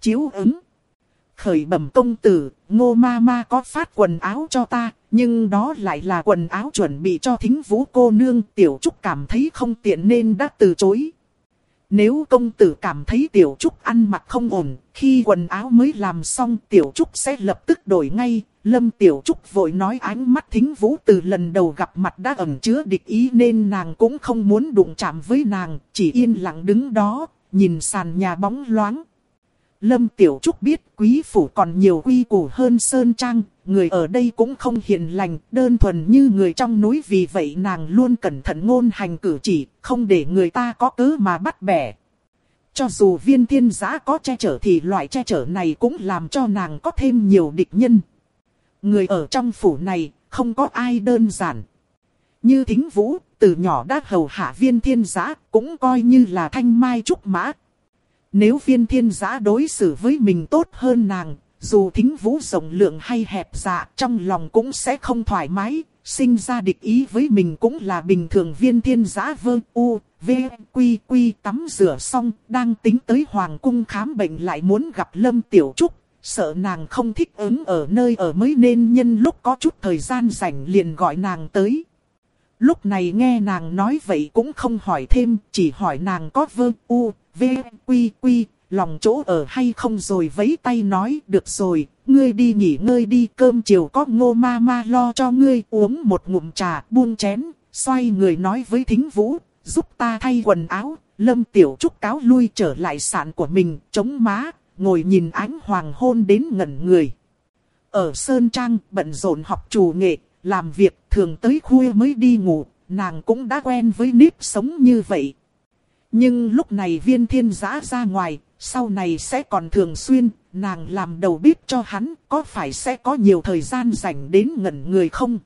A: Chiếu ứng khởi bẩm công tử, ngô ma ma có phát quần áo cho ta, nhưng đó lại là quần áo chuẩn bị cho thính vũ cô nương, tiểu trúc cảm thấy không tiện nên đã từ chối. Nếu công tử cảm thấy tiểu trúc ăn mặc không ổn, khi quần áo mới làm xong tiểu trúc sẽ lập tức đổi ngay. Lâm tiểu trúc vội nói ánh mắt thính vũ từ lần đầu gặp mặt đã ẩn chứa địch ý nên nàng cũng không muốn đụng chạm với nàng, chỉ yên lặng đứng đó, nhìn sàn nhà bóng loáng. Lâm Tiểu Trúc biết quý phủ còn nhiều quy củ hơn Sơn Trang, người ở đây cũng không hiền lành, đơn thuần như người trong núi vì vậy nàng luôn cẩn thận ngôn hành cử chỉ, không để người ta có cớ mà bắt bẻ. Cho dù viên thiên giã có che chở thì loại che chở này cũng làm cho nàng có thêm nhiều địch nhân. Người ở trong phủ này, không có ai đơn giản. Như thính vũ, từ nhỏ đã hầu hạ viên thiên giã, cũng coi như là thanh mai trúc mã, nếu viên thiên giã đối xử với mình tốt hơn nàng, dù thính vũ rộng lượng hay hẹp dạ trong lòng cũng sẽ không thoải mái, sinh ra địch ý với mình cũng là bình thường viên thiên giã vơ u, v, quy quy tắm rửa xong, đang tính tới hoàng cung khám bệnh lại muốn gặp Lâm Tiểu Trúc, sợ nàng không thích ứng ở nơi ở mới nên nhân lúc có chút thời gian rảnh liền gọi nàng tới. Lúc này nghe nàng nói vậy cũng không hỏi thêm, chỉ hỏi nàng có vơ u, v, quy quy, lòng chỗ ở hay không rồi vấy tay nói được rồi, ngươi đi nghỉ ngơi đi cơm chiều có ngô ma ma lo cho ngươi uống một ngụm trà buông chén, xoay người nói với thính vũ, giúp ta thay quần áo, lâm tiểu trúc cáo lui trở lại sạn của mình, chống má, ngồi nhìn ánh hoàng hôn đến ngẩn người. Ở Sơn Trang bận rộn học chủ nghệ, làm việc thường tới khuya mới đi ngủ, nàng cũng đã quen với nếp sống như vậy. Nhưng lúc này viên thiên giã ra ngoài, sau này sẽ còn thường xuyên, nàng làm đầu bếp cho hắn, có phải sẽ có nhiều thời gian dành đến ngẩn người không?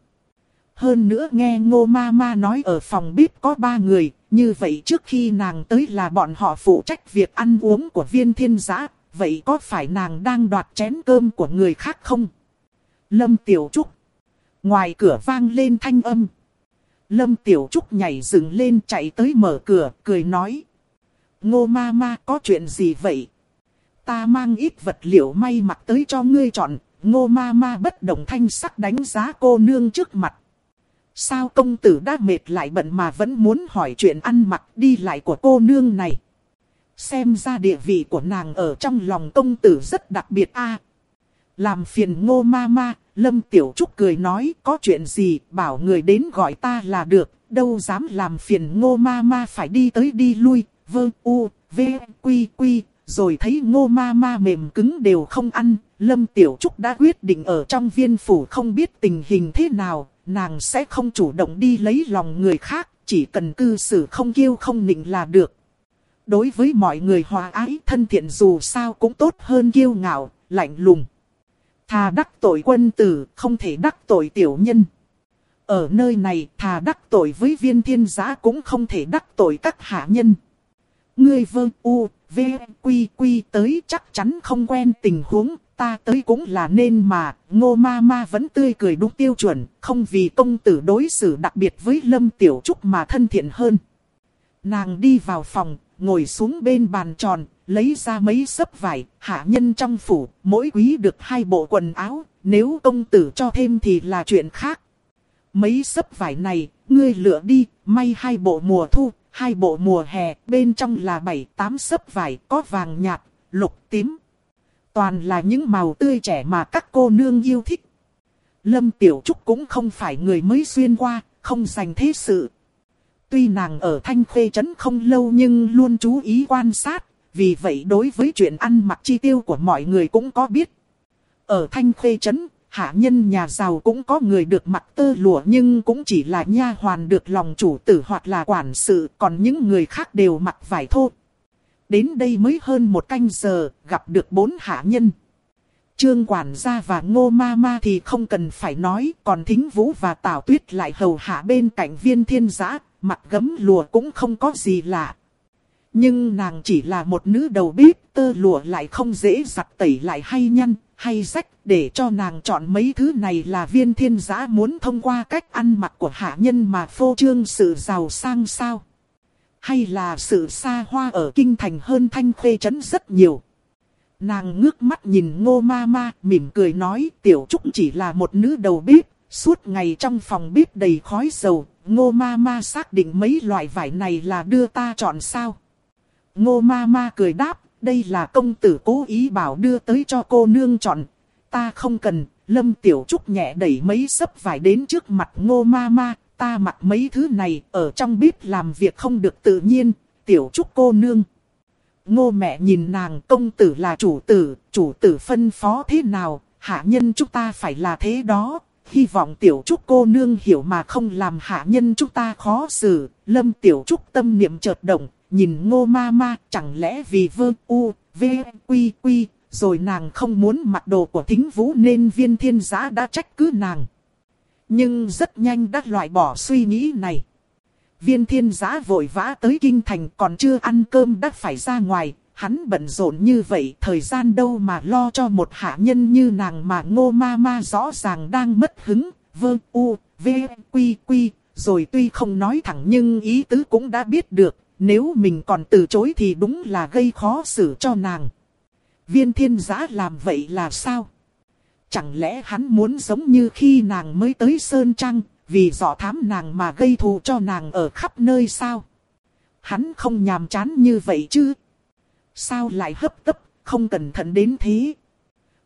A: Hơn nữa nghe ngô ma ma nói ở phòng bếp có ba người, như vậy trước khi nàng tới là bọn họ phụ trách việc ăn uống của viên thiên giã, vậy có phải nàng đang đoạt chén cơm của người khác không? Lâm Tiểu Trúc Ngoài cửa vang lên thanh âm. Lâm Tiểu Trúc nhảy dựng lên chạy tới mở cửa, cười nói. Ngô ma ma có chuyện gì vậy? Ta mang ít vật liệu may mặc tới cho ngươi chọn. Ngô ma ma bất động thanh sắc đánh giá cô nương trước mặt. Sao công tử đã mệt lại bận mà vẫn muốn hỏi chuyện ăn mặc đi lại của cô nương này? Xem ra địa vị của nàng ở trong lòng công tử rất đặc biệt a. làm phiền ngô ma ma, Lâm Tiểu Trúc cười nói có chuyện gì bảo người đến gọi ta là được, đâu dám làm phiền ngô ma ma phải đi tới đi lui, vơ u, v, quy quy, rồi thấy ngô ma ma mềm cứng đều không ăn, Lâm Tiểu Trúc đã quyết định ở trong viên phủ không biết tình hình thế nào, nàng sẽ không chủ động đi lấy lòng người khác, chỉ cần cư xử không kiêu không nịnh là được. Đối với mọi người hòa ái thân thiện dù sao cũng tốt hơn kiêu ngạo, lạnh lùng. Thà đắc tội quân tử, không thể đắc tội tiểu nhân. Ở nơi này, thà đắc tội với viên thiên giá cũng không thể đắc tội các hạ nhân. Ngươi vơ u, v, quy quy tới chắc chắn không quen tình huống, ta tới cũng là nên mà, ngô ma ma vẫn tươi cười đúng tiêu chuẩn, không vì công tử đối xử đặc biệt với Lâm Tiểu Trúc mà thân thiện hơn. Nàng đi vào phòng, ngồi xuống bên bàn tròn, lấy ra mấy sấp vải, hạ nhân trong phủ, mỗi quý được hai bộ quần áo, nếu công tử cho thêm thì là chuyện khác. Mấy sấp vải này, ngươi lựa đi, may hai bộ mùa thu, hai bộ mùa hè, bên trong là bảy tám sấp vải, có vàng nhạt, lục tím. Toàn là những màu tươi trẻ mà các cô nương yêu thích. Lâm Tiểu Trúc cũng không phải người mới xuyên qua, không dành thế sự. Tuy nàng ở Thanh Khê Trấn không lâu nhưng luôn chú ý quan sát, vì vậy đối với chuyện ăn mặc chi tiêu của mọi người cũng có biết. Ở Thanh Khê Trấn, hạ nhân nhà giàu cũng có người được mặc tơ lụa nhưng cũng chỉ là nha hoàn được lòng chủ tử hoặc là quản sự, còn những người khác đều mặc vải thô. Đến đây mới hơn một canh giờ, gặp được bốn hạ nhân. Trương quản gia và ngô ma ma thì không cần phải nói, còn thính vũ và tảo tuyết lại hầu hạ bên cạnh viên thiên giã, mặc gấm lùa cũng không có gì lạ. Nhưng nàng chỉ là một nữ đầu bếp, tơ lụa lại không dễ giặt tẩy lại hay nhăn, hay rách, để cho nàng chọn mấy thứ này là viên thiên giã muốn thông qua cách ăn mặc của hạ nhân mà phô trương sự giàu sang sao. Hay là sự xa hoa ở kinh thành hơn thanh khuê trấn rất nhiều. Nàng ngước mắt nhìn ngô ma ma, mỉm cười nói tiểu trúc chỉ là một nữ đầu bếp, suốt ngày trong phòng bếp đầy khói dầu, ngô ma ma xác định mấy loại vải này là đưa ta chọn sao. Ngô ma ma cười đáp, đây là công tử cố ý bảo đưa tới cho cô nương chọn. Ta không cần, Lâm Tiểu Trúc nhẹ đẩy mấy sấp vải đến trước mặt ngô ma ma. Ta mặc mấy thứ này ở trong bếp làm việc không được tự nhiên, Tiểu Trúc cô nương. Ngô mẹ nhìn nàng công tử là chủ tử, chủ tử phân phó thế nào, hạ nhân chúng ta phải là thế đó. Hy vọng tiểu trúc cô nương hiểu mà không làm hạ nhân chúng ta khó xử. Lâm tiểu trúc tâm niệm chợt động, nhìn ngô ma ma, chẳng lẽ vì vơ u, v, quy quy, rồi nàng không muốn mặc đồ của thính vũ nên viên thiên giã đã trách cứ nàng. Nhưng rất nhanh đã loại bỏ suy nghĩ này. Viên thiên giã vội vã tới kinh thành còn chưa ăn cơm đã phải ra ngoài, hắn bận rộn như vậy thời gian đâu mà lo cho một hạ nhân như nàng mà ngô ma ma rõ ràng đang mất hứng, vơ u, v, quy quy, rồi tuy không nói thẳng nhưng ý tứ cũng đã biết được, nếu mình còn từ chối thì đúng là gây khó xử cho nàng. Viên thiên giã làm vậy là sao? Chẳng lẽ hắn muốn giống như khi nàng mới tới Sơn Trăng, vì dò thám nàng mà gây thù cho nàng ở khắp nơi sao? Hắn không nhàm chán như vậy chứ? Sao lại hấp tấp, không cẩn thận đến thế?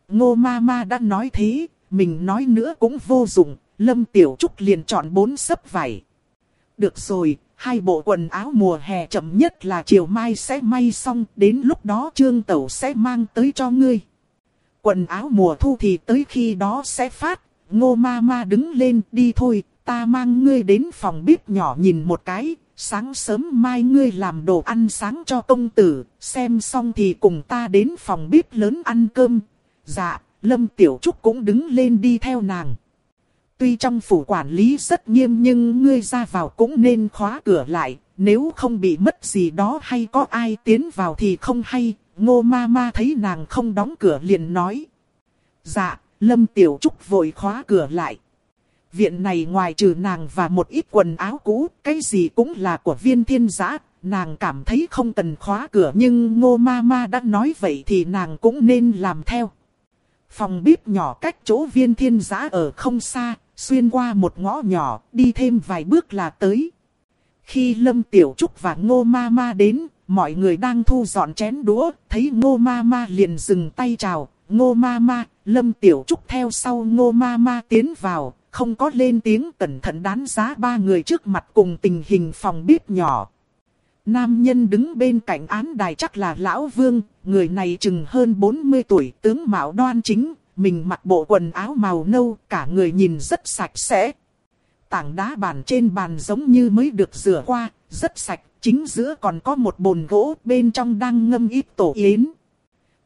A: Ngô ma ma đã nói thế, mình nói nữa cũng vô dụng, Lâm Tiểu Trúc liền chọn bốn sấp vải. Được rồi, hai bộ quần áo mùa hè chậm nhất là chiều mai sẽ may xong, đến lúc đó Trương Tẩu sẽ mang tới cho ngươi. Quần áo mùa thu thì tới khi đó sẽ phát, ngô ma ma đứng lên đi thôi, ta mang ngươi đến phòng bếp nhỏ nhìn một cái, sáng sớm mai ngươi làm đồ ăn sáng cho công tử, xem xong thì cùng ta đến phòng bếp lớn ăn cơm. Dạ, Lâm Tiểu Trúc cũng đứng lên đi theo nàng. Tuy trong phủ quản lý rất nghiêm nhưng ngươi ra vào cũng nên khóa cửa lại, nếu không bị mất gì đó hay có ai tiến vào thì không hay. Ngô ma ma thấy nàng không đóng cửa liền nói. Dạ, Lâm Tiểu Trúc vội khóa cửa lại. Viện này ngoài trừ nàng và một ít quần áo cũ, cái gì cũng là của viên thiên giã. Nàng cảm thấy không cần khóa cửa nhưng ngô ma ma đã nói vậy thì nàng cũng nên làm theo. Phòng bếp nhỏ cách chỗ viên thiên giã ở không xa, xuyên qua một ngõ nhỏ, đi thêm vài bước là tới. Khi Lâm Tiểu Trúc và Ngô Ma Ma đến, mọi người đang thu dọn chén đũa, thấy Ngô Ma Ma liền dừng tay chào, Ngô Ma Ma, Lâm Tiểu Trúc theo sau Ngô Ma Ma tiến vào, không có lên tiếng cẩn thận đánh giá ba người trước mặt cùng tình hình phòng bếp nhỏ. Nam nhân đứng bên cạnh án đài chắc là Lão Vương, người này chừng hơn 40 tuổi, tướng mạo đoan chính, mình mặc bộ quần áo màu nâu, cả người nhìn rất sạch sẽ. Tảng đá bàn trên bàn giống như mới được rửa qua, rất sạch, chính giữa còn có một bồn gỗ, bên trong đang ngâm ít tổ yến.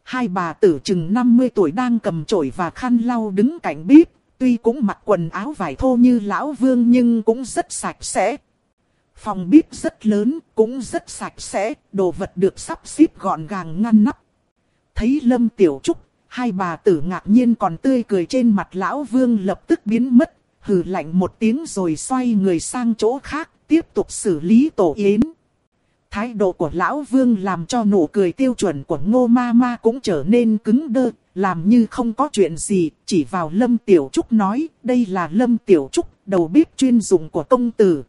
A: Hai bà tử chừng 50 tuổi đang cầm chổi và khăn lau đứng cạnh bếp, tuy cũng mặc quần áo vải thô như lão vương nhưng cũng rất sạch sẽ. Phòng bếp rất lớn, cũng rất sạch sẽ, đồ vật được sắp xếp gọn gàng ngăn nắp. Thấy Lâm Tiểu Trúc, hai bà tử ngạc nhiên còn tươi cười trên mặt lão vương lập tức biến mất, hừ lạnh một tiếng rồi xoay người sang chỗ khác, tiếp tục xử lý tổ yến. Thái độ của lão vương làm cho nụ cười tiêu chuẩn của ngô ma ma cũng trở nên cứng đơ, làm như không có chuyện gì, chỉ vào Lâm Tiểu Trúc nói, đây là Lâm Tiểu Trúc, đầu bếp chuyên dụng của công tử.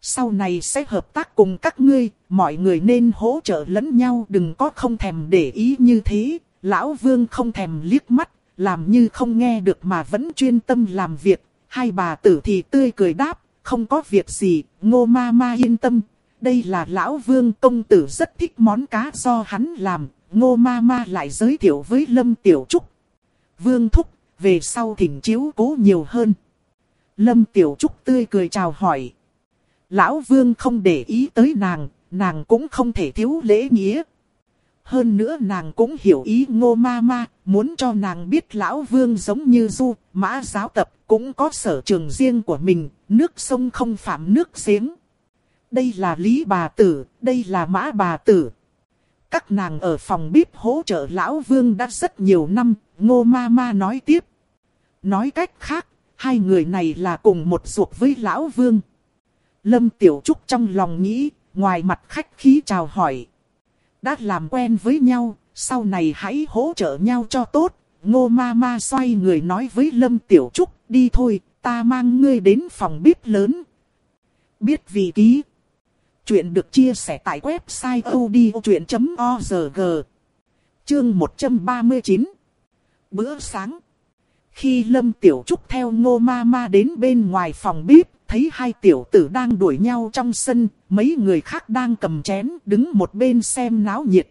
A: Sau này sẽ hợp tác cùng các ngươi, mọi người nên hỗ trợ lẫn nhau đừng có không thèm để ý như thế, Lão Vương không thèm liếc mắt, làm như không nghe được mà vẫn chuyên tâm làm việc. Hai bà tử thì tươi cười đáp, không có việc gì, ngô ma ma yên tâm. Đây là Lão Vương công tử rất thích món cá do hắn làm, ngô ma ma lại giới thiệu với Lâm Tiểu Trúc. Vương Thúc, về sau thỉnh chiếu cố nhiều hơn. Lâm Tiểu Trúc tươi cười chào hỏi. Lão Vương không để ý tới nàng, nàng cũng không thể thiếu lễ nghĩa. Hơn nữa nàng cũng hiểu ý ngô ma ma, muốn cho nàng biết lão vương giống như du, mã giáo tập, cũng có sở trường riêng của mình, nước sông không phạm nước giếng. Đây là lý bà tử, đây là mã bà tử. Các nàng ở phòng bếp hỗ trợ lão vương đã rất nhiều năm, ngô ma ma nói tiếp. Nói cách khác, hai người này là cùng một ruột với lão vương. Lâm Tiểu Trúc trong lòng nghĩ, ngoài mặt khách khí chào hỏi đã làm quen với nhau, sau này hãy hỗ trợ nhau cho tốt. Ngô ma ma xoay người nói với Lâm Tiểu Trúc, đi thôi, ta mang ngươi đến phòng bếp lớn. Biết vì ký. Chuyện được chia sẻ tại website odchuyện.org. Chương 139. Bữa sáng. Khi Lâm Tiểu Trúc theo ngô ma ma đến bên ngoài phòng bếp, thấy hai tiểu tử đang đuổi nhau trong sân, mấy người khác đang cầm chén đứng một bên xem náo nhiệt.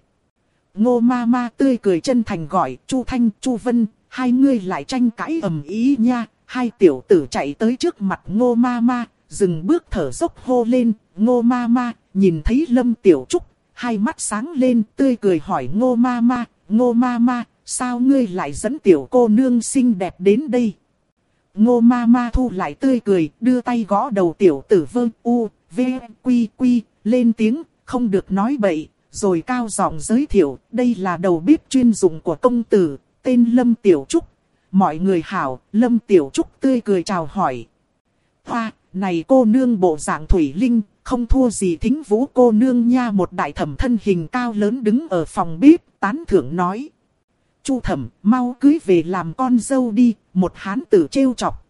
A: Ngô ma ma tươi cười chân thành gọi, Chu Thanh, Chu Vân, hai người lại tranh cãi ầm ý nha. Hai tiểu tử chạy tới trước mặt ngô ma ma, dừng bước thở dốc hô lên, ngô ma ma, nhìn thấy lâm tiểu trúc, hai mắt sáng lên tươi cười hỏi ngô ma ma, ngô ma ma, sao ngươi lại dẫn tiểu cô nương xinh đẹp đến đây? Ngô ma ma thu lại tươi cười, đưa tay gõ đầu tiểu tử vương u, v, quy quy, lên tiếng, không được nói bậy, rồi cao giọng giới thiệu, đây là đầu bếp chuyên dụng của công tử, tên Lâm Tiểu Trúc. Mọi người hảo, Lâm Tiểu Trúc tươi cười chào hỏi. Hoa, này cô nương bộ dạng thủy linh, không thua gì thính vũ cô nương nha một đại thẩm thân hình cao lớn đứng ở phòng bếp, tán thưởng nói. Chu thẩm, mau cưới về làm con dâu đi, một hán tử trêu chọc.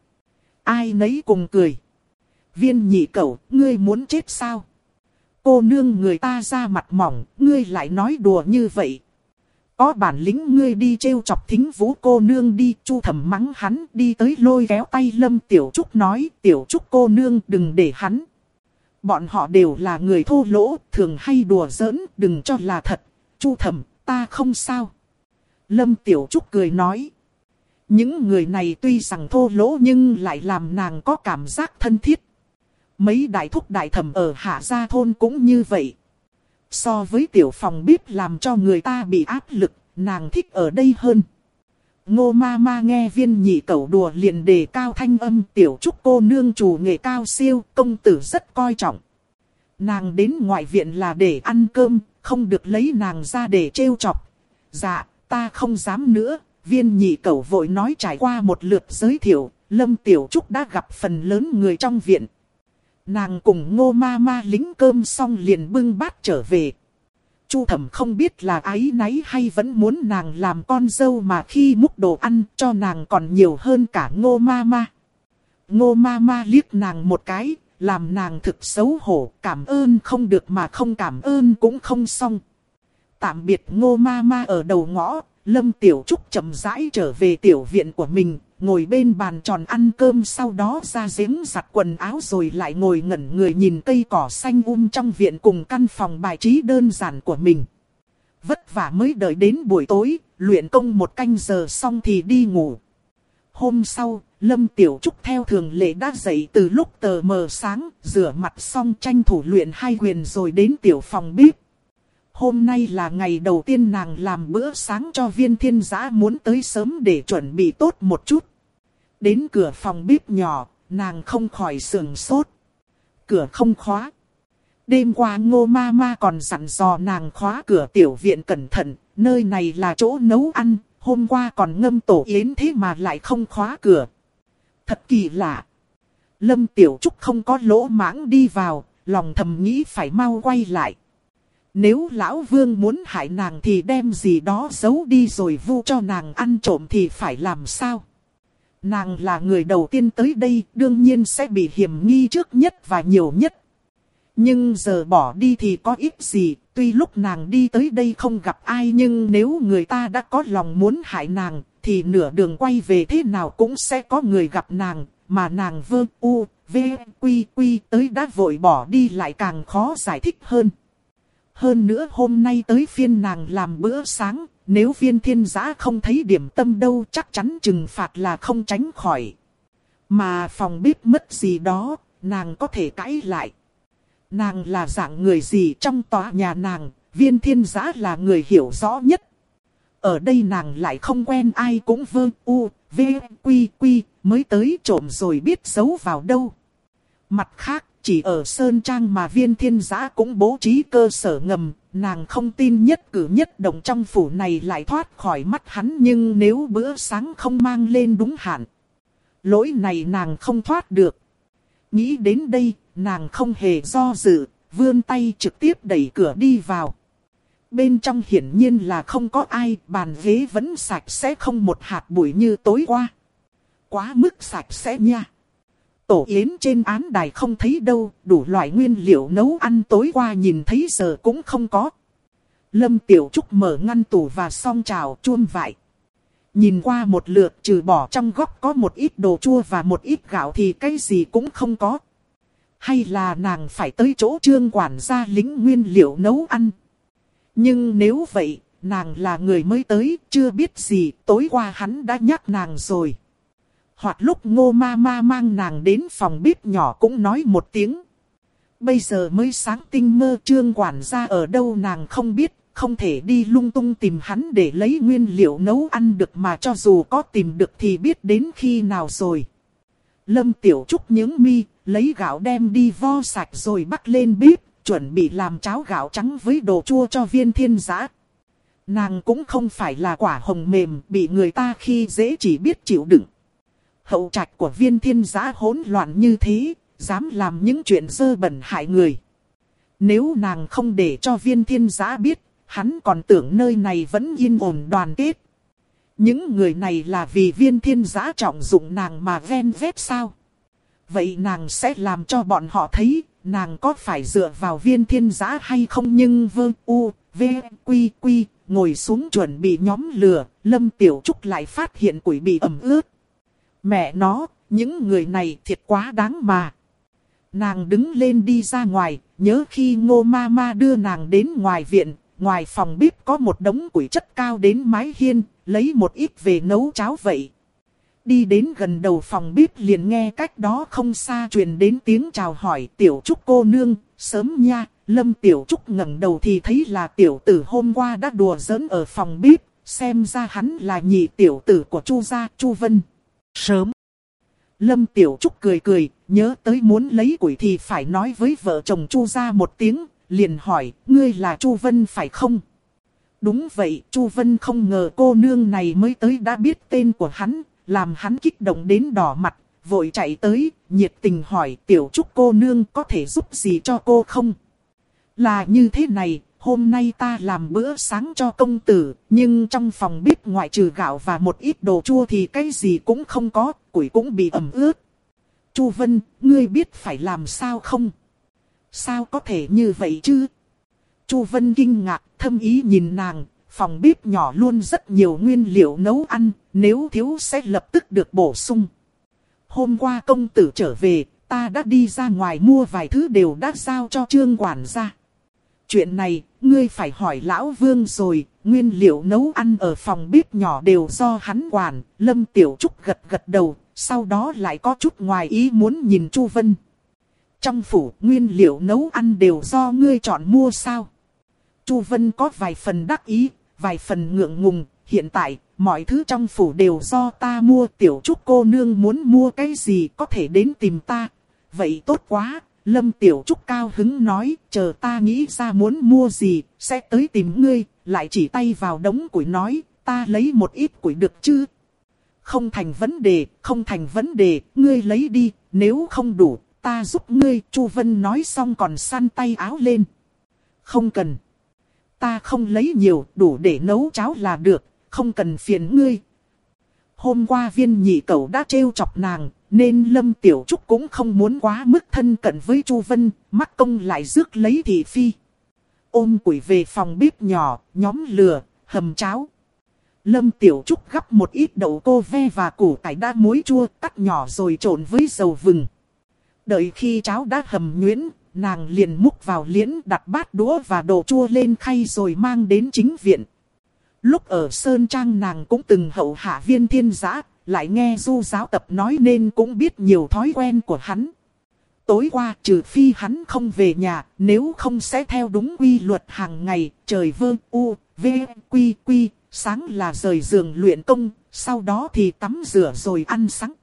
A: Ai nấy cùng cười. Viên nhị cậu, ngươi muốn chết sao? Cô nương người ta ra mặt mỏng, ngươi lại nói đùa như vậy. Có bản lĩnh ngươi đi trêu chọc thính vũ cô nương đi, chu thẩm mắng hắn đi tới lôi kéo tay lâm tiểu trúc nói, tiểu trúc cô nương đừng để hắn. Bọn họ đều là người thô lỗ, thường hay đùa giỡn, đừng cho là thật. Chu thẩm, ta không sao. Lâm Tiểu Trúc cười nói. Những người này tuy rằng thô lỗ nhưng lại làm nàng có cảm giác thân thiết. Mấy đại thúc đại thẩm ở Hạ Gia Thôn cũng như vậy. So với tiểu phòng bếp làm cho người ta bị áp lực, nàng thích ở đây hơn. Ngô ma ma nghe viên nhị cẩu đùa liền đề cao thanh âm tiểu trúc cô nương chủ nghệ cao siêu, công tử rất coi trọng. Nàng đến ngoại viện là để ăn cơm, không được lấy nàng ra để trêu chọc. Dạ, ta không dám nữa, viên nhị cẩu vội nói trải qua một lượt giới thiệu, Lâm Tiểu Trúc đã gặp phần lớn người trong viện. Nàng cùng ngô ma ma lính cơm xong liền bưng bát trở về. Chu thẩm không biết là ái náy hay vẫn muốn nàng làm con dâu mà khi múc đồ ăn cho nàng còn nhiều hơn cả ngô ma ma. Ngô ma ma liếc nàng một cái, làm nàng thực xấu hổ, cảm ơn không được mà không cảm ơn cũng không xong. Tạm biệt ngô ma ma ở đầu ngõ, Lâm Tiểu Trúc chậm rãi trở về tiểu viện của mình, ngồi bên bàn tròn ăn cơm sau đó ra giếng giặt quần áo rồi lại ngồi ngẩn người nhìn cây cỏ xanh um trong viện cùng căn phòng bài trí đơn giản của mình. Vất vả mới đợi đến buổi tối, luyện công một canh giờ xong thì đi ngủ. Hôm sau, Lâm Tiểu Trúc theo thường lệ đã dậy từ lúc tờ mờ sáng, rửa mặt xong tranh thủ luyện hai quyền rồi đến tiểu phòng bếp. Hôm nay là ngày đầu tiên nàng làm bữa sáng cho viên thiên giã muốn tới sớm để chuẩn bị tốt một chút. Đến cửa phòng bếp nhỏ, nàng không khỏi sườn sốt. Cửa không khóa. Đêm qua ngô ma ma còn dặn dò nàng khóa cửa tiểu viện cẩn thận, nơi này là chỗ nấu ăn, hôm qua còn ngâm tổ yến thế mà lại không khóa cửa. Thật kỳ lạ. Lâm Tiểu Trúc không có lỗ mãng đi vào, lòng thầm nghĩ phải mau quay lại. Nếu lão vương muốn hại nàng thì đem gì đó giấu đi rồi vu cho nàng ăn trộm thì phải làm sao? Nàng là người đầu tiên tới đây, đương nhiên sẽ bị hiểm nghi trước nhất và nhiều nhất. Nhưng giờ bỏ đi thì có ít gì, tuy lúc nàng đi tới đây không gặp ai nhưng nếu người ta đã có lòng muốn hại nàng, thì nửa đường quay về thế nào cũng sẽ có người gặp nàng, mà nàng vơ u, v, quy quy tới đã vội bỏ đi lại càng khó giải thích hơn. Hơn nữa hôm nay tới phiên nàng làm bữa sáng, nếu viên thiên giã không thấy điểm tâm đâu chắc chắn trừng phạt là không tránh khỏi. Mà phòng bếp mất gì đó, nàng có thể cãi lại. Nàng là dạng người gì trong tòa nhà nàng, viên thiên giã là người hiểu rõ nhất. Ở đây nàng lại không quen ai cũng vơ u, v, quy quy, mới tới trộm rồi biết giấu vào đâu. Mặt khác, chỉ ở Sơn Trang mà viên thiên giã cũng bố trí cơ sở ngầm, nàng không tin nhất cử nhất động trong phủ này lại thoát khỏi mắt hắn nhưng nếu bữa sáng không mang lên đúng hạn. Lỗi này nàng không thoát được. Nghĩ đến đây, nàng không hề do dự, vươn tay trực tiếp đẩy cửa đi vào. Bên trong hiển nhiên là không có ai, bàn ghế vẫn sạch sẽ không một hạt bụi như tối qua. Quá mức sạch sẽ nha. Tổ yến trên án đài không thấy đâu, đủ loại nguyên liệu nấu ăn tối qua nhìn thấy giờ cũng không có. Lâm Tiểu Trúc mở ngăn tủ và song trào chuông vải. Nhìn qua một lượt trừ bỏ trong góc có một ít đồ chua và một ít gạo thì cái gì cũng không có. Hay là nàng phải tới chỗ trương quản gia lính nguyên liệu nấu ăn. Nhưng nếu vậy, nàng là người mới tới, chưa biết gì, tối qua hắn đã nhắc nàng rồi. Hoặc lúc ngô ma ma mang nàng đến phòng bếp nhỏ cũng nói một tiếng. Bây giờ mới sáng tinh mơ trương quản gia ở đâu nàng không biết, không thể đi lung tung tìm hắn để lấy nguyên liệu nấu ăn được mà cho dù có tìm được thì biết đến khi nào rồi. Lâm Tiểu Trúc những mi, lấy gạo đem đi vo sạch rồi bắt lên bếp, chuẩn bị làm cháo gạo trắng với đồ chua cho viên thiên giã. Nàng cũng không phải là quả hồng mềm bị người ta khi dễ chỉ biết chịu đựng. Hậu trạch của viên thiên giã hỗn loạn như thế, dám làm những chuyện dơ bẩn hại người. Nếu nàng không để cho viên thiên giã biết, hắn còn tưởng nơi này vẫn yên ổn đoàn kết. Những người này là vì viên thiên giã trọng dụng nàng mà ven vết sao? Vậy nàng sẽ làm cho bọn họ thấy, nàng có phải dựa vào viên thiên giã hay không nhưng vơ u, v, quy quy, ngồi xuống chuẩn bị nhóm lửa, lâm tiểu trúc lại phát hiện quỷ bị ẩm ướt. Mẹ nó, những người này thiệt quá đáng mà. Nàng đứng lên đi ra ngoài, nhớ khi ngô ma ma đưa nàng đến ngoài viện, ngoài phòng bếp có một đống củi chất cao đến mái hiên, lấy một ít về nấu cháo vậy. Đi đến gần đầu phòng bếp liền nghe cách đó không xa truyền đến tiếng chào hỏi tiểu trúc cô nương, sớm nha, lâm tiểu trúc ngẩng đầu thì thấy là tiểu tử hôm qua đã đùa giỡn ở phòng bếp, xem ra hắn là nhị tiểu tử của chu gia, chu vân. Sớm. Lâm tiểu trúc cười cười, nhớ tới muốn lấy quỷ thì phải nói với vợ chồng chu ra một tiếng, liền hỏi, ngươi là chu vân phải không? Đúng vậy, Chu Vân không ngờ cô nương này mới tới đã biết tên của hắn, làm hắn kích động đến đỏ mặt, vội chạy tới, nhiệt tình hỏi tiểu trúc cô nương có thể giúp gì cho cô không? Là như thế này, hôm nay ta làm bữa sáng cho công tử, nhưng trong phòng bếp ngoại trừ gạo và một ít đồ chua thì cái gì cũng không có, củi cũng bị ẩm ướt. Chu Vân, ngươi biết phải làm sao không? Sao có thể như vậy chứ? Chu Vân kinh ngạc, thâm ý nhìn nàng, phòng bếp nhỏ luôn rất nhiều nguyên liệu nấu ăn, nếu thiếu sẽ lập tức được bổ sung. Hôm qua công tử trở về, ta đã đi ra ngoài mua vài thứ đều đã giao cho trương quản gia. Chuyện này, ngươi phải hỏi lão vương rồi, nguyên liệu nấu ăn ở phòng bếp nhỏ đều do hắn quản, lâm tiểu trúc gật gật đầu, sau đó lại có chút ngoài ý muốn nhìn Chu Vân. Trong phủ, nguyên liệu nấu ăn đều do ngươi chọn mua sao? Chu Vân có vài phần đắc ý, vài phần ngượng ngùng, hiện tại, mọi thứ trong phủ đều do ta mua tiểu trúc cô nương muốn mua cái gì có thể đến tìm ta. Vậy tốt quá, Lâm Tiểu Trúc cao hứng nói, chờ ta nghĩ ra muốn mua gì, sẽ tới tìm ngươi, lại chỉ tay vào đống củi nói, ta lấy một ít củi được chứ? Không thành vấn đề, không thành vấn đề, ngươi lấy đi, nếu không đủ, ta giúp ngươi, Chu Vân nói xong còn săn tay áo lên. Không cần ta không lấy nhiều, đủ để nấu cháo là được, không cần phiền ngươi. Hôm qua viên nhị cậu đã trêu chọc nàng, nên Lâm Tiểu Trúc cũng không muốn quá mức thân cận với Chu Vân, mắc công lại rước lấy thị phi. Ôm quỷ về phòng bếp nhỏ, nhóm lửa, hầm cháo. Lâm Tiểu Trúc gắp một ít đậu cô ve và củ cải đa muối chua cắt nhỏ rồi trộn với dầu vừng. Đợi khi cháo đã hầm nhuyễn, nàng liền múc vào liễn đặt bát đũa và đồ chua lên khay rồi mang đến chính viện. Lúc ở Sơn Trang nàng cũng từng hậu hạ viên thiên giã, lại nghe du giáo tập nói nên cũng biết nhiều thói quen của hắn. Tối qua trừ phi hắn không về nhà, nếu không sẽ theo đúng quy luật hàng ngày, trời vơ u, v, quy quy, sáng là rời giường luyện công, sau đó thì tắm rửa rồi ăn sáng.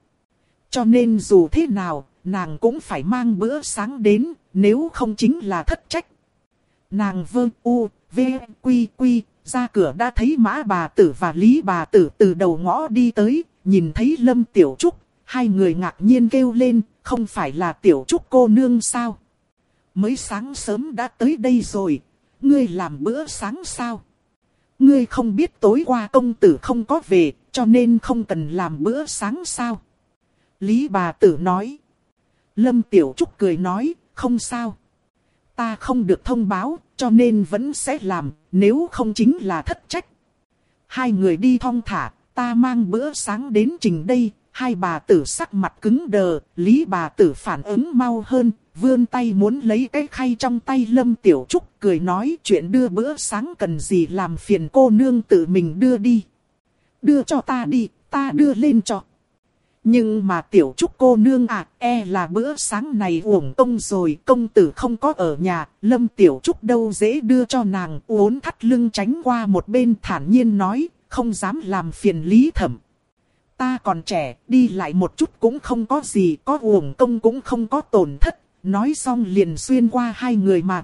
A: Cho nên dù thế nào, nàng cũng phải mang bữa sáng đến, nếu không chính là thất trách. Nàng vơ u, v, quy quy, ra cửa đã thấy mã bà tử và lý bà tử từ đầu ngõ đi tới, nhìn thấy lâm tiểu trúc, hai người ngạc nhiên kêu lên, không phải là tiểu trúc cô nương sao? Mới sáng sớm đã tới đây rồi, ngươi làm bữa sáng sao? Ngươi không biết tối qua công tử không có về, cho nên không cần làm bữa sáng sao? Lý bà tử nói. Lâm Tiểu Trúc cười nói, không sao. Ta không được thông báo, cho nên vẫn sẽ làm, nếu không chính là thất trách. Hai người đi thong thả, ta mang bữa sáng đến trình đây, hai bà tử sắc mặt cứng đờ, lý bà tử phản ứng mau hơn, vươn tay muốn lấy cái khay trong tay Lâm Tiểu Trúc, cười nói chuyện đưa bữa sáng cần gì làm phiền cô nương tự mình đưa đi. Đưa cho ta đi, ta đưa lên cho. Nhưng mà tiểu trúc cô nương à, e là bữa sáng này uổng công rồi, công tử không có ở nhà, lâm tiểu trúc đâu dễ đưa cho nàng, uốn thắt lưng tránh qua một bên thản nhiên nói, không dám làm phiền lý thẩm. Ta còn trẻ, đi lại một chút cũng không có gì, có uổng công cũng không có tổn thất, Nói xong liền xuyên qua hai người mà